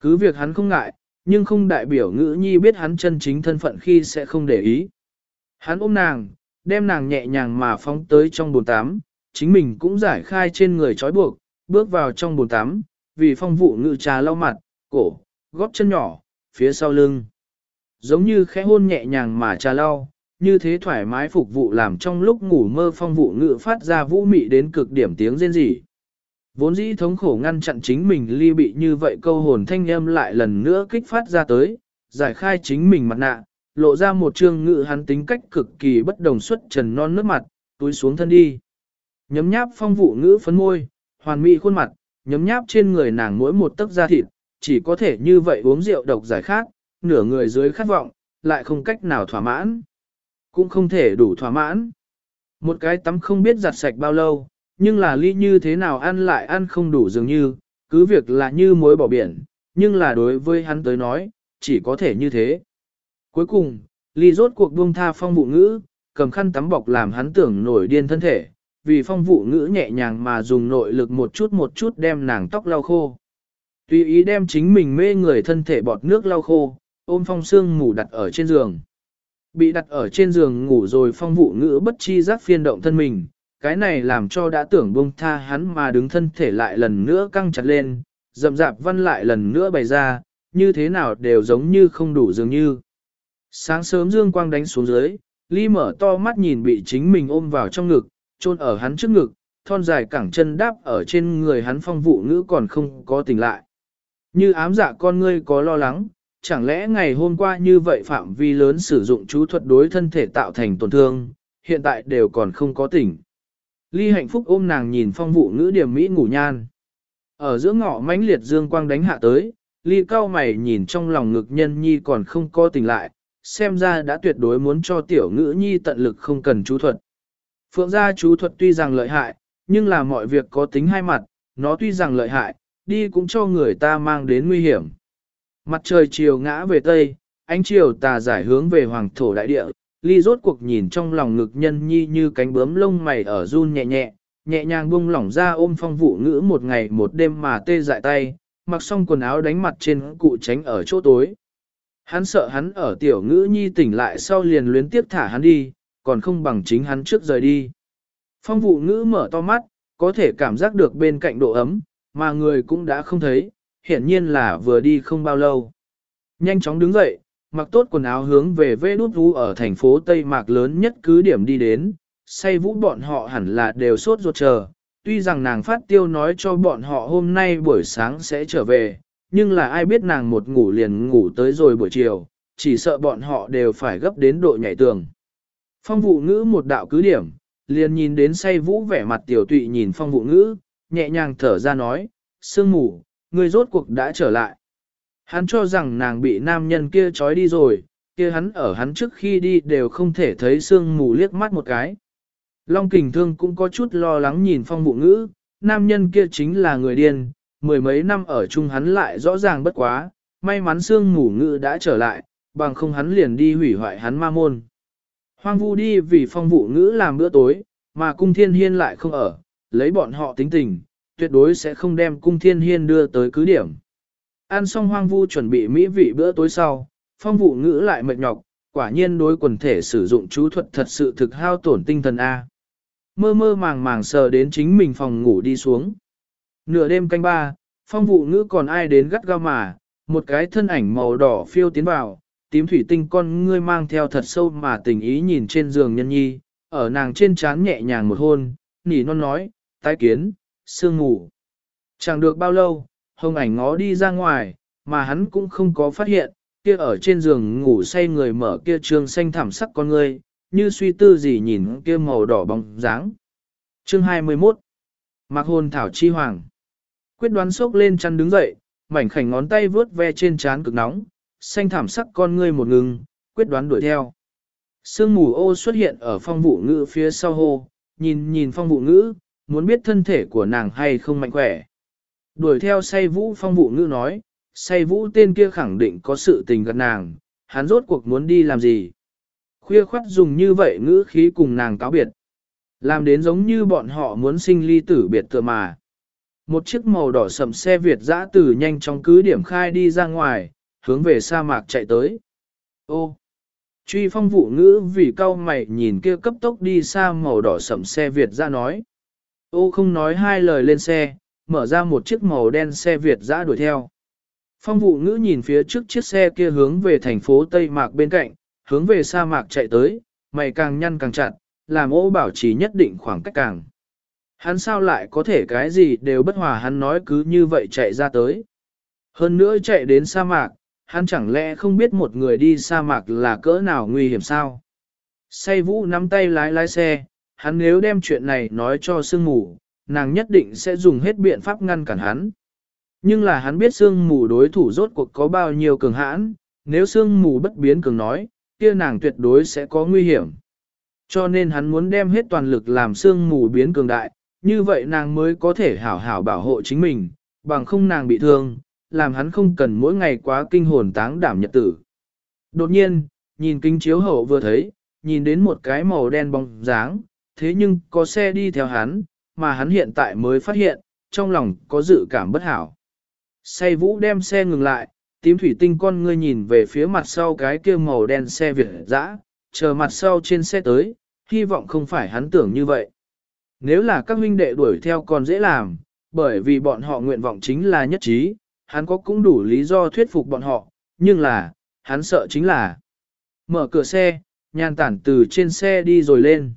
Cứ việc hắn không ngại, nhưng không đại biểu ngữ nhi biết hắn chân chính thân phận khi sẽ không để ý. Hắn ôm nàng, đem nàng nhẹ nhàng mà phóng tới trong bồn tắm, chính mình cũng giải khai trên người trói buộc, bước vào trong bồn tắm, vì phong vụ ngự trà lau mặt, cổ, góp chân nhỏ, phía sau lưng. Giống như khẽ hôn nhẹ nhàng mà trà lau, như thế thoải mái phục vụ làm trong lúc ngủ mơ phong vụ ngự phát ra vũ mị đến cực điểm tiếng rên rỉ. Vốn dĩ thống khổ ngăn chặn chính mình ly bị như vậy câu hồn thanh âm lại lần nữa kích phát ra tới, giải khai chính mình mặt nạ, lộ ra một trương ngự hắn tính cách cực kỳ bất đồng xuất trần non nước mặt, túi xuống thân đi. Nhấm nháp phong vụ ngữ phấn môi, hoàn mỹ khuôn mặt, nhấm nháp trên người nàng mỗi một tấc da thịt, chỉ có thể như vậy uống rượu độc giải khát, nửa người dưới khát vọng, lại không cách nào thỏa mãn. Cũng không thể đủ thỏa mãn. Một cái tắm không biết giặt sạch bao lâu, nhưng là ly như thế nào ăn lại ăn không đủ dường như, cứ việc là như muối bỏ biển, nhưng là đối với hắn tới nói, chỉ có thể như thế. Cuối cùng, ly rốt cuộc buông tha phong vụ ngữ, cầm khăn tắm bọc làm hắn tưởng nổi điên thân thể, vì phong vụ ngữ nhẹ nhàng mà dùng nội lực một chút một chút đem nàng tóc lau khô. Tùy ý đem chính mình mê người thân thể bọt nước lau khô, ôm phong xương ngủ đặt ở trên giường. Bị đặt ở trên giường ngủ rồi phong vụ ngữ bất chi giác phiên động thân mình, cái này làm cho đã tưởng buông tha hắn mà đứng thân thể lại lần nữa căng chặt lên, dậm dạp văn lại lần nữa bày ra, như thế nào đều giống như không đủ dường như. Sáng sớm dương quang đánh xuống dưới, ly mở to mắt nhìn bị chính mình ôm vào trong ngực, chôn ở hắn trước ngực, thon dài cẳng chân đáp ở trên người hắn phong vụ ngữ còn không có tỉnh lại. Như ám dạ con ngươi có lo lắng, chẳng lẽ ngày hôm qua như vậy phạm vi lớn sử dụng chú thuật đối thân thể tạo thành tổn thương, hiện tại đều còn không có tỉnh. Ly hạnh phúc ôm nàng nhìn phong vụ ngữ điểm mỹ ngủ nhan. Ở giữa ngọ mãnh liệt dương quang đánh hạ tới, ly cao mày nhìn trong lòng ngực nhân nhi còn không co tỉnh lại, xem ra đã tuyệt đối muốn cho tiểu ngữ nhi tận lực không cần chú thuật. Phượng gia chú thuật tuy rằng lợi hại, nhưng là mọi việc có tính hai mặt, nó tuy rằng lợi hại, đi cũng cho người ta mang đến nguy hiểm. Mặt trời chiều ngã về tây, ánh chiều tà giải hướng về hoàng thổ đại địa, ly rốt cuộc nhìn trong lòng ngực nhân nhi như cánh bướm lông mày ở run nhẹ nhẹ, nhẹ nhàng buông lỏng ra ôm phong vụ ngữ một ngày một đêm mà tê dại tay, mặc xong quần áo đánh mặt trên cụ tránh ở chỗ tối. Hắn sợ hắn ở tiểu ngữ nhi tỉnh lại sau liền luyến tiếp thả hắn đi, còn không bằng chính hắn trước rời đi. Phong vụ ngữ mở to mắt, có thể cảm giác được bên cạnh độ ấm, mà người cũng đã không thấy, hiển nhiên là vừa đi không bao lâu. Nhanh chóng đứng dậy, mặc tốt quần áo hướng về vê đút vũ ở thành phố Tây Mạc lớn nhất cứ điểm đi đến, say vũ bọn họ hẳn là đều sốt ruột chờ. Tuy rằng nàng phát tiêu nói cho bọn họ hôm nay buổi sáng sẽ trở về, nhưng là ai biết nàng một ngủ liền ngủ tới rồi buổi chiều, chỉ sợ bọn họ đều phải gấp đến độ nhảy tường. Phong vụ ngữ một đạo cứ điểm, liền nhìn đến say vũ vẻ mặt tiểu tụy nhìn phong vụ ngữ, nhẹ nhàng thở ra nói, sương ngủ, người rốt cuộc đã trở lại. Hắn cho rằng nàng bị nam nhân kia trói đi rồi, kia hắn ở hắn trước khi đi đều không thể thấy sương mù liếc mắt một cái. Long kình thương cũng có chút lo lắng nhìn phong vụ ngữ, nam nhân kia chính là người điên, mười mấy năm ở chung hắn lại rõ ràng bất quá, may mắn sương mù ngữ đã trở lại, bằng không hắn liền đi hủy hoại hắn ma môn. Hoang vu đi vì phong vụ ngữ làm bữa tối, mà cung thiên hiên lại không ở, lấy bọn họ tính tình, tuyệt đối sẽ không đem cung thiên hiên đưa tới cứ điểm. Ăn xong hoang vu chuẩn bị mỹ vị bữa tối sau, phong vụ ngữ lại mệt nhọc, quả nhiên đối quần thể sử dụng chú thuật thật sự thực hao tổn tinh thần A. Mơ mơ màng màng sờ đến chính mình phòng ngủ đi xuống. Nửa đêm canh ba, phong vụ ngữ còn ai đến gắt gao mà, một cái thân ảnh màu đỏ phiêu tiến vào, tím thủy tinh con ngươi mang theo thật sâu mà tình ý nhìn trên giường nhân nhi, ở nàng trên trán nhẹ nhàng một hôn, nỉ non nói, tái kiến, sương ngủ. Chẳng được bao lâu, hồng ảnh ngó đi ra ngoài, mà hắn cũng không có phát hiện, kia ở trên giường ngủ say người mở kia trương xanh thảm sắc con ngươi, như suy tư gì nhìn kia màu đỏ bóng dáng. Chương 21 Mạc hồn thảo chi hoàng Quyết đoán sốc lên chăn đứng dậy, mảnh khảnh ngón tay vướt ve trên trán cực nóng, xanh thảm sắc con ngươi một ngừng, quyết đoán đuổi theo. Sương mù ô xuất hiện ở phong vụ ngữ phía sau hô, nhìn nhìn phong vụ ngữ, muốn biết thân thể của nàng hay không mạnh khỏe. Đuổi theo say vũ phong vụ ngữ nói, say vũ tên kia khẳng định có sự tình gần nàng, hắn rốt cuộc muốn đi làm gì. Khuya khoắt dùng như vậy ngữ khí cùng nàng cáo biệt. Làm đến giống như bọn họ muốn sinh ly tử biệt tựa mà. Một chiếc màu đỏ sầm xe Việt dã từ nhanh trong cứ điểm khai đi ra ngoài, hướng về sa mạc chạy tới. Ô! Truy phong vụ ngữ vì cao mày nhìn kia cấp tốc đi xa màu đỏ sầm xe Việt ra nói. Ô không nói hai lời lên xe, mở ra một chiếc màu đen xe Việt dã đuổi theo. Phong vụ ngữ nhìn phía trước chiếc xe kia hướng về thành phố Tây Mạc bên cạnh, hướng về sa mạc chạy tới, mày càng nhăn càng chặt, làm ô bảo trì nhất định khoảng cách càng. Hắn sao lại có thể cái gì đều bất hòa hắn nói cứ như vậy chạy ra tới. Hơn nữa chạy đến sa mạc, hắn chẳng lẽ không biết một người đi sa mạc là cỡ nào nguy hiểm sao? Say vũ nắm tay lái lái xe, hắn nếu đem chuyện này nói cho sương mù, nàng nhất định sẽ dùng hết biện pháp ngăn cản hắn. Nhưng là hắn biết sương mù đối thủ rốt cuộc có bao nhiêu cường hãn, nếu sương mù bất biến cường nói, kia nàng tuyệt đối sẽ có nguy hiểm. Cho nên hắn muốn đem hết toàn lực làm sương mù biến cường đại, như vậy nàng mới có thể hảo hảo bảo hộ chính mình, bằng không nàng bị thương, làm hắn không cần mỗi ngày quá kinh hồn táng đảm nhật tử. Đột nhiên, nhìn kính chiếu hậu vừa thấy, nhìn đến một cái màu đen bóng dáng, thế nhưng có xe đi theo hắn, mà hắn hiện tại mới phát hiện, trong lòng có dự cảm bất hảo. Say vũ đem xe ngừng lại, tím thủy tinh con ngươi nhìn về phía mặt sau cái kia màu đen xe Việt dã, chờ mặt sau trên xe tới, hy vọng không phải hắn tưởng như vậy. Nếu là các huynh đệ đuổi theo còn dễ làm, bởi vì bọn họ nguyện vọng chính là nhất trí, hắn có cũng đủ lý do thuyết phục bọn họ, nhưng là, hắn sợ chính là mở cửa xe, nhàn tản từ trên xe đi rồi lên.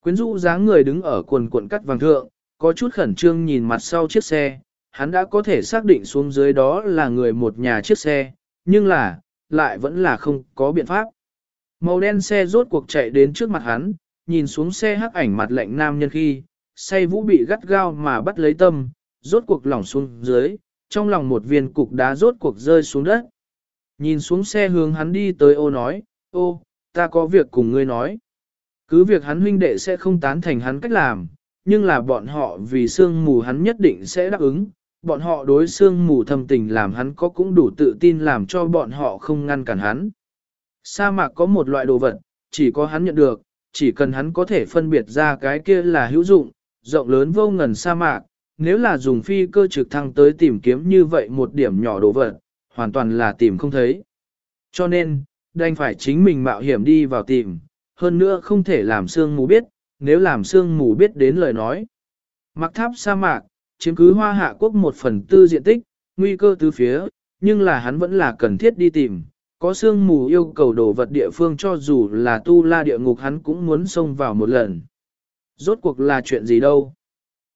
Quyến rũ dáng người đứng ở quần cuộn cắt vàng thượng, có chút khẩn trương nhìn mặt sau chiếc xe, hắn đã có thể xác định xuống dưới đó là người một nhà chiếc xe, nhưng là, lại vẫn là không có biện pháp. Màu đen xe rốt cuộc chạy đến trước mặt hắn, nhìn xuống xe hắc ảnh mặt lạnh nam nhân khi, say vũ bị gắt gao mà bắt lấy tâm, rốt cuộc lỏng xuống dưới, trong lòng một viên cục đá rốt cuộc rơi xuống đất. Nhìn xuống xe hướng hắn đi tới ô nói, ô, ta có việc cùng ngươi nói. Cứ việc hắn huynh đệ sẽ không tán thành hắn cách làm, nhưng là bọn họ vì sương mù hắn nhất định sẽ đáp ứng, bọn họ đối sương mù thâm tình làm hắn có cũng đủ tự tin làm cho bọn họ không ngăn cản hắn. Sa mạc có một loại đồ vật, chỉ có hắn nhận được, chỉ cần hắn có thể phân biệt ra cái kia là hữu dụng, rộng lớn vô ngần sa mạc, nếu là dùng phi cơ trực thăng tới tìm kiếm như vậy một điểm nhỏ đồ vật, hoàn toàn là tìm không thấy. Cho nên, đành phải chính mình mạo hiểm đi vào tìm, hơn nữa không thể làm sương mù biết, nếu làm sương mù biết đến lời nói. Mặc tháp sa mạc, chiếm cứ hoa hạ quốc một phần tư diện tích, nguy cơ tứ phía, nhưng là hắn vẫn là cần thiết đi tìm. Có sương mù yêu cầu đồ vật địa phương cho dù là tu la địa ngục hắn cũng muốn xông vào một lần. Rốt cuộc là chuyện gì đâu?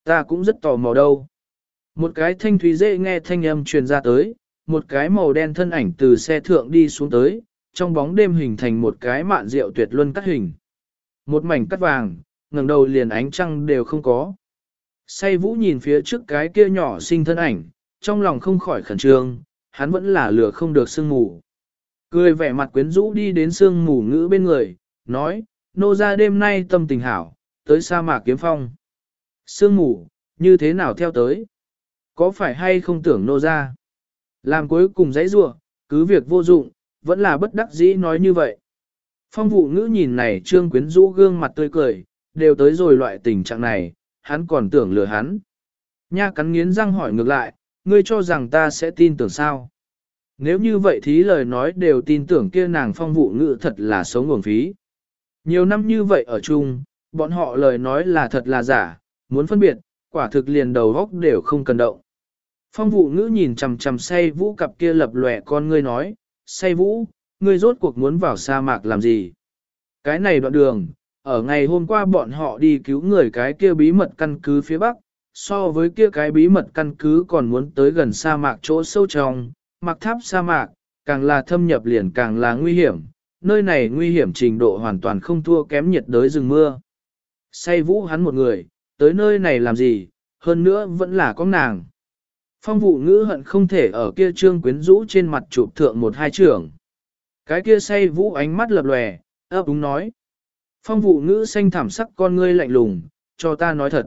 Ta cũng rất tò mò đâu. Một cái thanh thúy dễ nghe thanh âm truyền ra tới, một cái màu đen thân ảnh từ xe thượng đi xuống tới, trong bóng đêm hình thành một cái mạn rượu tuyệt luân cắt hình. Một mảnh cắt vàng, ngẩng đầu liền ánh trăng đều không có. Say vũ nhìn phía trước cái kia nhỏ sinh thân ảnh, trong lòng không khỏi khẩn trương, hắn vẫn là lửa không được sương mù. Cười vẻ mặt quyến rũ đi đến sương mù ngữ bên người, nói, nô ra đêm nay tâm tình hảo, tới sa mạc kiếm phong. Sương mù, như thế nào theo tới? Có phải hay không tưởng nô ra? Làm cuối cùng dãy rua, cứ việc vô dụng, vẫn là bất đắc dĩ nói như vậy. Phong vụ ngữ nhìn này trương quyến rũ gương mặt tươi cười, đều tới rồi loại tình trạng này, hắn còn tưởng lừa hắn. Nha cắn nghiến răng hỏi ngược lại, ngươi cho rằng ta sẽ tin tưởng sao? Nếu như vậy thì lời nói đều tin tưởng kia nàng phong vụ ngữ thật là sống nguồn phí. Nhiều năm như vậy ở chung, bọn họ lời nói là thật là giả, muốn phân biệt, quả thực liền đầu góc đều không cần động. Phong vụ ngữ nhìn chằm chằm say vũ cặp kia lập lòe con ngươi nói, say vũ, ngươi rốt cuộc muốn vào sa mạc làm gì? Cái này đoạn đường, ở ngày hôm qua bọn họ đi cứu người cái kia bí mật căn cứ phía bắc, so với kia cái bí mật căn cứ còn muốn tới gần sa mạc chỗ sâu trong, mặc tháp sa mạc, càng là thâm nhập liền càng là nguy hiểm, nơi này nguy hiểm trình độ hoàn toàn không thua kém nhiệt đới rừng mưa. Say vũ hắn một người, tới nơi này làm gì, hơn nữa vẫn là có nàng. Phong vụ ngữ hận không thể ở kia trương quyến rũ trên mặt chụp thượng một hai trưởng. Cái kia say vũ ánh mắt lập lòe, ấp đúng nói. Phong vụ ngữ xanh thảm sắc con ngươi lạnh lùng, cho ta nói thật.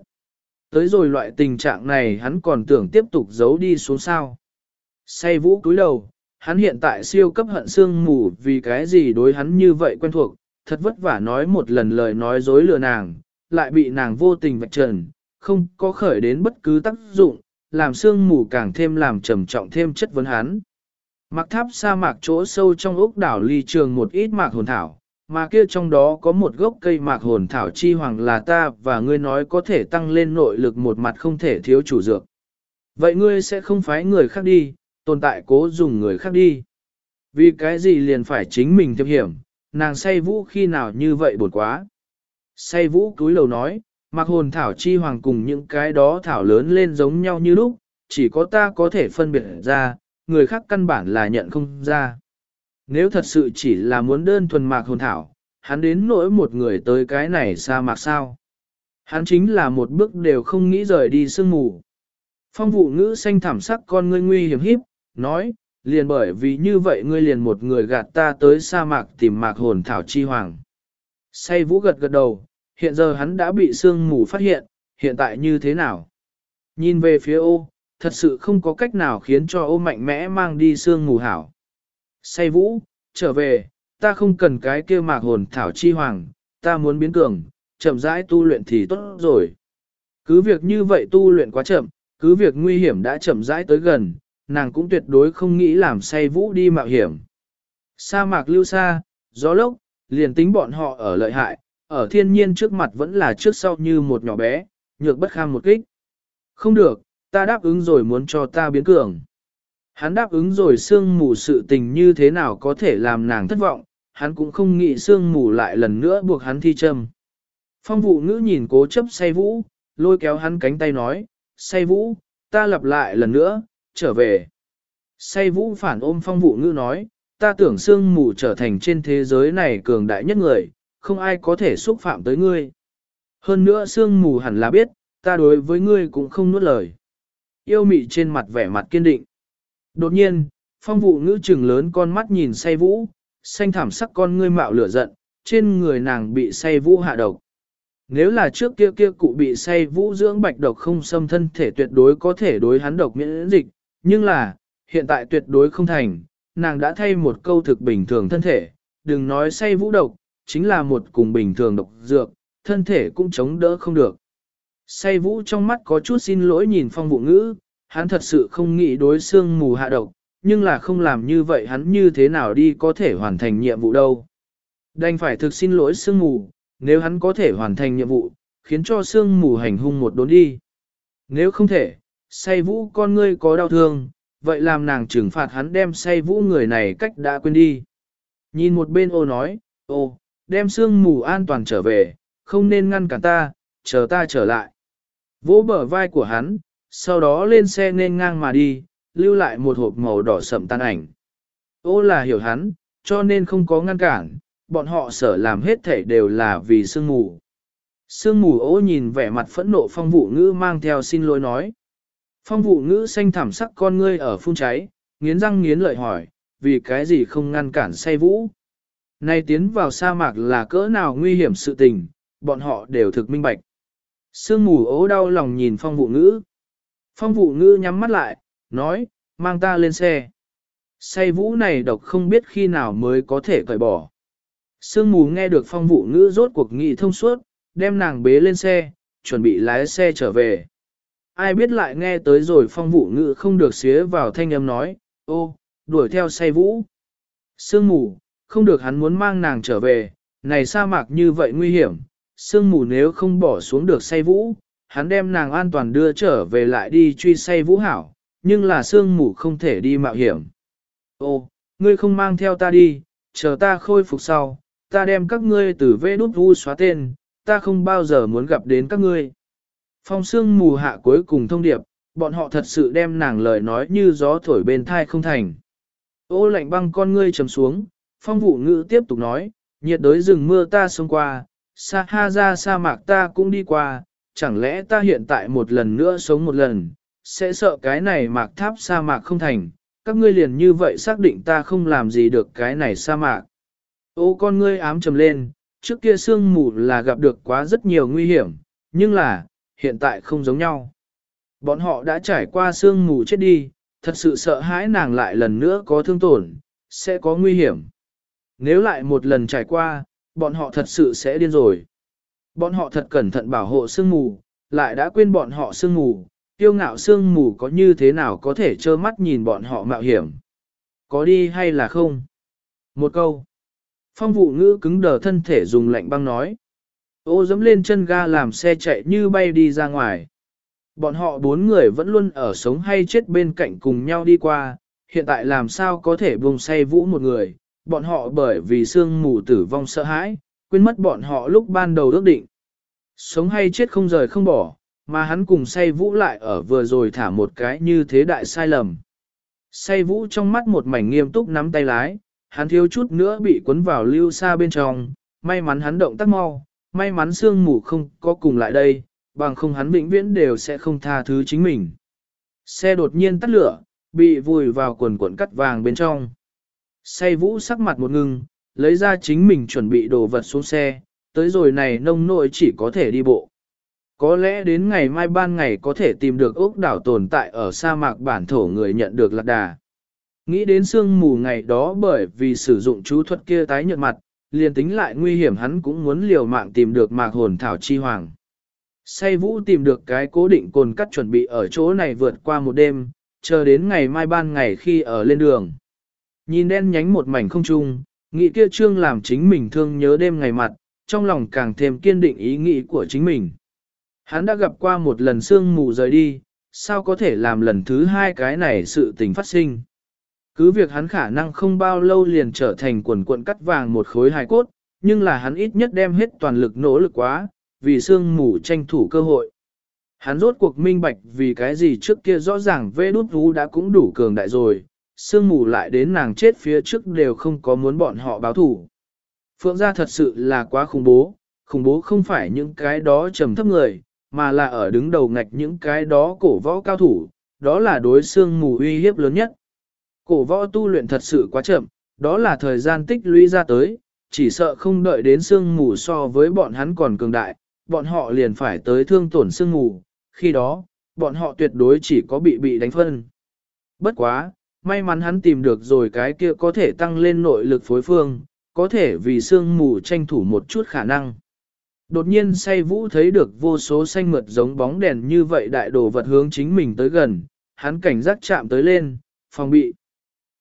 Tới rồi loại tình trạng này hắn còn tưởng tiếp tục giấu đi xuống sao. Say vũ cúi đầu, hắn hiện tại siêu cấp hận xương mù vì cái gì đối hắn như vậy quen thuộc, thật vất vả nói một lần lời nói dối lừa nàng, lại bị nàng vô tình vạch trần, không có khởi đến bất cứ tác dụng, làm xương mù càng thêm làm trầm trọng thêm chất vấn hắn. Mặc tháp sa mạc chỗ sâu trong ốc đảo ly trường một ít mạc hồn thảo, mà kia trong đó có một gốc cây mạc hồn thảo chi hoàng là ta và ngươi nói có thể tăng lên nội lực một mặt không thể thiếu chủ dược. Vậy ngươi sẽ không phái người khác đi, tồn tại cố dùng người khác đi. Vì cái gì liền phải chính mình thiệp hiểm, nàng say vũ khi nào như vậy buồn quá. Say vũ cúi đầu nói, mạc hồn thảo chi hoàng cùng những cái đó thảo lớn lên giống nhau như lúc, chỉ có ta có thể phân biệt ra, người khác căn bản là nhận không ra. Nếu thật sự chỉ là muốn đơn thuần mạc hồn thảo, hắn đến nỗi một người tới cái này xa mạc sao. Hắn chính là một bước đều không nghĩ rời đi sương mù. Phong vụ ngữ xanh thảm sắc con ngươi nguy hiểm hiếp, nói, liền bởi vì như vậy ngươi liền một người gạt ta tới sa mạc tìm mạc hồn thảo chi hoàng. Say vũ gật gật đầu, hiện giờ hắn đã bị sương mù phát hiện, hiện tại như thế nào? Nhìn về phía ô, thật sự không có cách nào khiến cho ô mạnh mẽ mang đi sương mù hảo. Say vũ, trở về, ta không cần cái kia mạc hồn thảo chi hoàng, ta muốn biến cường, chậm rãi tu luyện thì tốt rồi. Cứ việc như vậy tu luyện quá chậm, cứ việc nguy hiểm đã chậm rãi tới gần, nàng cũng tuyệt đối không nghĩ làm say vũ đi mạo hiểm. Sa mạc lưu xa, gió lốc, liền tính bọn họ ở lợi hại, ở thiên nhiên trước mặt vẫn là trước sau như một nhỏ bé, nhược bất kham một kích. Không được, ta đáp ứng rồi muốn cho ta biến cường. Hắn đáp ứng rồi sương mù sự tình như thế nào có thể làm nàng thất vọng, hắn cũng không nghĩ sương mù lại lần nữa buộc hắn thi châm. Phong vụ ngữ nhìn cố chấp say vũ, lôi kéo hắn cánh tay nói, say vũ, ta lặp lại lần nữa, trở về. Say vũ phản ôm phong vụ ngữ nói, ta tưởng sương mù trở thành trên thế giới này cường đại nhất người, không ai có thể xúc phạm tới ngươi. Hơn nữa sương mù hẳn là biết, ta đối với ngươi cũng không nuốt lời. Yêu mị trên mặt vẻ mặt kiên định. Đột nhiên, phong vụ ngữ trừng lớn con mắt nhìn say vũ, xanh thảm sắc con ngươi mạo lửa giận, trên người nàng bị say vũ hạ độc. Nếu là trước kia kia cụ bị say vũ dưỡng bạch độc không xâm thân thể tuyệt đối có thể đối hắn độc miễn dịch, nhưng là, hiện tại tuyệt đối không thành, nàng đã thay một câu thực bình thường thân thể, đừng nói say vũ độc, chính là một cùng bình thường độc dược, thân thể cũng chống đỡ không được. Say vũ trong mắt có chút xin lỗi nhìn phong vụ ngữ, hắn thật sự không nghĩ đối xương mù hạ độc, nhưng là không làm như vậy hắn như thế nào đi có thể hoàn thành nhiệm vụ đâu. Đành phải thực xin lỗi xương mù, nếu hắn có thể hoàn thành nhiệm vụ, khiến cho xương mù hành hung một đốn đi. Nếu không thể, say vũ con ngươi có đau thương, vậy làm nàng trừng phạt hắn đem say vũ người này cách đã quên đi. Nhìn một bên ô nói, ô, đem xương mù an toàn trở về, không nên ngăn cản ta, chờ ta trở lại. Vỗ bờ vai của hắn, sau đó lên xe nên ngang mà đi, lưu lại một hộp màu đỏ sậm tan ảnh. Ô là hiểu hắn, cho nên không có ngăn cản, bọn họ sở làm hết thể đều là vì sương mù. Sương mù ô nhìn vẻ mặt phẫn nộ phong vụ ngữ mang theo xin lỗi nói. Phong vụ ngữ xanh thảm sắc con ngươi ở phun cháy, nghiến răng nghiến lợi hỏi, vì cái gì không ngăn cản say vũ. Nay tiến vào sa mạc là cỡ nào nguy hiểm sự tình, bọn họ đều thực minh bạch. Sương mù ố đau lòng nhìn phong vụ ngữ. Phong vụ ngữ nhắm mắt lại, nói, mang ta lên xe. Say vũ này độc không biết khi nào mới có thể cởi bỏ. Sương mù nghe được phong vụ ngữ rốt cuộc nghị thông suốt, đem nàng bế lên xe, chuẩn bị lái xe trở về. Ai biết lại nghe tới rồi phong vụ ngữ không được xía vào thanh âm nói, ô, đuổi theo say vũ. Sương mù, không được hắn muốn mang nàng trở về, này sa mạc như vậy nguy hiểm, sương mù nếu không bỏ xuống được say vũ, hắn đem nàng an toàn đưa trở về lại đi truy say vũ hảo, nhưng là sương mù không thể đi mạo hiểm. Ô, ngươi không mang theo ta đi, chờ ta khôi phục sau, ta đem các ngươi từ vê đút vu xóa tên, ta không bao giờ muốn gặp đến các ngươi. Phong sương mù hạ cuối cùng thông điệp, bọn họ thật sự đem nàng lời nói như gió thổi bên thai không thành. Ô lạnh băng con ngươi trầm xuống, phong vụ ngữ tiếp tục nói, nhiệt đới rừng mưa ta xông qua, xa ha ra sa mạc ta cũng đi qua, chẳng lẽ ta hiện tại một lần nữa sống một lần, sẽ sợ cái này mạc tháp sa mạc không thành, các ngươi liền như vậy xác định ta không làm gì được cái này sa mạc. Ô con ngươi ám trầm lên, trước kia sương mù là gặp được quá rất nhiều nguy hiểm, nhưng là, hiện tại không giống nhau. Bọn họ đã trải qua sương mù chết đi, thật sự sợ hãi nàng lại lần nữa có thương tổn, sẽ có nguy hiểm. Nếu lại một lần trải qua, bọn họ thật sự sẽ điên rồi. Bọn họ thật cẩn thận bảo hộ sương mù, lại đã quên bọn họ sương mù, tiêu ngạo sương mù có như thế nào có thể trơ mắt nhìn bọn họ mạo hiểm. Có đi hay là không? Một câu. Phong vụ ngữ cứng đờ thân thể dùng lạnh băng nói. Ô dẫm lên chân ga làm xe chạy như bay đi ra ngoài. Bọn họ bốn người vẫn luôn ở sống hay chết bên cạnh cùng nhau đi qua, hiện tại làm sao có thể buông say vũ một người, bọn họ bởi vì sương mù tử vong sợ hãi, quên mất bọn họ lúc ban đầu ước định. Sống hay chết không rời không bỏ, mà hắn cùng say vũ lại ở vừa rồi thả một cái như thế đại sai lầm. Say vũ trong mắt một mảnh nghiêm túc nắm tay lái, hắn thiếu chút nữa bị cuốn vào lưu xa bên trong, may mắn hắn động tác mau, may mắn sương mù không có cùng lại đây, bằng không hắn vĩnh viễn đều sẽ không tha thứ chính mình. Xe đột nhiên tắt lửa, bị vùi vào quần cuộn cắt vàng bên trong. Say vũ sắc mặt một ngưng, lấy ra chính mình chuẩn bị đồ vật xuống xe, tới rồi này nông nội chỉ có thể đi bộ. Có lẽ đến ngày mai ban ngày có thể tìm được ốc đảo tồn tại ở sa mạc bản thổ người nhận được lạc đà. Nghĩ đến sương mù ngày đó bởi vì sử dụng chú thuật kia tái nhợt mặt, liền tính lại nguy hiểm hắn cũng muốn liều mạng tìm được mạc hồn thảo chi hoàng. Say vũ tìm được cái cố định cồn cắt chuẩn bị ở chỗ này vượt qua một đêm, chờ đến ngày mai ban ngày khi ở lên đường. Nhìn đen nhánh một mảnh không trung, nghĩ kia trương làm chính mình thương nhớ đêm ngày mặt, trong lòng càng thêm kiên định ý nghĩ của chính mình. Hắn đã gặp qua một lần sương mù rời đi, sao có thể làm lần thứ hai cái này sự tình phát sinh. Cứ việc hắn khả năng không bao lâu liền trở thành quần cuộn cắt vàng một khối hài cốt, nhưng là hắn ít nhất đem hết toàn lực nỗ lực quá, vì sương mù tranh thủ cơ hội. Hắn rốt cuộc minh bạch vì cái gì trước kia rõ ràng vê đút vú đã cũng đủ cường đại rồi, sương mù lại đến nàng chết phía trước đều không có muốn bọn họ báo thủ. Phượng gia thật sự là quá khủng bố, khủng bố không phải những cái đó trầm thấp người, mà là ở đứng đầu ngạch những cái đó cổ võ cao thủ, đó là đối xương mù uy hiếp lớn nhất. Cổ võ tu luyện thật sự quá chậm, đó là thời gian tích lũy ra tới, chỉ sợ không đợi đến xương mù so với bọn hắn còn cường đại, bọn họ liền phải tới thương tổn xương mù, khi đó, bọn họ tuyệt đối chỉ có bị bị đánh phân. Bất quá, may mắn hắn tìm được rồi cái kia có thể tăng lên nội lực phối phương, có thể vì sương mù tranh thủ một chút khả năng. Đột nhiên say vũ thấy được vô số xanh mượt giống bóng đèn như vậy đại đồ vật hướng chính mình tới gần, hắn cảnh giác chạm tới lên, phòng bị.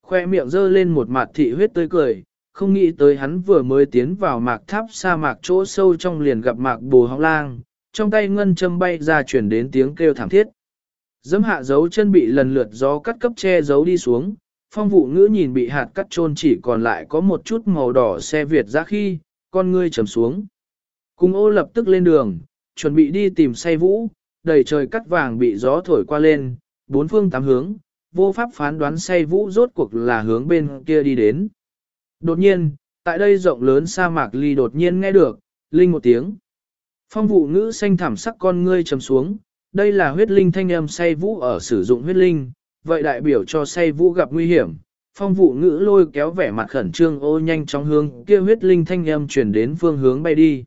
Khoe miệng dơ lên một mặt thị huyết tươi cười, không nghĩ tới hắn vừa mới tiến vào mạc tháp sa mạc chỗ sâu trong liền gặp mạc bồ hóng lang, trong tay ngân châm bay ra chuyển đến tiếng kêu thảm thiết. Dẫm hạ dấu chân bị lần lượt gió cắt cấp che giấu đi xuống, phong vụ ngữ nhìn bị hạt cắt trôn chỉ còn lại có một chút màu đỏ xe Việt ra khi, con ngươi trầm xuống. Cùng ô lập tức lên đường, chuẩn bị đi tìm say vũ, đầy trời cắt vàng bị gió thổi qua lên, bốn phương tám hướng, vô pháp phán đoán say vũ rốt cuộc là hướng bên kia đi đến. Đột nhiên, tại đây rộng lớn sa mạc ly đột nhiên nghe được, linh một tiếng. Phong vụ ngữ xanh thảm sắc con ngươi trầm xuống, đây là huyết linh thanh âm say vũ ở sử dụng huyết linh, vậy đại biểu cho say vũ gặp nguy hiểm. Phong vụ ngữ lôi kéo vẻ mặt khẩn trương ô nhanh chóng hướng kia huyết linh thanh âm chuyển đến phương hướng bay đi.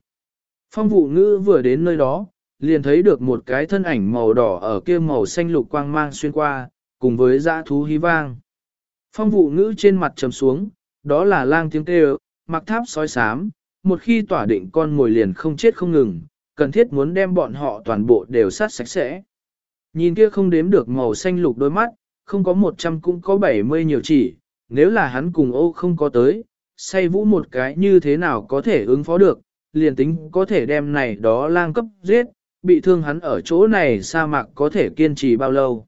Phong vụ ngữ vừa đến nơi đó, liền thấy được một cái thân ảnh màu đỏ ở kia màu xanh lục quang mang xuyên qua, cùng với dã thú hí vang. Phong vụ ngữ trên mặt trầm xuống, đó là lang tiếng kêu, mặc tháp sói sám, một khi tỏa định con ngồi liền không chết không ngừng, cần thiết muốn đem bọn họ toàn bộ đều sát sạch sẽ. Nhìn kia không đếm được màu xanh lục đôi mắt, không có 100 cũng có 70 nhiều chỉ, nếu là hắn cùng ô không có tới, say vũ một cái như thế nào có thể ứng phó được, liền tính có thể đem này đó lang cấp giết, bị thương hắn ở chỗ này sa mạc có thể kiên trì bao lâu.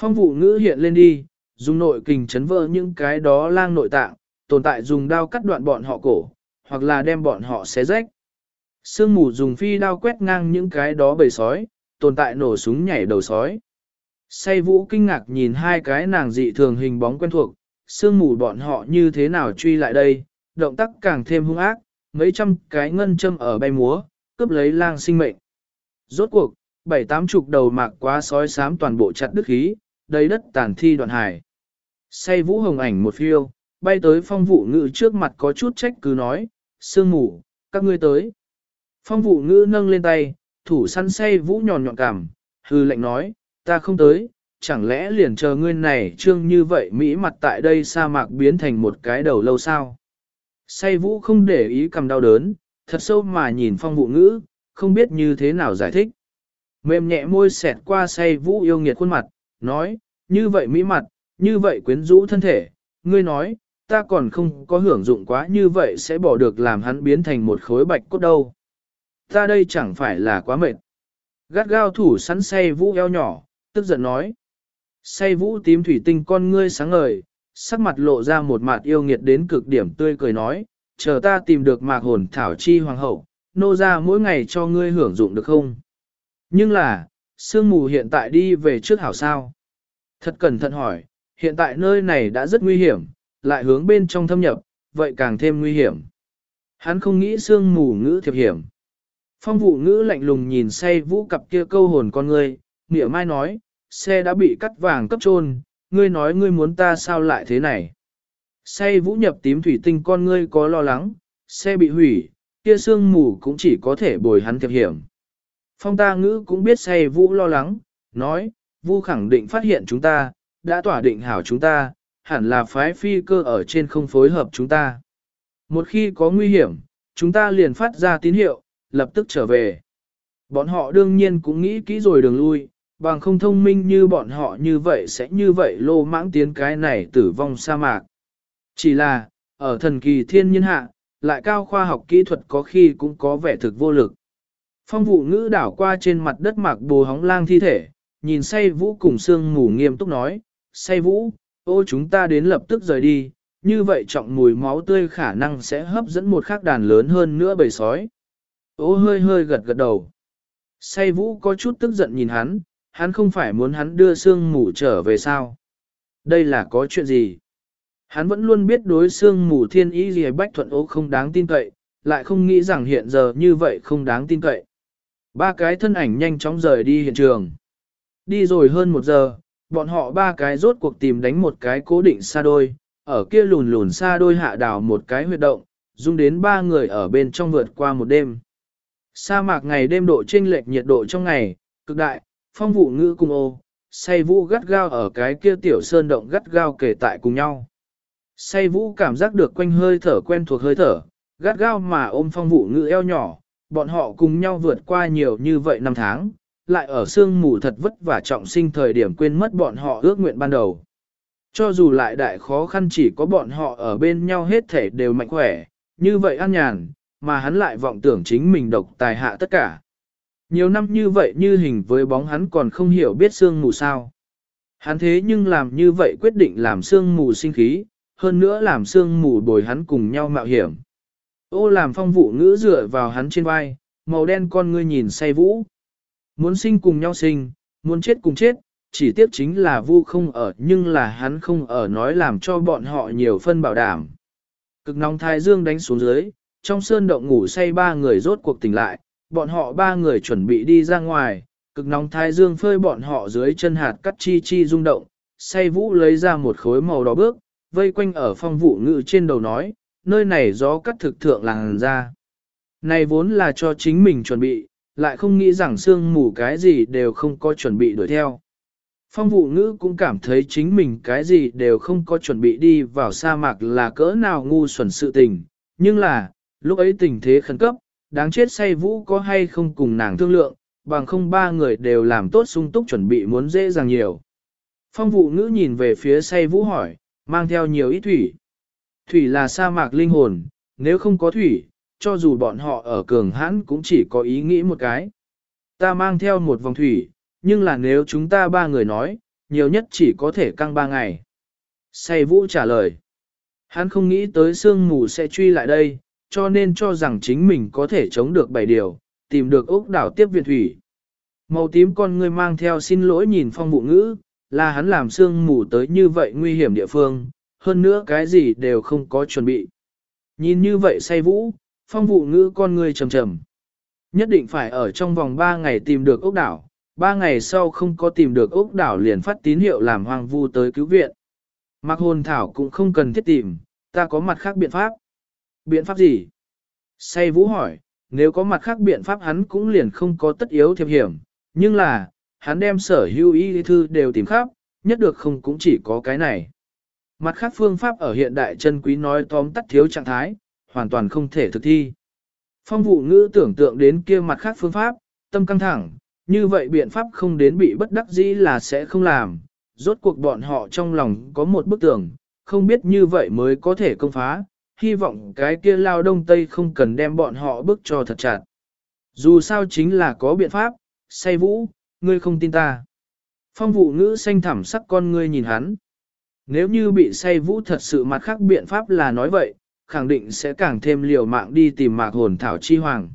Phong vụ ngữ hiện lên đi, dùng nội kình chấn vỡ những cái đó lang nội tạng, tồn tại dùng đao cắt đoạn bọn họ cổ, hoặc là đem bọn họ xé rách. Sương mù dùng phi đao quét ngang những cái đó bầy sói, tồn tại nổ súng nhảy đầu sói. Say vũ kinh ngạc nhìn hai cái nàng dị thường hình bóng quen thuộc, sương mù bọn họ như thế nào truy lại đây, động tác càng thêm hung ác, mấy trăm cái ngân châm ở bay múa, cướp lấy lang sinh mệnh. Rốt cuộc, bảy tám chục đầu mạc quá sói sám toàn bộ chặt đứt khí, đầy đất tàn thi đoạn hải. Say vũ hồng ảnh một phiêu, bay tới phong vụ ngự trước mặt có chút trách cứ nói, sương mù, các ngươi tới. Phong vụ ngữ nâng lên tay, thủ săn say vũ nhòn nhọn cảm, hư lệnh nói, ta không tới, chẳng lẽ liền chờ ngươi này trương như vậy Mỹ mặt tại đây sa mạc biến thành một cái đầu lâu sao. Say vũ không để ý cầm đau đớn, thật sâu mà nhìn phong vụ ngữ, không biết như thế nào giải thích. Mềm nhẹ môi xẹt qua say vũ yêu nghiệt khuôn mặt, nói, như vậy Mỹ mặt, như vậy quyến rũ thân thể, ngươi nói, ta còn không có hưởng dụng quá như vậy sẽ bỏ được làm hắn biến thành một khối bạch cốt đâu. Ta đây chẳng phải là quá mệt. Gắt gao thủ sắn say vũ eo nhỏ, tức giận nói. Say vũ tím thủy tinh con ngươi sáng ngời, sắc mặt lộ ra một mặt yêu nghiệt đến cực điểm tươi cười nói, chờ ta tìm được mạc hồn thảo chi hoàng hậu, nô ra mỗi ngày cho ngươi hưởng dụng được không? Nhưng là, sương mù hiện tại đi về trước hảo sao? Thật cẩn thận hỏi, hiện tại nơi này đã rất nguy hiểm, lại hướng bên trong thâm nhập, vậy càng thêm nguy hiểm. Hắn không nghĩ sương mù ngữ thiệp hiểm. Phong vụ ngữ lạnh lùng nhìn say vũ cặp kia câu hồn con ngươi, nghĩa mai nói, xe đã bị cắt vàng cấp trôn, ngươi nói ngươi muốn ta sao lại thế này. Say vũ nhập tím thủy tinh con ngươi có lo lắng, xe bị hủy, kia sương mù cũng chỉ có thể bồi hắn thiệp hiểm. Phong ta ngữ cũng biết say vũ lo lắng, nói, vu khẳng định phát hiện chúng ta, đã tỏa định hảo chúng ta, hẳn là phái phi cơ ở trên không phối hợp chúng ta. Một khi có nguy hiểm, chúng ta liền phát ra tín hiệu, lập tức trở về. Bọn họ đương nhiên cũng nghĩ kỹ rồi đường lui, bằng không thông minh như bọn họ như vậy sẽ như vậy lô mãng tiến cái này tử vong sa mạc. Chỉ là, ở thần kỳ thiên nhiên hạ, lại cao khoa học kỹ thuật có khi cũng có vẻ thực vô lực. Phong vụ ngữ đảo qua trên mặt đất mạc bồ hóng lang thi thể, nhìn say vũ cùng sương mù nghiêm túc nói, say vũ, ô chúng ta đến lập tức rời đi, như vậy trọng mùi máu tươi khả năng sẽ hấp dẫn một khắc đàn lớn hơn nữa bầy sói. Ô hơi hơi gật gật đầu. Say vũ có chút tức giận nhìn hắn, hắn không phải muốn hắn đưa sương mù trở về sao. Đây là có chuyện gì? Hắn vẫn luôn biết đối sương mù thiên ý gì bách thuận ô không đáng tin cậy, lại không nghĩ rằng hiện giờ như vậy không đáng tin cậy. Ba cái thân ảnh nhanh chóng rời đi hiện trường. Đi rồi hơn một giờ, bọn họ ba cái rốt cuộc tìm đánh một cái cố định xa đôi, ở kia lùn lùn xa đôi hạ đào một cái huyệt động, dung đến ba người ở bên trong vượt qua một đêm. Sa mạc ngày đêm độ chênh lệch nhiệt độ trong ngày, cực đại, phong vụ ngữ cung ô, say vũ gắt gao ở cái kia tiểu sơn động gắt gao kể tại cùng nhau. Say vũ cảm giác được quanh hơi thở quen thuộc hơi thở, gắt gao mà ôm phong vụ ngữ eo nhỏ, bọn họ cùng nhau vượt qua nhiều như vậy năm tháng, lại ở sương mù thật vất vả trọng sinh thời điểm quên mất bọn họ ước nguyện ban đầu. Cho dù lại đại khó khăn chỉ có bọn họ ở bên nhau hết thể đều mạnh khỏe, như vậy an nhàn, mà hắn lại vọng tưởng chính mình độc tài hạ tất cả. Nhiều năm như vậy như hình với bóng hắn còn không hiểu biết sương mù sao. Hắn thế nhưng làm như vậy quyết định làm sương mù sinh khí, hơn nữa làm sương mù bồi hắn cùng nhau mạo hiểm. Ô làm phong vụ ngữ dựa vào hắn trên vai, màu đen con ngươi nhìn say vũ. Muốn sinh cùng nhau sinh, muốn chết cùng chết, chỉ tiếc chính là vu không ở nhưng là hắn không ở nói làm cho bọn họ nhiều phân bảo đảm. Cực nóng thái dương đánh xuống dưới, trong sơn động ngủ say ba người rốt cuộc tỉnh lại, bọn họ ba người chuẩn bị đi ra ngoài, cực nóng thái dương phơi bọn họ dưới chân hạt cắt chi chi rung động, say vũ lấy ra một khối màu đỏ bước, vây quanh ở phong vụ ngự trên đầu nói, nơi này gió cắt thực thượng làng ra. Này vốn là cho chính mình chuẩn bị, lại không nghĩ rằng sương mù cái gì đều không có chuẩn bị đuổi theo. Phong vụ ngữ cũng cảm thấy chính mình cái gì đều không có chuẩn bị đi vào sa mạc là cỡ nào ngu xuẩn sự tình, nhưng là, lúc ấy tình thế khẩn cấp, đáng chết say vũ có hay không cùng nàng thương lượng, bằng không ba người đều làm tốt sung túc chuẩn bị muốn dễ dàng nhiều. Phong vụ ngữ nhìn về phía say vũ hỏi, mang theo nhiều ít thủy. Thủy là sa mạc linh hồn, nếu không có thủy, cho dù bọn họ ở cường hãn cũng chỉ có ý nghĩ một cái. Ta mang theo một vòng thủy, nhưng là nếu chúng ta ba người nói, nhiều nhất chỉ có thể căng ba ngày. Say vũ trả lời. Hắn không nghĩ tới sương mù sẽ truy lại đây, cho nên cho rằng chính mình có thể chống được bảy điều, tìm được ốc đảo tiếp viện thủy. Màu tím con người mang theo xin lỗi nhìn phong vụ ngữ, là hắn làm sương mù tới như vậy nguy hiểm địa phương, hơn nữa cái gì đều không có chuẩn bị. Nhìn như vậy say vũ, phong vụ ngữ con người trầm trầm. Nhất định phải ở trong vòng 3 ngày tìm được ốc đảo, 3 ngày sau không có tìm được ốc đảo liền phát tín hiệu làm hoàng vu tới cứu viện. Mặc hồn thảo cũng không cần thiết tìm, ta có mặt khác biện pháp. Biện pháp gì? Say vũ hỏi, nếu có mặt khác biện pháp hắn cũng liền không có tất yếu thiệp hiểm, nhưng là, hắn đem sở hữu y thư đều tìm khắp, nhất được không cũng chỉ có cái này. Mặt khác phương pháp ở hiện đại chân quý nói tóm tắt thiếu trạng thái, hoàn toàn không thể thực thi. Phong vụ ngữ tưởng tượng đến kia mặt khác phương pháp, tâm căng thẳng, như vậy biện pháp không đến bị bất đắc dĩ là sẽ không làm. Rốt cuộc bọn họ trong lòng có một bức tường, không biết như vậy mới có thể công phá, hy vọng cái kia lao đông tây không cần đem bọn họ bức cho thật chặt. Dù sao chính là có biện pháp, say vũ, ngươi không tin ta. Phong vụ ngữ xanh thẳm sắc con ngươi nhìn hắn. Nếu như bị say vũ thật sự mặt khác biện pháp là nói vậy, khẳng định sẽ càng thêm liều mạng đi tìm mạc hồn thảo chi hoàng.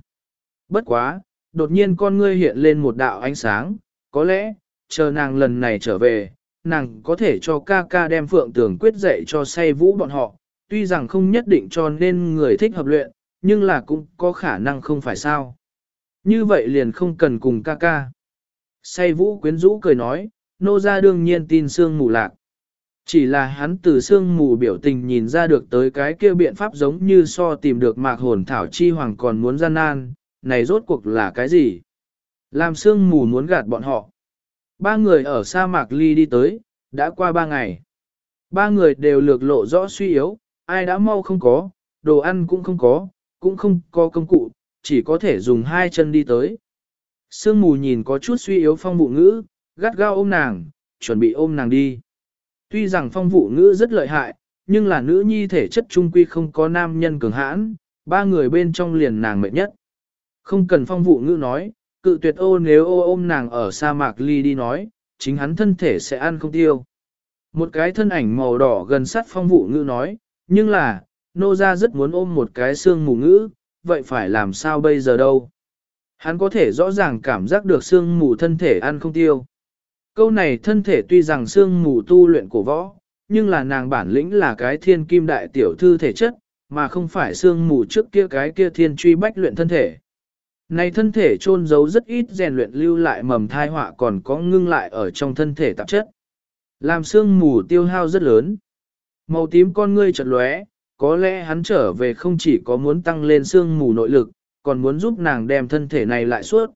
Bất quá, đột nhiên con ngươi hiện lên một đạo ánh sáng, có lẽ, chờ nàng lần này trở về, nàng có thể cho ca ca đem phượng tường quyết dạy cho say vũ bọn họ, tuy rằng không nhất định cho nên người thích hợp luyện, nhưng là cũng có khả năng không phải sao. Như vậy liền không cần cùng ca ca. Say vũ quyến rũ cười nói, nô ra đương nhiên tin sương mù lạc. Chỉ là hắn từ sương mù biểu tình nhìn ra được tới cái kia biện pháp giống như so tìm được mạc hồn thảo chi hoàng còn muốn gian nan, này rốt cuộc là cái gì? Làm sương mù muốn gạt bọn họ. Ba người ở sa mạc ly đi tới, đã qua ba ngày. Ba người đều lược lộ rõ suy yếu, ai đã mau không có, đồ ăn cũng không có, cũng không có công cụ, chỉ có thể dùng hai chân đi tới. Sương mù nhìn có chút suy yếu phong vụ ngữ, gắt gao ôm nàng, chuẩn bị ôm nàng đi. Tuy rằng phong vụ ngữ rất lợi hại, nhưng là nữ nhi thể chất trung quy không có nam nhân cường hãn, ba người bên trong liền nàng mệt nhất. Không cần phong vụ ngữ nói, cự tuyệt ô nếu ô ôm nàng ở sa mạc ly đi nói, chính hắn thân thể sẽ ăn không tiêu. Một cái thân ảnh màu đỏ gần sát phong vụ ngữ nói, nhưng là, nô ra rất muốn ôm một cái xương mù ngữ, vậy phải làm sao bây giờ đâu? Hắn có thể rõ ràng cảm giác được xương mù thân thể ăn không tiêu. Câu này thân thể tuy rằng xương mù tu luyện cổ võ, nhưng là nàng bản lĩnh là cái thiên kim đại tiểu thư thể chất, mà không phải xương mù trước kia cái kia thiên truy bách luyện thân thể. Này thân thể trôn giấu rất ít rèn luyện lưu lại mầm thai họa còn có ngưng lại ở trong thân thể tạp chất. Làm xương mù tiêu hao rất lớn. Màu tím con ngươi chợt lóe, có lẽ hắn trở về không chỉ có muốn tăng lên xương mù nội lực, còn muốn giúp nàng đem thân thể này lại suốt.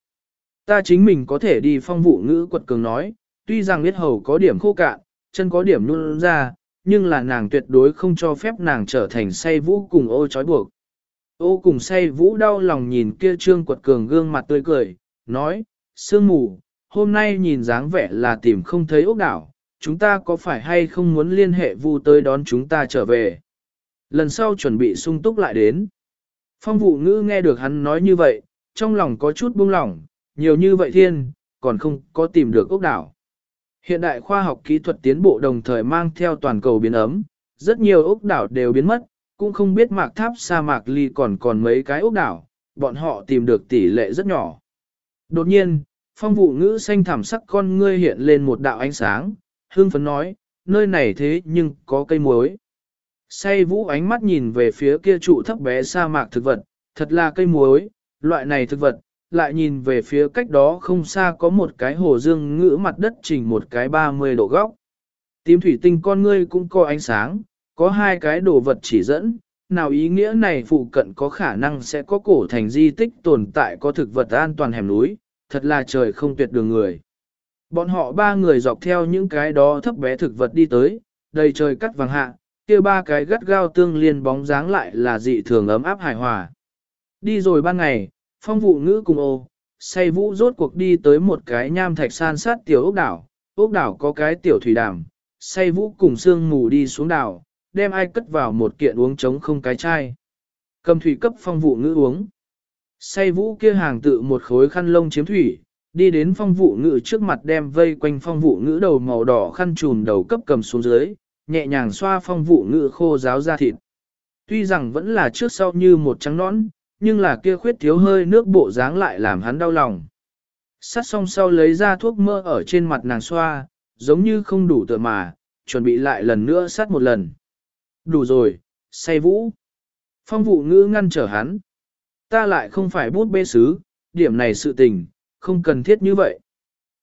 Ta chính mình có thể đi phong vụ ngữ quật cường nói, tuy rằng biết hầu có điểm khô cạn, chân có điểm nhún ra, nhưng là nàng tuyệt đối không cho phép nàng trở thành say vũ cùng ô trói buộc. Ô cùng say vũ đau lòng nhìn kia trương quật cường gương mặt tươi cười, nói, sương mù, hôm nay nhìn dáng vẻ là tìm không thấy ốc đảo, chúng ta có phải hay không muốn liên hệ vu tới đón chúng ta trở về. Lần sau chuẩn bị sung túc lại đến. Phong vụ ngữ nghe được hắn nói như vậy, trong lòng có chút buông lỏng, nhiều như vậy thiên, còn không có tìm được ốc đảo. Hiện đại khoa học kỹ thuật tiến bộ đồng thời mang theo toàn cầu biến ấm, rất nhiều ốc đảo đều biến mất, cũng không biết mạc tháp sa mạc ly còn còn mấy cái ốc đảo, bọn họ tìm được tỷ lệ rất nhỏ. Đột nhiên, phong vụ ngữ xanh thảm sắc con ngươi hiện lên một đạo ánh sáng, hương phấn nói, nơi này thế nhưng có cây muối. Say vũ ánh mắt nhìn về phía kia trụ thấp bé sa mạc thực vật, thật là cây muối, loại này thực vật, lại nhìn về phía cách đó không xa có một cái hồ dương ngữ mặt đất chỉnh một cái 30 độ góc. Tím thủy tinh con ngươi cũng có ánh sáng, có hai cái đồ vật chỉ dẫn, nào ý nghĩa này phụ cận có khả năng sẽ có cổ thành di tích tồn tại có thực vật an toàn hẻm núi, thật là trời không tuyệt đường người. Bọn họ ba người dọc theo những cái đó thấp bé thực vật đi tới, đầy trời cắt vàng hạ, kia ba cái gắt gao tương liên bóng dáng lại là dị thường ấm áp hài hòa. Đi rồi ban ngày, phong vụ ngữ cùng ô, say vũ rốt cuộc đi tới một cái nham thạch san sát tiểu ốc đảo, ốc đảo có cái tiểu thủy đàm, say vũ cùng sương mù đi xuống đảo, đem ai cất vào một kiện uống trống không cái chai. Cầm thủy cấp phong vụ ngữ uống. Say vũ kia hàng tự một khối khăn lông chiếm thủy, đi đến phong vụ ngữ trước mặt đem vây quanh phong vụ ngữ đầu màu đỏ khăn trùn đầu cấp cầm xuống dưới, nhẹ nhàng xoa phong vụ ngữ khô ráo ra thịt. Tuy rằng vẫn là trước sau như một trắng nõn, nhưng là kia khuyết thiếu hơi nước bộ dáng lại làm hắn đau lòng. Sát xong sau lấy ra thuốc mơ ở trên mặt nàng xoa, giống như không đủ tựa mà, chuẩn bị lại lần nữa sát một lần. Đủ rồi, say vũ. Phong vụ ngữ ngăn trở hắn. Ta lại không phải bút bê sứ, điểm này sự tình, không cần thiết như vậy.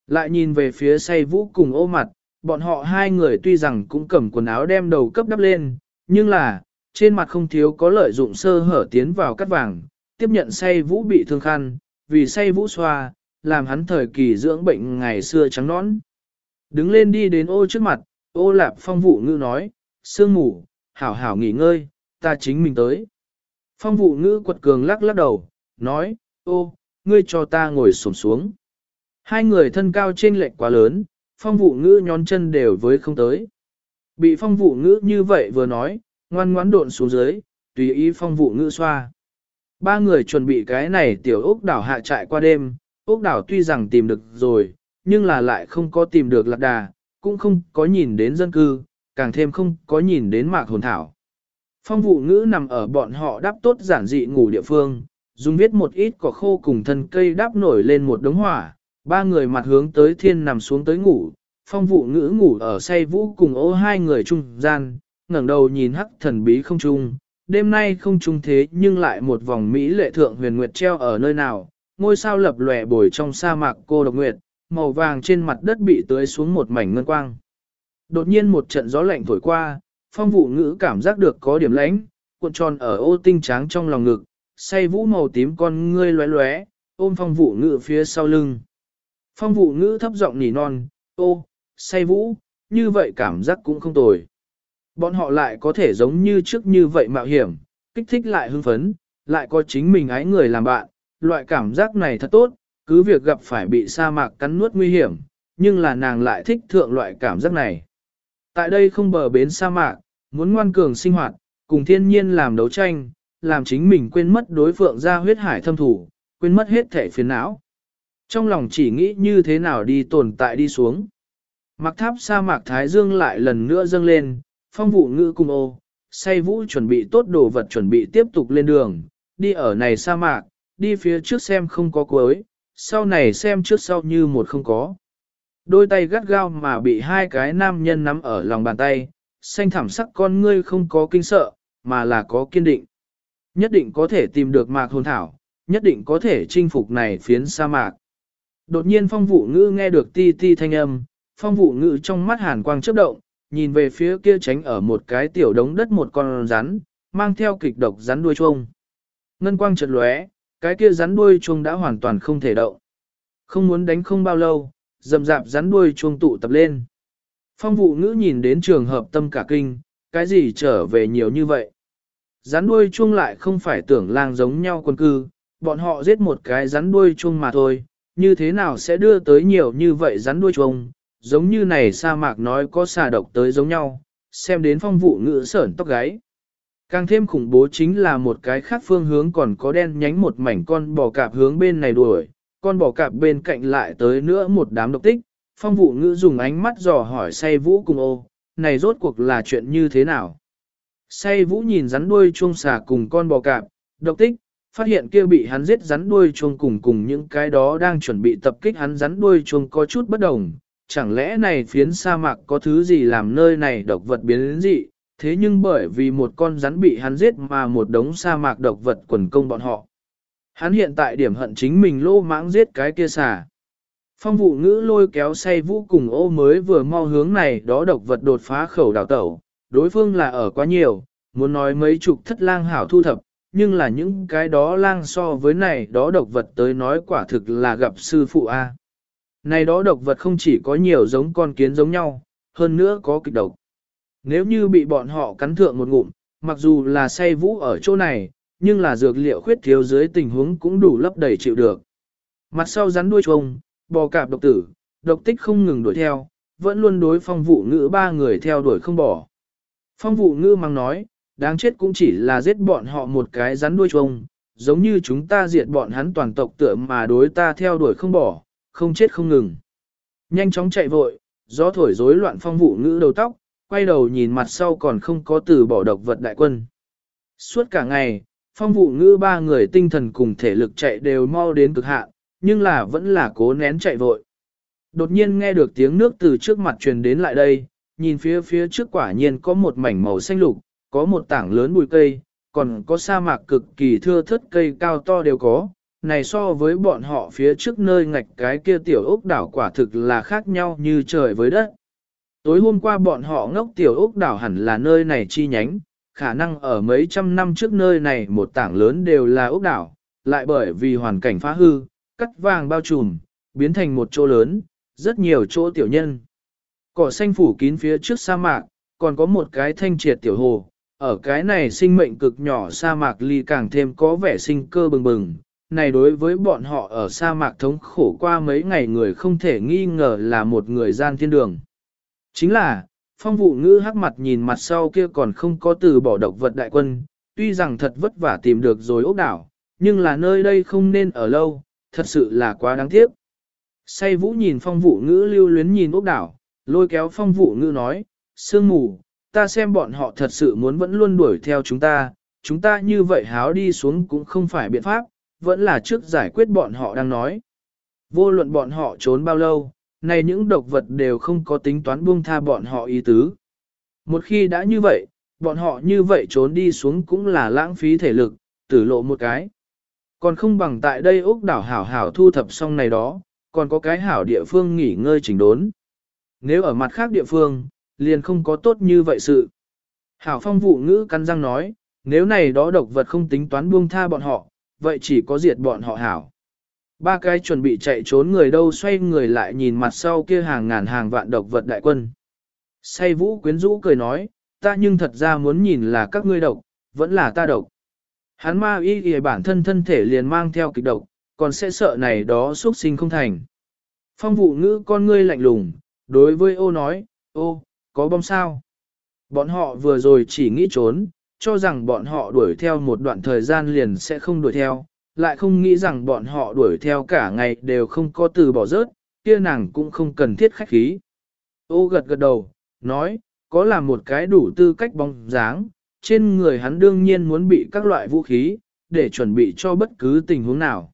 Lại nhìn về phía say vũ cùng ô mặt, bọn họ hai người tuy rằng cũng cầm quần áo đem đầu cấp đắp lên, nhưng là, trên mặt không thiếu có lợi dụng sơ hở tiến vào cắt vàng, tiếp nhận say vũ bị thương khăn, vì say vũ xoa, làm hắn thời kỳ dưỡng bệnh ngày xưa trắng nõn. Đứng lên đi đến ô trước mặt, ô lạp phong vụ ngữ nói, sương ngủ, hảo hảo nghỉ ngơi, ta chính mình tới. Phong vụ ngữ quật cường lắc lắc đầu, nói, ô, ngươi cho ta ngồi xổm xuống. Hai người thân cao trên lệch quá lớn, phong vụ ngữ nhón chân đều với không tới. Bị phong vụ ngữ như vậy vừa nói, ngoan ngoãn độn xuống dưới, tùy ý phong vụ ngữ xoa. Ba người chuẩn bị cái này tiểu ốc đảo hạ trại qua đêm, ốc đảo tuy rằng tìm được rồi, nhưng là lại không có tìm được lạc đà, cũng không có nhìn đến dân cư, càng thêm không có nhìn đến mạc hồn thảo. Phong vụ ngữ nằm ở bọn họ đáp tốt giản dị ngủ địa phương, dùng viết một ít cỏ khô cùng thân cây đáp nổi lên một đống hỏa, ba người mặt hướng tới thiên nằm xuống tới ngủ, phong vụ ngữ ngủ ở say vũ cùng ô hai người trung gian, ngẩng đầu nhìn hắc thần bí không trung, đêm nay không trung thế nhưng lại một vòng Mỹ lệ thượng huyền nguyệt treo ở nơi nào, ngôi sao lập lòe bồi trong sa mạc cô độc nguyệt, màu vàng trên mặt đất bị tưới xuống một mảnh ngân quang. Đột nhiên một trận gió lạnh thổi qua, phong vụ ngữ cảm giác được có điểm lãnh, cuộn tròn ở ô tinh tráng trong lòng ngực, say vũ màu tím con ngươi lóe lóe, ôm phong vụ ngữ phía sau lưng. Phong vụ ngữ thấp giọng nỉ non, ô, say vũ, như vậy cảm giác cũng không tồi. Bọn họ lại có thể giống như trước như vậy mạo hiểm, kích thích lại hưng phấn, lại có chính mình ái người làm bạn, loại cảm giác này thật tốt, cứ việc gặp phải bị sa mạc cắn nuốt nguy hiểm, nhưng là nàng lại thích thượng loại cảm giác này. Tại đây không bờ bến sa mạc, muốn ngoan cường sinh hoạt, cùng thiên nhiên làm đấu tranh, làm chính mình quên mất đối phượng ra huyết hải thâm thủ, quên mất hết thể phiền não. Trong lòng chỉ nghĩ như thế nào đi tồn tại đi xuống. Mặc tháp sa mạc Thái Dương lại lần nữa dâng lên, phong vụ ngữ cùng ô, say vũ chuẩn bị tốt đồ vật chuẩn bị tiếp tục lên đường, đi ở này sa mạc, đi phía trước xem không có cuối, sau này xem trước sau như một không có. Đôi tay gắt gao mà bị hai cái nam nhân nắm ở lòng bàn tay, xanh thảm sắc con ngươi không có kinh sợ, mà là có kiên định. Nhất định có thể tìm được mạc hồn thảo, nhất định có thể chinh phục này phiến sa mạc. Đột nhiên phong vụ ngữ nghe được ti ti thanh âm, phong vụ ngữ trong mắt hàn quang chớp động, nhìn về phía kia tránh ở một cái tiểu đống đất một con rắn, mang theo kịch độc rắn đuôi chuông. Ngân quang chợt lóe, cái kia rắn đuôi chuông đã hoàn toàn không thể động. Không muốn đánh không bao lâu, dầm dạp rắn đuôi chuông tụ tập lên. Phong vụ ngữ nhìn đến trường hợp tâm cả kinh, cái gì trở về nhiều như vậy. Rắn đuôi chuông lại không phải tưởng lang giống nhau quân cư, bọn họ giết một cái rắn đuôi chuông mà thôi, như thế nào sẽ đưa tới nhiều như vậy rắn đuôi chuông, giống như này sa mạc nói có xà độc tới giống nhau, xem đến phong vụ ngữ sởn tóc gáy. Càng thêm khủng bố chính là một cái khác phương hướng còn có đen nhánh một mảnh con bò cạp hướng bên này đuổi, con bò cạp bên cạnh lại tới nữa một đám độc tích, phong vụ ngữ dùng ánh mắt dò hỏi say vũ cùng ô, này rốt cuộc là chuyện như thế nào? Say vũ nhìn rắn đuôi chuông xà cùng con bò cạp, độc tích, phát hiện kia bị hắn giết rắn đuôi chuông cùng cùng những cái đó đang chuẩn bị tập kích hắn rắn đuôi chuông có chút bất đồng. Chẳng lẽ này phiến sa mạc có thứ gì làm nơi này độc vật biến đến dị, thế nhưng bởi vì một con rắn bị hắn giết mà một đống sa mạc độc vật quần công bọn họ. Hắn hiện tại điểm hận chính mình lô mãng giết cái kia xà. Phong vụ ngữ lôi kéo say vũ cùng ô mới vừa mau hướng này đó độc vật đột phá khẩu đào tẩu, đối phương là ở quá nhiều, muốn nói mấy chục thất lang hảo thu thập, nhưng là những cái đó lang so với này đó độc vật tới nói quả thực là gặp sư phụ A. Này đó độc vật không chỉ có nhiều giống con kiến giống nhau, hơn nữa có kịch độc. Nếu như bị bọn họ cắn thượng một ngụm, mặc dù là say vũ ở chỗ này, nhưng là dược liệu khuyết thiếu dưới tình huống cũng đủ lấp đầy chịu được. Mặt sau rắn đuôi trông, bò cạp độc tử, độc tích không ngừng đuổi theo, vẫn luôn đối phong vụ ngữ ba người theo đuổi không bỏ. Phong vụ Ngư mang nói, đáng chết cũng chỉ là giết bọn họ một cái rắn đuôi trông, giống như chúng ta diệt bọn hắn toàn tộc tựa mà đối ta theo đuổi không bỏ, không chết không ngừng. Nhanh chóng chạy vội, gió thổi rối loạn phong vụ ngữ đầu tóc, quay đầu nhìn mặt sau còn không có từ bỏ độc vật đại quân. Suốt cả ngày, phong vụ ngữ ba người tinh thần cùng thể lực chạy đều mau đến cực hạn, nhưng là vẫn là cố nén chạy vội. Đột nhiên nghe được tiếng nước từ trước mặt truyền đến lại đây, nhìn phía phía trước quả nhiên có một mảnh màu xanh lục, có một tảng lớn bụi cây, còn có sa mạc cực kỳ thưa thớt cây cao to đều có. Này so với bọn họ phía trước nơi ngạch cái kia tiểu ốc đảo quả thực là khác nhau như trời với đất. Tối hôm qua bọn họ ngốc tiểu ốc đảo hẳn là nơi này chi nhánh, khả năng ở mấy trăm năm trước nơi này một tảng lớn đều là ốc đảo, lại bởi vì hoàn cảnh phá hư, cắt vàng bao trùm, biến thành một chỗ lớn, rất nhiều chỗ tiểu nhân. Cỏ xanh phủ kín phía trước sa mạc, còn có một cái thanh triệt tiểu hồ, ở cái này sinh mệnh cực nhỏ sa mạc ly càng thêm có vẻ sinh cơ bừng bừng. Này đối với bọn họ ở sa mạc thống khổ qua mấy ngày người không thể nghi ngờ là một người gian thiên đường. Chính là, phong vụ ngữ hắc mặt nhìn mặt sau kia còn không có từ bỏ độc vật đại quân, tuy rằng thật vất vả tìm được rồi ốc đảo, nhưng là nơi đây không nên ở lâu, thật sự là quá đáng tiếc. Say vũ nhìn phong vụ ngữ lưu luyến nhìn ốc đảo, lôi kéo phong vụ ngữ nói, sương mù, ta xem bọn họ thật sự muốn vẫn luôn đuổi theo chúng ta, chúng ta như vậy háo đi xuống cũng không phải biện pháp, vẫn là trước giải quyết bọn họ đang nói. Vô luận bọn họ trốn bao lâu, này những độc vật đều không có tính toán buông tha bọn họ ý tứ. Một khi đã như vậy, bọn họ như vậy trốn đi xuống cũng là lãng phí thể lực, tử lộ một cái. Còn không bằng tại đây Úc đảo hảo hảo thu thập xong này đó, còn có cái hảo địa phương nghỉ ngơi chỉnh đốn. Nếu ở mặt khác địa phương, liền không có tốt như vậy sự. Hảo phong vụ ngữ căn răng nói, nếu này đó độc vật không tính toán buông tha bọn họ, vậy chỉ có diệt bọn họ hảo. Ba cái chuẩn bị chạy trốn người đâu xoay người lại nhìn mặt sau kia hàng ngàn hàng vạn độc vật đại quân. Say vũ quyến rũ cười nói, ta nhưng thật ra muốn nhìn là các ngươi độc, vẫn là ta độc. Hắn ma y y bản thân thân thể liền mang theo kịch độc, còn sẽ sợ này đó xuất sinh không thành. Phong vụ ngữ con ngươi lạnh lùng, đối với ô nói, ô, có bom sao? Bọn họ vừa rồi chỉ nghĩ trốn, cho rằng bọn họ đuổi theo một đoạn thời gian liền sẽ không đuổi theo, lại không nghĩ rằng bọn họ đuổi theo cả ngày đều không có từ bỏ rớt, kia nàng cũng không cần thiết khách khí. Ô gật gật đầu, nói, có là một cái đủ tư cách bóng dáng, trên người hắn đương nhiên muốn bị các loại vũ khí, để chuẩn bị cho bất cứ tình huống nào.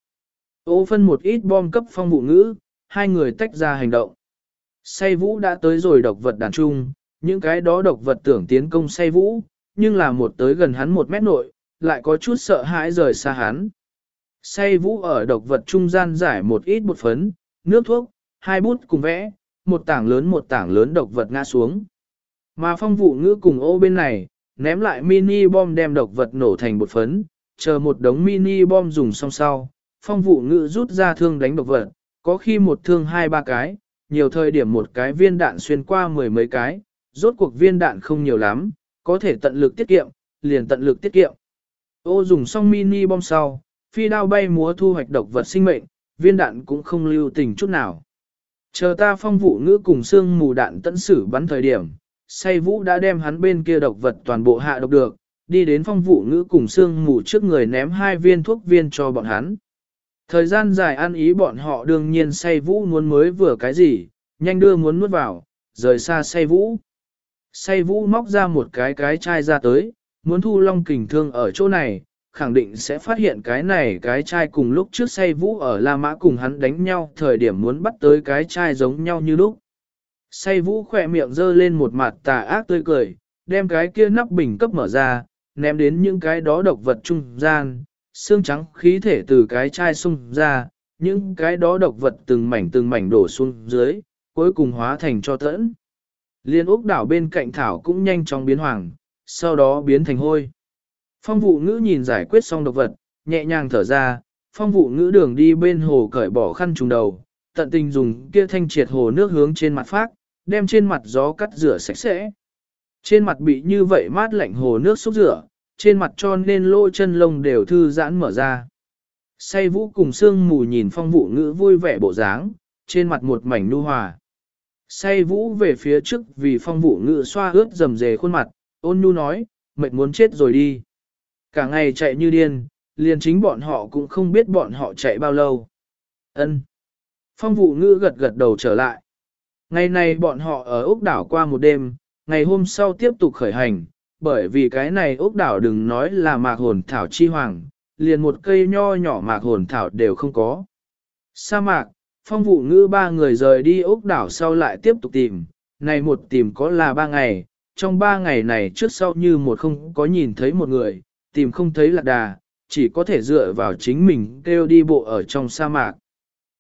Ô phân một ít bom cấp phong vụ ngữ, hai người tách ra hành động. Say vũ đã tới rồi độc vật đàn trung, những cái đó độc vật tưởng tiến công say vũ, nhưng là một tới gần hắn một mét nội, lại có chút sợ hãi rời xa hắn. Say vũ ở độc vật trung gian giải một ít bột phấn, nước thuốc, hai bút cùng vẽ, một tảng lớn một tảng lớn độc vật ngã xuống. Mà phong vụ ngữ cùng ô bên này, ném lại mini bom đem độc vật nổ thành bột phấn, chờ một đống mini bom dùng xong sau, phong vụ ngữ rút ra thương đánh độc vật, có khi một thương hai ba cái, nhiều thời điểm một cái viên đạn xuyên qua mười mấy cái, rốt cuộc viên đạn không nhiều lắm, có thể tận lực tiết kiệm, liền tận lực tiết kiệm. Ô dùng xong mini bom sau, phi đao bay múa thu hoạch độc vật sinh mệnh, viên đạn cũng không lưu tình chút nào. Chờ ta phong vụ ngữ cùng xương mù đạn tận xử bắn thời điểm, say vũ đã đem hắn bên kia độc vật toàn bộ hạ độc được, đi đến phong vụ ngữ cùng xương mù trước người ném hai viên thuốc viên cho bọn hắn. Thời gian dài ăn ý bọn họ đương nhiên say vũ muốn mới vừa cái gì, nhanh đưa muốn nuốt vào, rời xa say vũ. Say vũ móc ra một cái cái chai ra tới, muốn thu long kình thương ở chỗ này, khẳng định sẽ phát hiện cái này cái chai cùng lúc trước say vũ ở La Mã cùng hắn đánh nhau thời điểm muốn bắt tới cái chai giống nhau như lúc. Say vũ khỏe miệng dơ lên một mặt tà ác tươi cười, đem cái kia nắp bình cấp mở ra, ném đến những cái đó độc vật trung gian, xương trắng khí thể từ cái chai sung ra, những cái đó độc vật từng mảnh từng mảnh đổ xuống dưới, cuối cùng hóa thành cho tẫn. Liên úc đảo bên cạnh thảo cũng nhanh chóng biến hoàng, sau đó biến thành hôi. Phong vụ ngữ nhìn giải quyết xong độc vật, nhẹ nhàng thở ra, phong vụ ngữ đường đi bên hồ cởi bỏ khăn trùng đầu, tận tình dùng kia thanh triệt hồ nước hướng trên mặt phát, đem trên mặt gió cắt rửa sạch sẽ. Trên mặt bị như vậy mát lạnh hồ nước xúc rửa, trên mặt cho nên lỗ chân lông đều thư giãn mở ra. Say vũ cùng sương mù nhìn phong vụ ngữ vui vẻ bộ dáng, trên mặt một mảnh nu hòa. Say vũ về phía trước vì phong vụ ngữ xoa ướt dầm dề khuôn mặt, ôn nhu nói, mệt muốn chết rồi đi. Cả ngày chạy như điên, liền chính bọn họ cũng không biết bọn họ chạy bao lâu. Ân. Phong vụ ngữ gật gật đầu trở lại. Ngày này bọn họ ở ốc đảo qua một đêm, ngày hôm sau tiếp tục khởi hành, bởi vì cái này ốc đảo đừng nói là mạc hồn thảo chi hoàng, liền một cây nho nhỏ mạc hồn thảo đều không có. Sa mạc, phong vụ ngữ ba người rời đi ốc đảo sau lại tiếp tục tìm, này một tìm có là ba ngày, trong ba ngày này trước sau như một không có nhìn thấy một người, tìm không thấy lạc đà, chỉ có thể dựa vào chính mình kêu đi bộ ở trong sa mạc.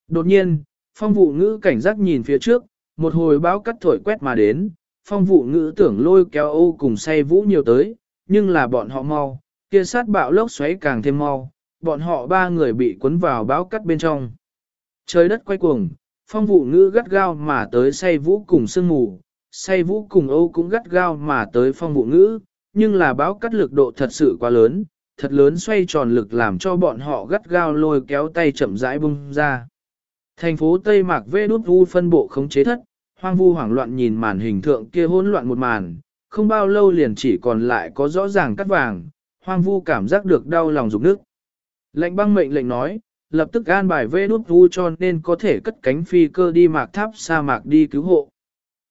Đột nhiên, phong vụ ngữ cảnh giác nhìn phía trước, một hồi báo cắt thổi quét mà đến, phong vụ ngữ tưởng lôi kéo ô cùng say vũ nhiều tới, nhưng là bọn họ mau, kia sát bạo lốc xoáy càng thêm mau, bọn họ ba người bị cuốn vào báo cắt bên trong. Trời đất quay cuồng, phong vụ ngữ gắt gao mà tới say vũ cùng sương mù, say vũ cùng ô cũng gắt gao mà tới phong vụ ngữ, nhưng là báo cắt lực độ thật sự quá lớn, thật lớn xoay tròn lực làm cho bọn họ gắt gao lôi kéo tay chậm rãi bung ra. Thành phố Tây Mạc Vê Đút Vu phân bộ khống chế thất, hoang vu hoảng loạn nhìn màn hình thượng kia hỗn loạn một màn, không bao lâu liền chỉ còn lại có rõ ràng cắt vàng, hoang vu cảm giác được đau lòng rụng nước. Lệnh băng mệnh lệnh nói, lập tức an bài vê đút vu cho nên có thể cất cánh phi cơ đi mạc tháp sa mạc đi cứu hộ.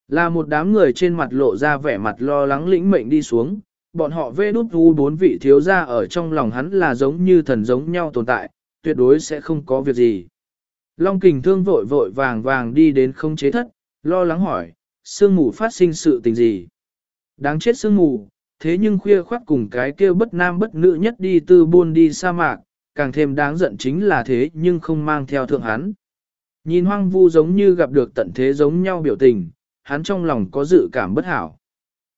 Là một đám người trên mặt lộ ra vẻ mặt lo lắng lĩnh mệnh đi xuống, bọn họ vê đút vu bốn vị thiếu gia ở trong lòng hắn là giống như thần giống nhau tồn tại, tuyệt đối sẽ không có việc gì. Long kình thương vội vội vàng vàng đi đến không chế thất, lo lắng hỏi, sương mù phát sinh sự tình gì? Đáng chết sương mù, thế nhưng khuya khoát cùng cái kia bất nam bất nữ nhất đi từ buôn đi sa mạc, càng thêm đáng giận chính là thế nhưng không mang theo thượng hắn. Nhìn hoang vu giống như gặp được tận thế giống nhau biểu tình, hắn trong lòng có dự cảm bất hảo.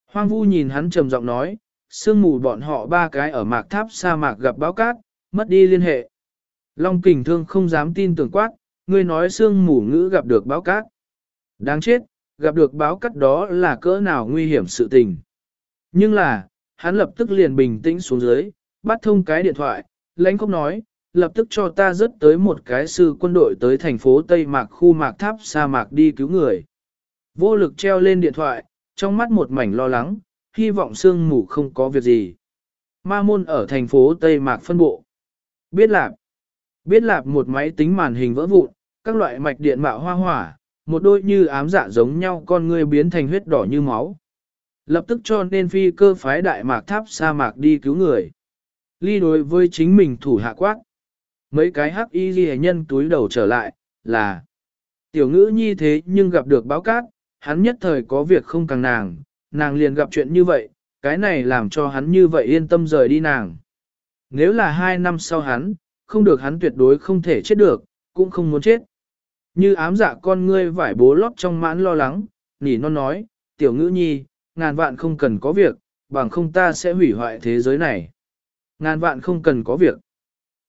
Hoang vu nhìn hắn trầm giọng nói, sương mù bọn họ ba cái ở mạc tháp sa mạc gặp báo cát, mất đi liên hệ. Long kình thương không dám tin tưởng quát, ngươi nói sương mù ngữ gặp được báo cát. Đáng chết, gặp được báo cắt đó là cỡ nào nguy hiểm sự tình. Nhưng là, hắn lập tức liền bình tĩnh xuống dưới, bắt thông cái điện thoại, lãnh không nói, lập tức cho ta rớt tới một cái sư quân đội tới thành phố Tây Mạc khu Mạc Tháp sa mạc đi cứu người. Vô lực treo lên điện thoại, trong mắt một mảnh lo lắng, hy vọng sương mù không có việc gì. Ma môn ở thành phố Tây Mạc phân bộ. Biết lạp. Biết lạp một máy tính màn hình vỡ vụn, các loại mạch điện mạo hoa hỏa, một đôi như ám dạ giống nhau con ngươi biến thành huyết đỏ như máu. Lập tức cho nên phi cơ phái đại mạc tháp sa mạc đi cứu người. Ly đối với chính mình thủ hạ quát. Mấy cái hắc y ghi nhân túi đầu trở lại, là tiểu ngữ nhi thế nhưng gặp được báo cát, hắn nhất thời có việc không càng nàng, nàng liền gặp chuyện như vậy, cái này làm cho hắn như vậy yên tâm rời đi nàng. Nếu là hai năm sau hắn, không được hắn tuyệt đối không thể chết được, cũng không muốn chết. Như ám dạ con ngươi vải bố lót trong mãn lo lắng, nỉ non nói, tiểu ngữ nhi, ngàn vạn không cần có việc, bằng không ta sẽ hủy hoại thế giới này. Ngàn vạn không cần có việc.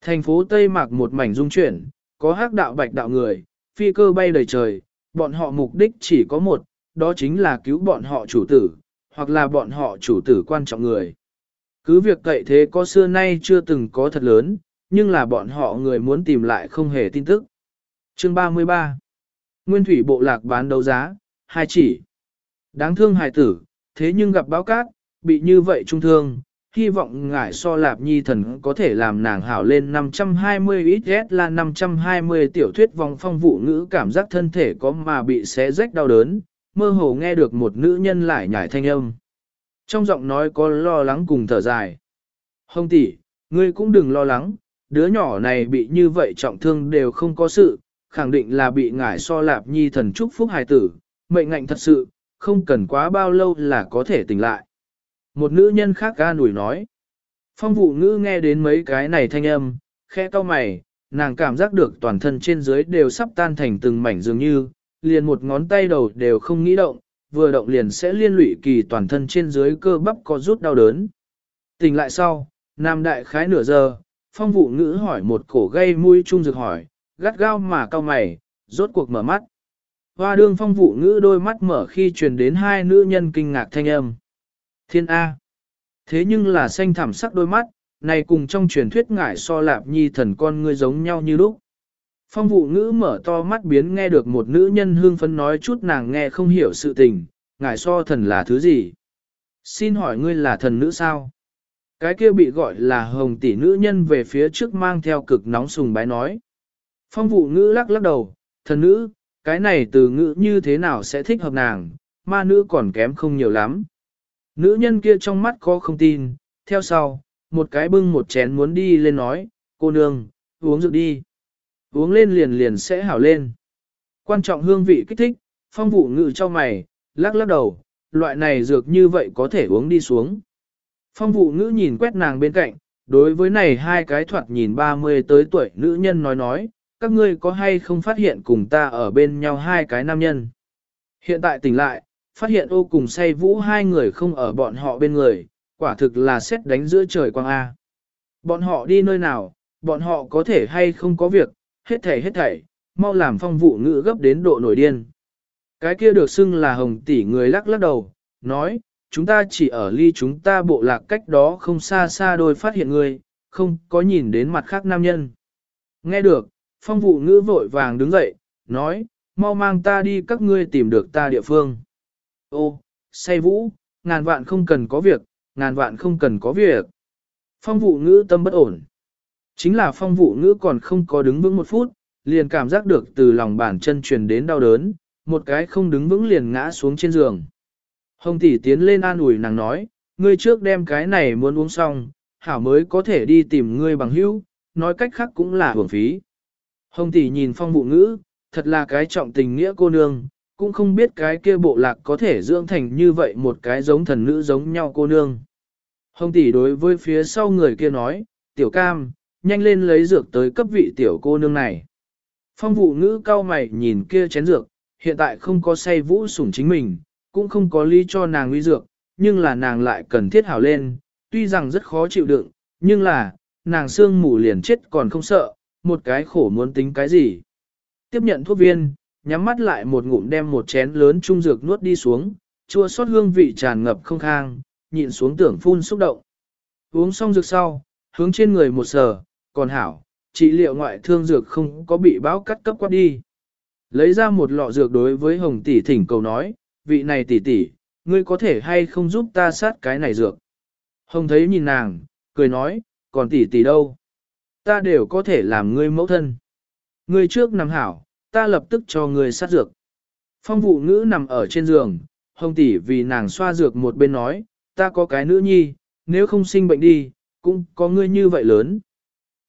Thành phố Tây Mạc một mảnh dung chuyển, có hắc đạo bạch đạo người, phi cơ bay đầy trời, bọn họ mục đích chỉ có một, đó chính là cứu bọn họ chủ tử, hoặc là bọn họ chủ tử quan trọng người. Cứ việc cậy thế có xưa nay chưa từng có thật lớn, nhưng là bọn họ người muốn tìm lại không hề tin tức. Chương 33 Nguyên thủy bộ lạc bán đấu giá, hai chỉ. Đáng thương hài tử, thế nhưng gặp báo cát, bị như vậy trung thương, hy vọng ngải so lạp nhi thần có thể làm nàng hảo lên 520 ít ghét là 520 tiểu thuyết vòng phong vụ ngữ cảm giác thân thể có mà bị xé rách đau đớn, mơ hồ nghe được một nữ nhân lại nhảy thanh âm. Trong giọng nói có lo lắng cùng thở dài. Hồng tỷ, ngươi cũng đừng lo lắng, đứa nhỏ này bị như vậy trọng thương đều không có sự, khẳng định là bị ngải so lạp nhi thần chúc phúc hài tử, mệnh ngạnh thật sự, không cần quá bao lâu là có thể tỉnh lại. Một nữ nhân khác ga nủi nói. Phong vụ ngữ nghe đến mấy cái này thanh âm, khẽ cau mày, nàng cảm giác được toàn thân trên dưới đều sắp tan thành từng mảnh dường như, liền một ngón tay đầu đều không nghĩ động, vừa động liền sẽ liên lụy kỳ toàn thân trên dưới cơ bắp có rút đau đớn. Tỉnh lại sau, nam đại khái nửa giờ, phong vụ ngữ hỏi một cổ gây mũi trung dược hỏi, gắt gao mà cau mày, rốt cuộc mở mắt. Hoa đương phong vụ ngữ đôi mắt mở khi truyền đến hai nữ nhân kinh ngạc thanh âm. Thiên A. Thế nhưng là xanh thẳm sắc đôi mắt, này cùng trong truyền thuyết ngải so lạp nhi thần con ngươi giống nhau như lúc. Phong vụ ngữ mở to mắt biến nghe được một nữ nhân hương phấn nói chút nàng nghe không hiểu sự tình, ngải so thần là thứ gì. Xin hỏi ngươi là thần nữ sao? Cái kia bị gọi là hồng tỷ nữ nhân về phía trước mang theo cực nóng sùng bái nói. Phong vụ ngữ lắc lắc đầu, thần nữ, cái này từ ngữ như thế nào sẽ thích hợp nàng, ma nữ còn kém không nhiều lắm. Nữ nhân kia trong mắt có không tin, theo sau, một cái bưng một chén muốn đi lên nói, cô nương, uống rượu đi. Uống lên liền liền sẽ hảo lên. Quan trọng hương vị kích thích, phong vụ ngự cho mày, lắc lắc đầu, loại này dược như vậy có thể uống đi xuống. Phong vụ ngữ nhìn quét nàng bên cạnh, đối với này hai cái thoạt nhìn 30 tới tuổi nữ nhân nói nói, các ngươi có hay không phát hiện cùng ta ở bên nhau hai cái nam nhân. Hiện tại tỉnh lại, phát hiện ô cùng say vũ hai người không ở bọn họ bên người, quả thực là xét đánh giữa trời quang A. Bọn họ đi nơi nào, bọn họ có thể hay không có việc, hết thảy hết thảy, mau làm phong vụ ngữ gấp đến độ nổi điên. Cái kia được xưng là hồng tỷ người lắc lắc đầu, nói, chúng ta chỉ ở ly chúng ta bộ lạc cách đó không xa xa đôi phát hiện người, không có nhìn đến mặt khác nam nhân. Nghe được, phong vụ ngữ vội vàng đứng dậy, nói, mau mang ta đi các ngươi tìm được ta địa phương. Ô, say vũ, ngàn vạn không cần có việc, ngàn vạn không cần có việc. Phong vụ ngữ tâm bất ổn. Chính là phong vụ ngữ còn không có đứng vững một phút, liền cảm giác được từ lòng bàn chân truyền đến đau đớn, một cái không đứng vững liền ngã xuống trên giường. Hồng tỷ tiến lên an ủi nàng nói, ngươi trước đem cái này muốn uống xong, hảo mới có thể đi tìm ngươi bằng hữu, nói cách khác cũng là hưởng phí. Hồng tỷ nhìn phong vụ ngữ, thật là cái trọng tình nghĩa cô nương, cũng không biết cái kia bộ lạc có thể dưỡng thành như vậy một cái giống thần nữ giống nhau cô nương. Hồng tỷ đối với phía sau người kia nói, tiểu cam, nhanh lên lấy dược tới cấp vị tiểu cô nương này. Phong vụ ngữ cao mày nhìn kia chén dược, hiện tại không có say vũ sủng chính mình, cũng không có lý cho nàng uy dược, nhưng là nàng lại cần thiết hảo lên, tuy rằng rất khó chịu đựng, nhưng là, nàng xương mù liền chết còn không sợ, một cái khổ muốn tính cái gì. Tiếp nhận thuốc viên, nhắm mắt lại một ngụm đem một chén lớn trung dược nuốt đi xuống, chua xót hương vị tràn ngập không khang, nhịn xuống tưởng phun xúc động. Uống xong dược sau, hướng trên người một sờ, còn hảo, trị liệu ngoại thương dược không có bị báo cắt cấp quát đi. Lấy ra một lọ dược đối với hồng tỷ thỉnh cầu nói, vị này tỷ tỷ, ngươi có thể hay không giúp ta sát cái này dược. Hồng thấy nhìn nàng, cười nói, còn tỷ tỷ đâu? Ta đều có thể làm ngươi mẫu thân. Ngươi trước nằm hảo, ta lập tức cho ngươi sát dược. Phong vụ ngữ nằm ở trên giường, hồng tỷ vì nàng xoa dược một bên nói, ta có cái nữ nhi, nếu không sinh bệnh đi, cũng có ngươi như vậy lớn.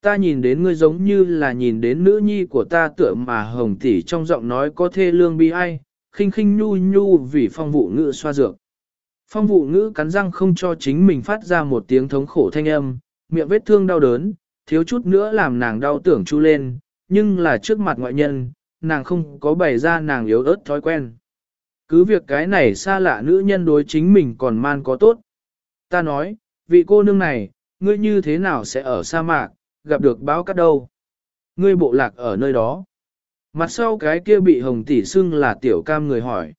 Ta nhìn đến ngươi giống như là nhìn đến nữ nhi của ta tựa mà hồng tỷ trong giọng nói có thê lương bi ai, khinh khinh nhu nhu vì phong vụ ngữ xoa dược. Phong vụ ngữ cắn răng không cho chính mình phát ra một tiếng thống khổ thanh âm, miệng vết thương đau đớn, thiếu chút nữa làm nàng đau tưởng chu lên, nhưng là trước mặt ngoại nhân, nàng không có bày ra nàng yếu ớt thói quen. Cứ việc cái này xa lạ nữ nhân đối chính mình còn man có tốt. Ta nói, vị cô nương này, ngươi như thế nào sẽ ở sa mạc, gặp được báo cát đâu? Ngươi bộ lạc ở nơi đó. Mặt sau cái kia bị hồng tỷ xưng là tiểu cam người hỏi.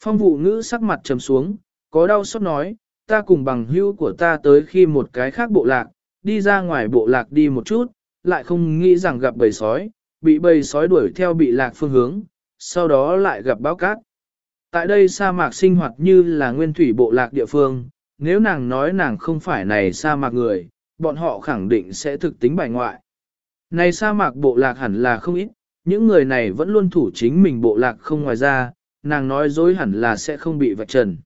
Phong vụ ngữ sắc mặt trầm xuống, có đau xót nói, ta cùng bằng hữu của ta tới khi một cái khác bộ lạc, đi ra ngoài bộ lạc đi một chút, lại không nghĩ rằng gặp bầy sói, bị bầy sói đuổi theo bị lạc phương hướng, sau đó lại gặp báo cát. Tại đây sa mạc sinh hoạt như là nguyên thủy bộ lạc địa phương, nếu nàng nói nàng không phải này sa mạc người, bọn họ khẳng định sẽ thực tính bài ngoại. Này sa mạc bộ lạc hẳn là không ít, những người này vẫn luôn thủ chính mình bộ lạc không ngoài ra, nàng nói dối hẳn là sẽ không bị vạch trần.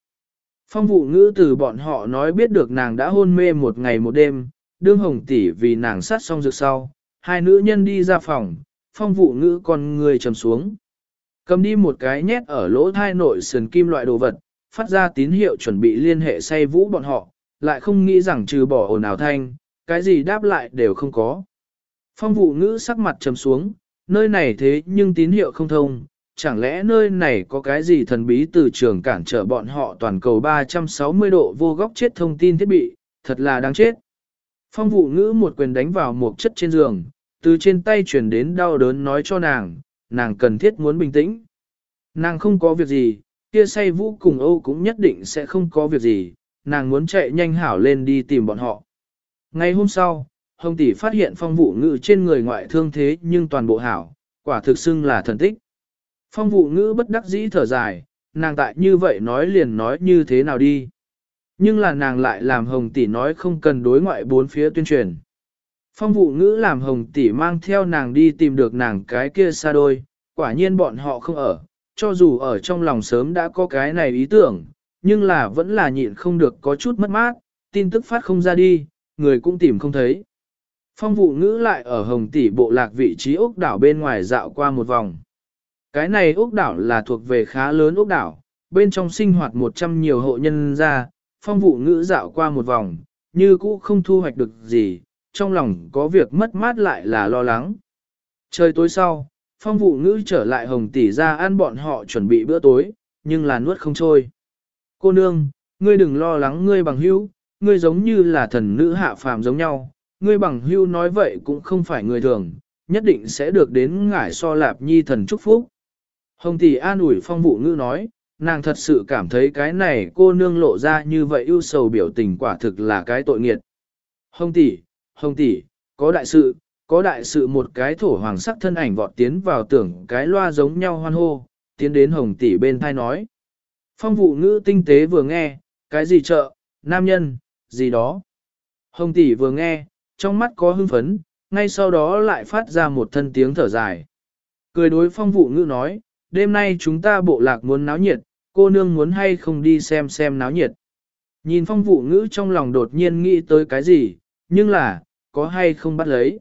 Phong vụ ngữ từ bọn họ nói biết được nàng đã hôn mê một ngày một đêm, đương hồng tỷ vì nàng sát xong dược sau, hai nữ nhân đi ra phòng, phong vụ ngữ con người trầm xuống. Cầm đi một cái nhét ở lỗ thai nội sườn kim loại đồ vật, phát ra tín hiệu chuẩn bị liên hệ say vũ bọn họ, lại không nghĩ rằng trừ bỏ ồn ào thanh, cái gì đáp lại đều không có. Phong vụ ngữ sắc mặt trầm xuống, nơi này thế nhưng tín hiệu không thông, chẳng lẽ nơi này có cái gì thần bí từ trường cản trở bọn họ toàn cầu 360 độ vô góc chết thông tin thiết bị, thật là đáng chết. Phong vụ ngữ một quyền đánh vào một chất trên giường, từ trên tay chuyển đến đau đớn nói cho nàng, nàng cần thiết muốn bình tĩnh. Nàng không có việc gì, kia say vũ cùng Âu cũng nhất định sẽ không có việc gì, nàng muốn chạy nhanh hảo lên đi tìm bọn họ. Ngày hôm sau, Hồng Tỷ phát hiện phong vụ ngữ trên người ngoại thương thế nhưng toàn bộ hảo, quả thực xưng là thần tích. Phong vụ ngữ bất đắc dĩ thở dài, nàng tại như vậy nói liền nói như thế nào đi. Nhưng là nàng lại làm Hồng Tỷ nói không cần đối ngoại bốn phía tuyên truyền. Phong vụ ngữ làm Hồng Tỷ mang theo nàng đi tìm được nàng cái kia xa đôi, quả nhiên bọn họ không ở, cho dù ở trong lòng sớm đã có cái này ý tưởng, nhưng là vẫn là nhịn không được có chút mất mát, tin tức phát không ra đi, người cũng tìm không thấy. Phong vụ ngữ lại ở Hồng Tỷ bộ lạc vị trí ốc đảo bên ngoài dạo qua một vòng. Cái này ốc đảo là thuộc về khá lớn ốc đảo, bên trong sinh hoạt 100 nhiều hộ nhân ra, phong vụ ngữ dạo qua một vòng, như cũ không thu hoạch được gì, trong lòng có việc mất mát lại là lo lắng. Trời tối sau, phong vụ ngữ trở lại hồng tỷ ra ăn bọn họ chuẩn bị bữa tối, nhưng là nuốt không trôi. Cô nương, ngươi đừng lo lắng ngươi bằng hữu, ngươi giống như là thần nữ hạ phàm giống nhau, ngươi bằng hữu nói vậy cũng không phải người thường, nhất định sẽ được đến ngải so lạp nhi thần chúc phúc. Hồng tỷ an ủi phong vụ ngữ nói, nàng thật sự cảm thấy cái này cô nương lộ ra như vậy ưu sầu biểu tình quả thực là cái tội nghiệt. Hồng tỷ, hồng tỷ, có đại sự, có đại sự một cái thổ hoàng sắc thân ảnh vọt tiến vào tưởng cái loa giống nhau hoan hô, tiến đến hồng tỷ bên thai nói. Phong vụ ngữ tinh tế vừa nghe, cái gì chợ, nam nhân, gì đó. Hồng tỷ vừa nghe, trong mắt có hưng phấn, ngay sau đó lại phát ra một thân tiếng thở dài. Cười đối phong vụ ngữ nói, đêm nay chúng ta bộ lạc muốn náo nhiệt, cô nương muốn hay không đi xem xem náo nhiệt. Nhìn phong vụ ngữ trong lòng đột nhiên nghĩ tới cái gì, nhưng là, có hay không bắt lấy.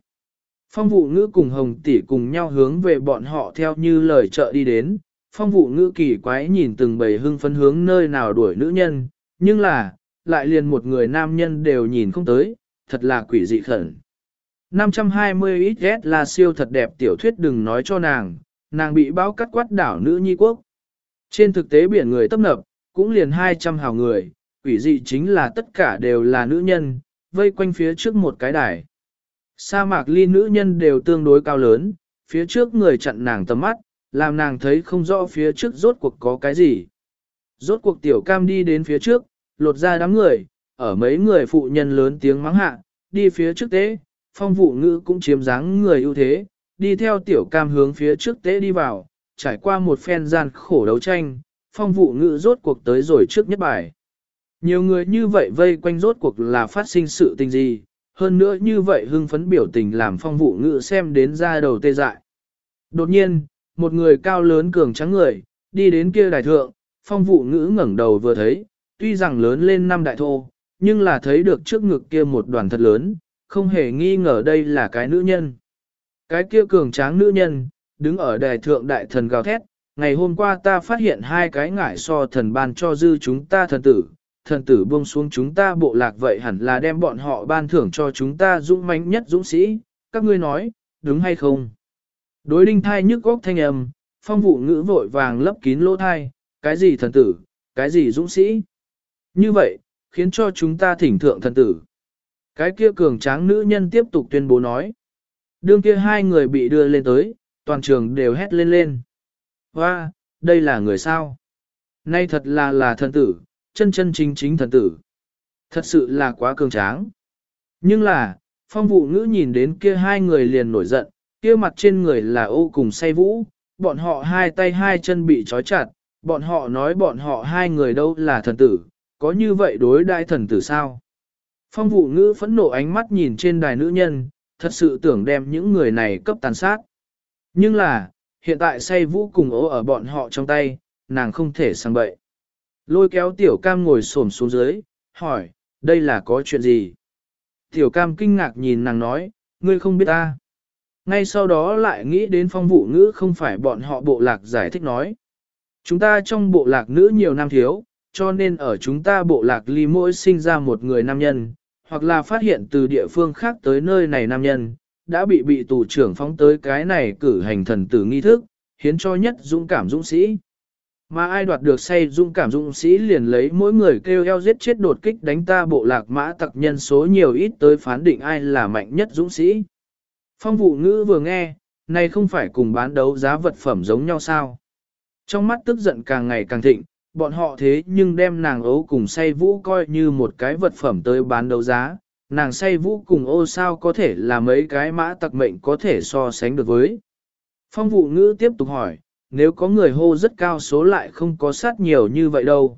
Phong vụ ngữ cùng hồng tỷ cùng nhau hướng về bọn họ theo như lời chợ đi đến. Phong vụ ngữ kỳ quái nhìn từng bầy hưng phấn hướng nơi nào đuổi nữ nhân, nhưng là, lại liền một người nam nhân đều nhìn không tới, thật là quỷ dị khẩn. 520 XS là siêu thật đẹp tiểu thuyết đừng nói cho nàng, nàng bị báo cắt quát đảo nữ nhi quốc. Trên thực tế biển người tấp nập, cũng liền 200 hào người, quỷ dị chính là tất cả đều là nữ nhân, vây quanh phía trước một cái đài. Sa mạc ly nữ nhân đều tương đối cao lớn, phía trước người chặn nàng tầm mắt, làm nàng thấy không rõ phía trước rốt cuộc có cái gì. Rốt cuộc tiểu cam đi đến phía trước, lột ra đám người, ở mấy người phụ nhân lớn tiếng mắng hạ, đi phía trước tế, phong vụ ngữ cũng chiếm dáng người ưu thế, đi theo tiểu cam hướng phía trước tế đi vào, trải qua một phen gian khổ đấu tranh, phong vụ ngữ rốt cuộc tới rồi trước nhất bài. Nhiều người như vậy vây quanh rốt cuộc là phát sinh sự tình gì, hơn nữa như vậy hưng phấn biểu tình làm phong vụ ngữ xem đến ra đầu tê dại. Đột nhiên, một người cao lớn cường trắng người, đi đến kia đài thượng, phong vụ ngữ ngẩng đầu vừa thấy, tuy rằng lớn lên năm đại thô, nhưng là thấy được trước ngực kia một đoàn thật lớn, không hề nghi ngờ đây là cái nữ nhân. Cái kia cường tráng nữ nhân, đứng ở đài thượng đại thần gào thét, ngày hôm qua ta phát hiện hai cái ngải so thần ban cho dư chúng ta thần tử, thần tử buông xuống chúng ta bộ lạc vậy hẳn là đem bọn họ ban thưởng cho chúng ta dũng mãnh nhất dũng sĩ, các ngươi nói, đúng hay không? Đối đinh thai nhức góc thanh âm, phong vụ ngữ vội vàng lấp kín lỗ thai, cái gì thần tử, cái gì dũng sĩ? Như vậy, khiến cho chúng ta thỉnh thượng thần tử. Cái kia cường tráng nữ nhân tiếp tục tuyên bố nói. Đương kia hai người bị đưa lên tới, toàn trường đều hét lên lên. Hoa, đây là người sao? Nay thật là là thần tử, chân chân chính chính thần tử. Thật sự là quá cường tráng. Nhưng là, phong vụ ngữ nhìn đến kia hai người liền nổi giận, kia mặt trên người là ô cùng say vũ, bọn họ hai tay hai chân bị trói chặt, bọn họ nói bọn họ hai người đâu là thần tử, có như vậy đối đại thần tử sao? Phong vụ ngữ phẫn nộ ánh mắt nhìn trên đài nữ nhân, thật sự tưởng đem những người này cấp tàn sát. Nhưng là, hiện tại say vũ cùng ố ở bọn họ trong tay, nàng không thể sang bậy. Lôi kéo tiểu cam ngồi xổm xuống dưới, hỏi, đây là có chuyện gì? Tiểu cam kinh ngạc nhìn nàng nói, ngươi không biết ta. Ngay sau đó lại nghĩ đến phong vụ ngữ không phải bọn họ bộ lạc giải thích nói. Chúng ta trong bộ lạc nữ nhiều nam thiếu, cho nên ở chúng ta bộ lạc ly mỗi sinh ra một người nam nhân, hoặc là phát hiện từ địa phương khác tới nơi này nam nhân, đã bị bị tù trưởng phóng tới cái này cử hành thần tử nghi thức, hiến cho nhất dũng cảm dũng sĩ. Mà ai đoạt được say dũng cảm dũng sĩ liền lấy mỗi người kêu eo giết chết đột kích đánh ta bộ lạc mã tặc nhân số nhiều ít tới phán định ai là mạnh nhất dũng sĩ. Phong vụ ngữ vừa nghe, này không phải cùng bán đấu giá vật phẩm giống nhau sao. Trong mắt tức giận càng ngày càng thịnh, bọn họ thế nhưng đem nàng ấu cùng say vũ coi như một cái vật phẩm tới bán đấu giá, nàng say vũ cùng ô sao có thể là mấy cái mã tặc mệnh có thể so sánh được với. Phong vụ ngữ tiếp tục hỏi, nếu có người hô rất cao số lại không có sát nhiều như vậy đâu.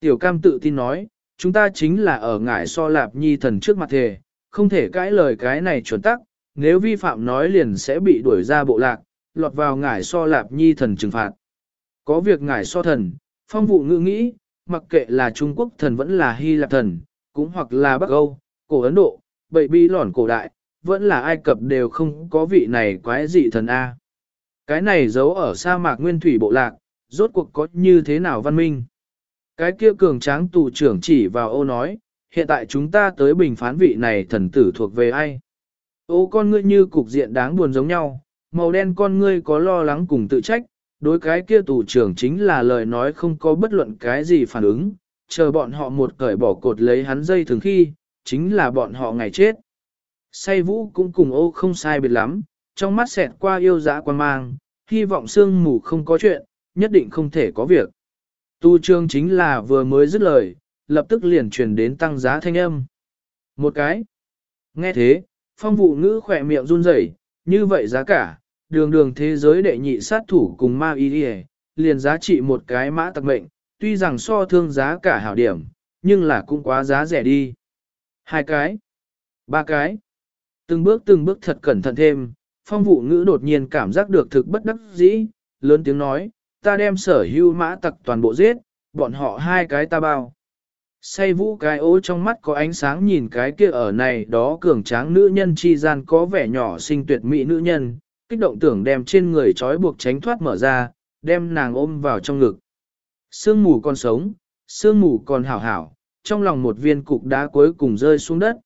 Tiểu cam tự tin nói, chúng ta chính là ở ngải so lạp nhi thần trước mặt thề, không thể cãi lời cái này chuẩn tắc, nếu vi phạm nói liền sẽ bị đuổi ra bộ lạc, lọt vào ngải so lạp nhi thần trừng phạt. Có việc ngải so thần, phong vụ ngữ nghĩ, mặc kệ là Trung Quốc thần vẫn là Hy Lạp thần, cũng hoặc là Bắc Âu, cổ Ấn Độ, bậy bi lỏn cổ đại, vẫn là Ai Cập đều không có vị này quái dị thần A. Cái này giấu ở sa mạc nguyên thủy bộ lạc, rốt cuộc có như thế nào văn minh? Cái kia cường tráng tù trưởng chỉ vào ô nói, hiện tại chúng ta tới bình phán vị này thần tử thuộc về ai? Ô con ngươi như cục diện đáng buồn giống nhau, màu đen con ngươi có lo lắng cùng tự trách, đối cái kia tù trưởng chính là lời nói không có bất luận cái gì phản ứng, chờ bọn họ một cởi bỏ cột lấy hắn dây thường khi, chính là bọn họ ngày chết. Say vũ cũng cùng ô không sai biệt lắm, trong mắt xẹt qua yêu dã quan mang, hy vọng sương mù không có chuyện, nhất định không thể có việc. Tu trương chính là vừa mới dứt lời, lập tức liền truyền đến tăng giá thanh âm. Một cái. Nghe thế, phong vụ ngữ khỏe miệng run rẩy, như vậy giá cả, đường đường thế giới đệ nhị sát thủ cùng ma y đi liền giá trị một cái mã tặc mệnh, tuy rằng so thương giá cả hảo điểm, nhưng là cũng quá giá rẻ đi. Hai cái, ba cái, từng bước từng bước thật cẩn thận thêm, phong vụ ngữ đột nhiên cảm giác được thực bất đắc dĩ, lớn tiếng nói, ta đem sở hưu mã tặc toàn bộ giết, bọn họ hai cái ta bao. Say vũ cái ố trong mắt có ánh sáng nhìn cái kia ở này đó cường tráng nữ nhân chi gian có vẻ nhỏ xinh tuyệt mỹ nữ nhân, kích động tưởng đem trên người trói buộc tránh thoát mở ra, đem nàng ôm vào trong ngực. Sương mù còn sống, sương mù còn hảo hảo, trong lòng một viên cục đá cuối cùng rơi xuống đất,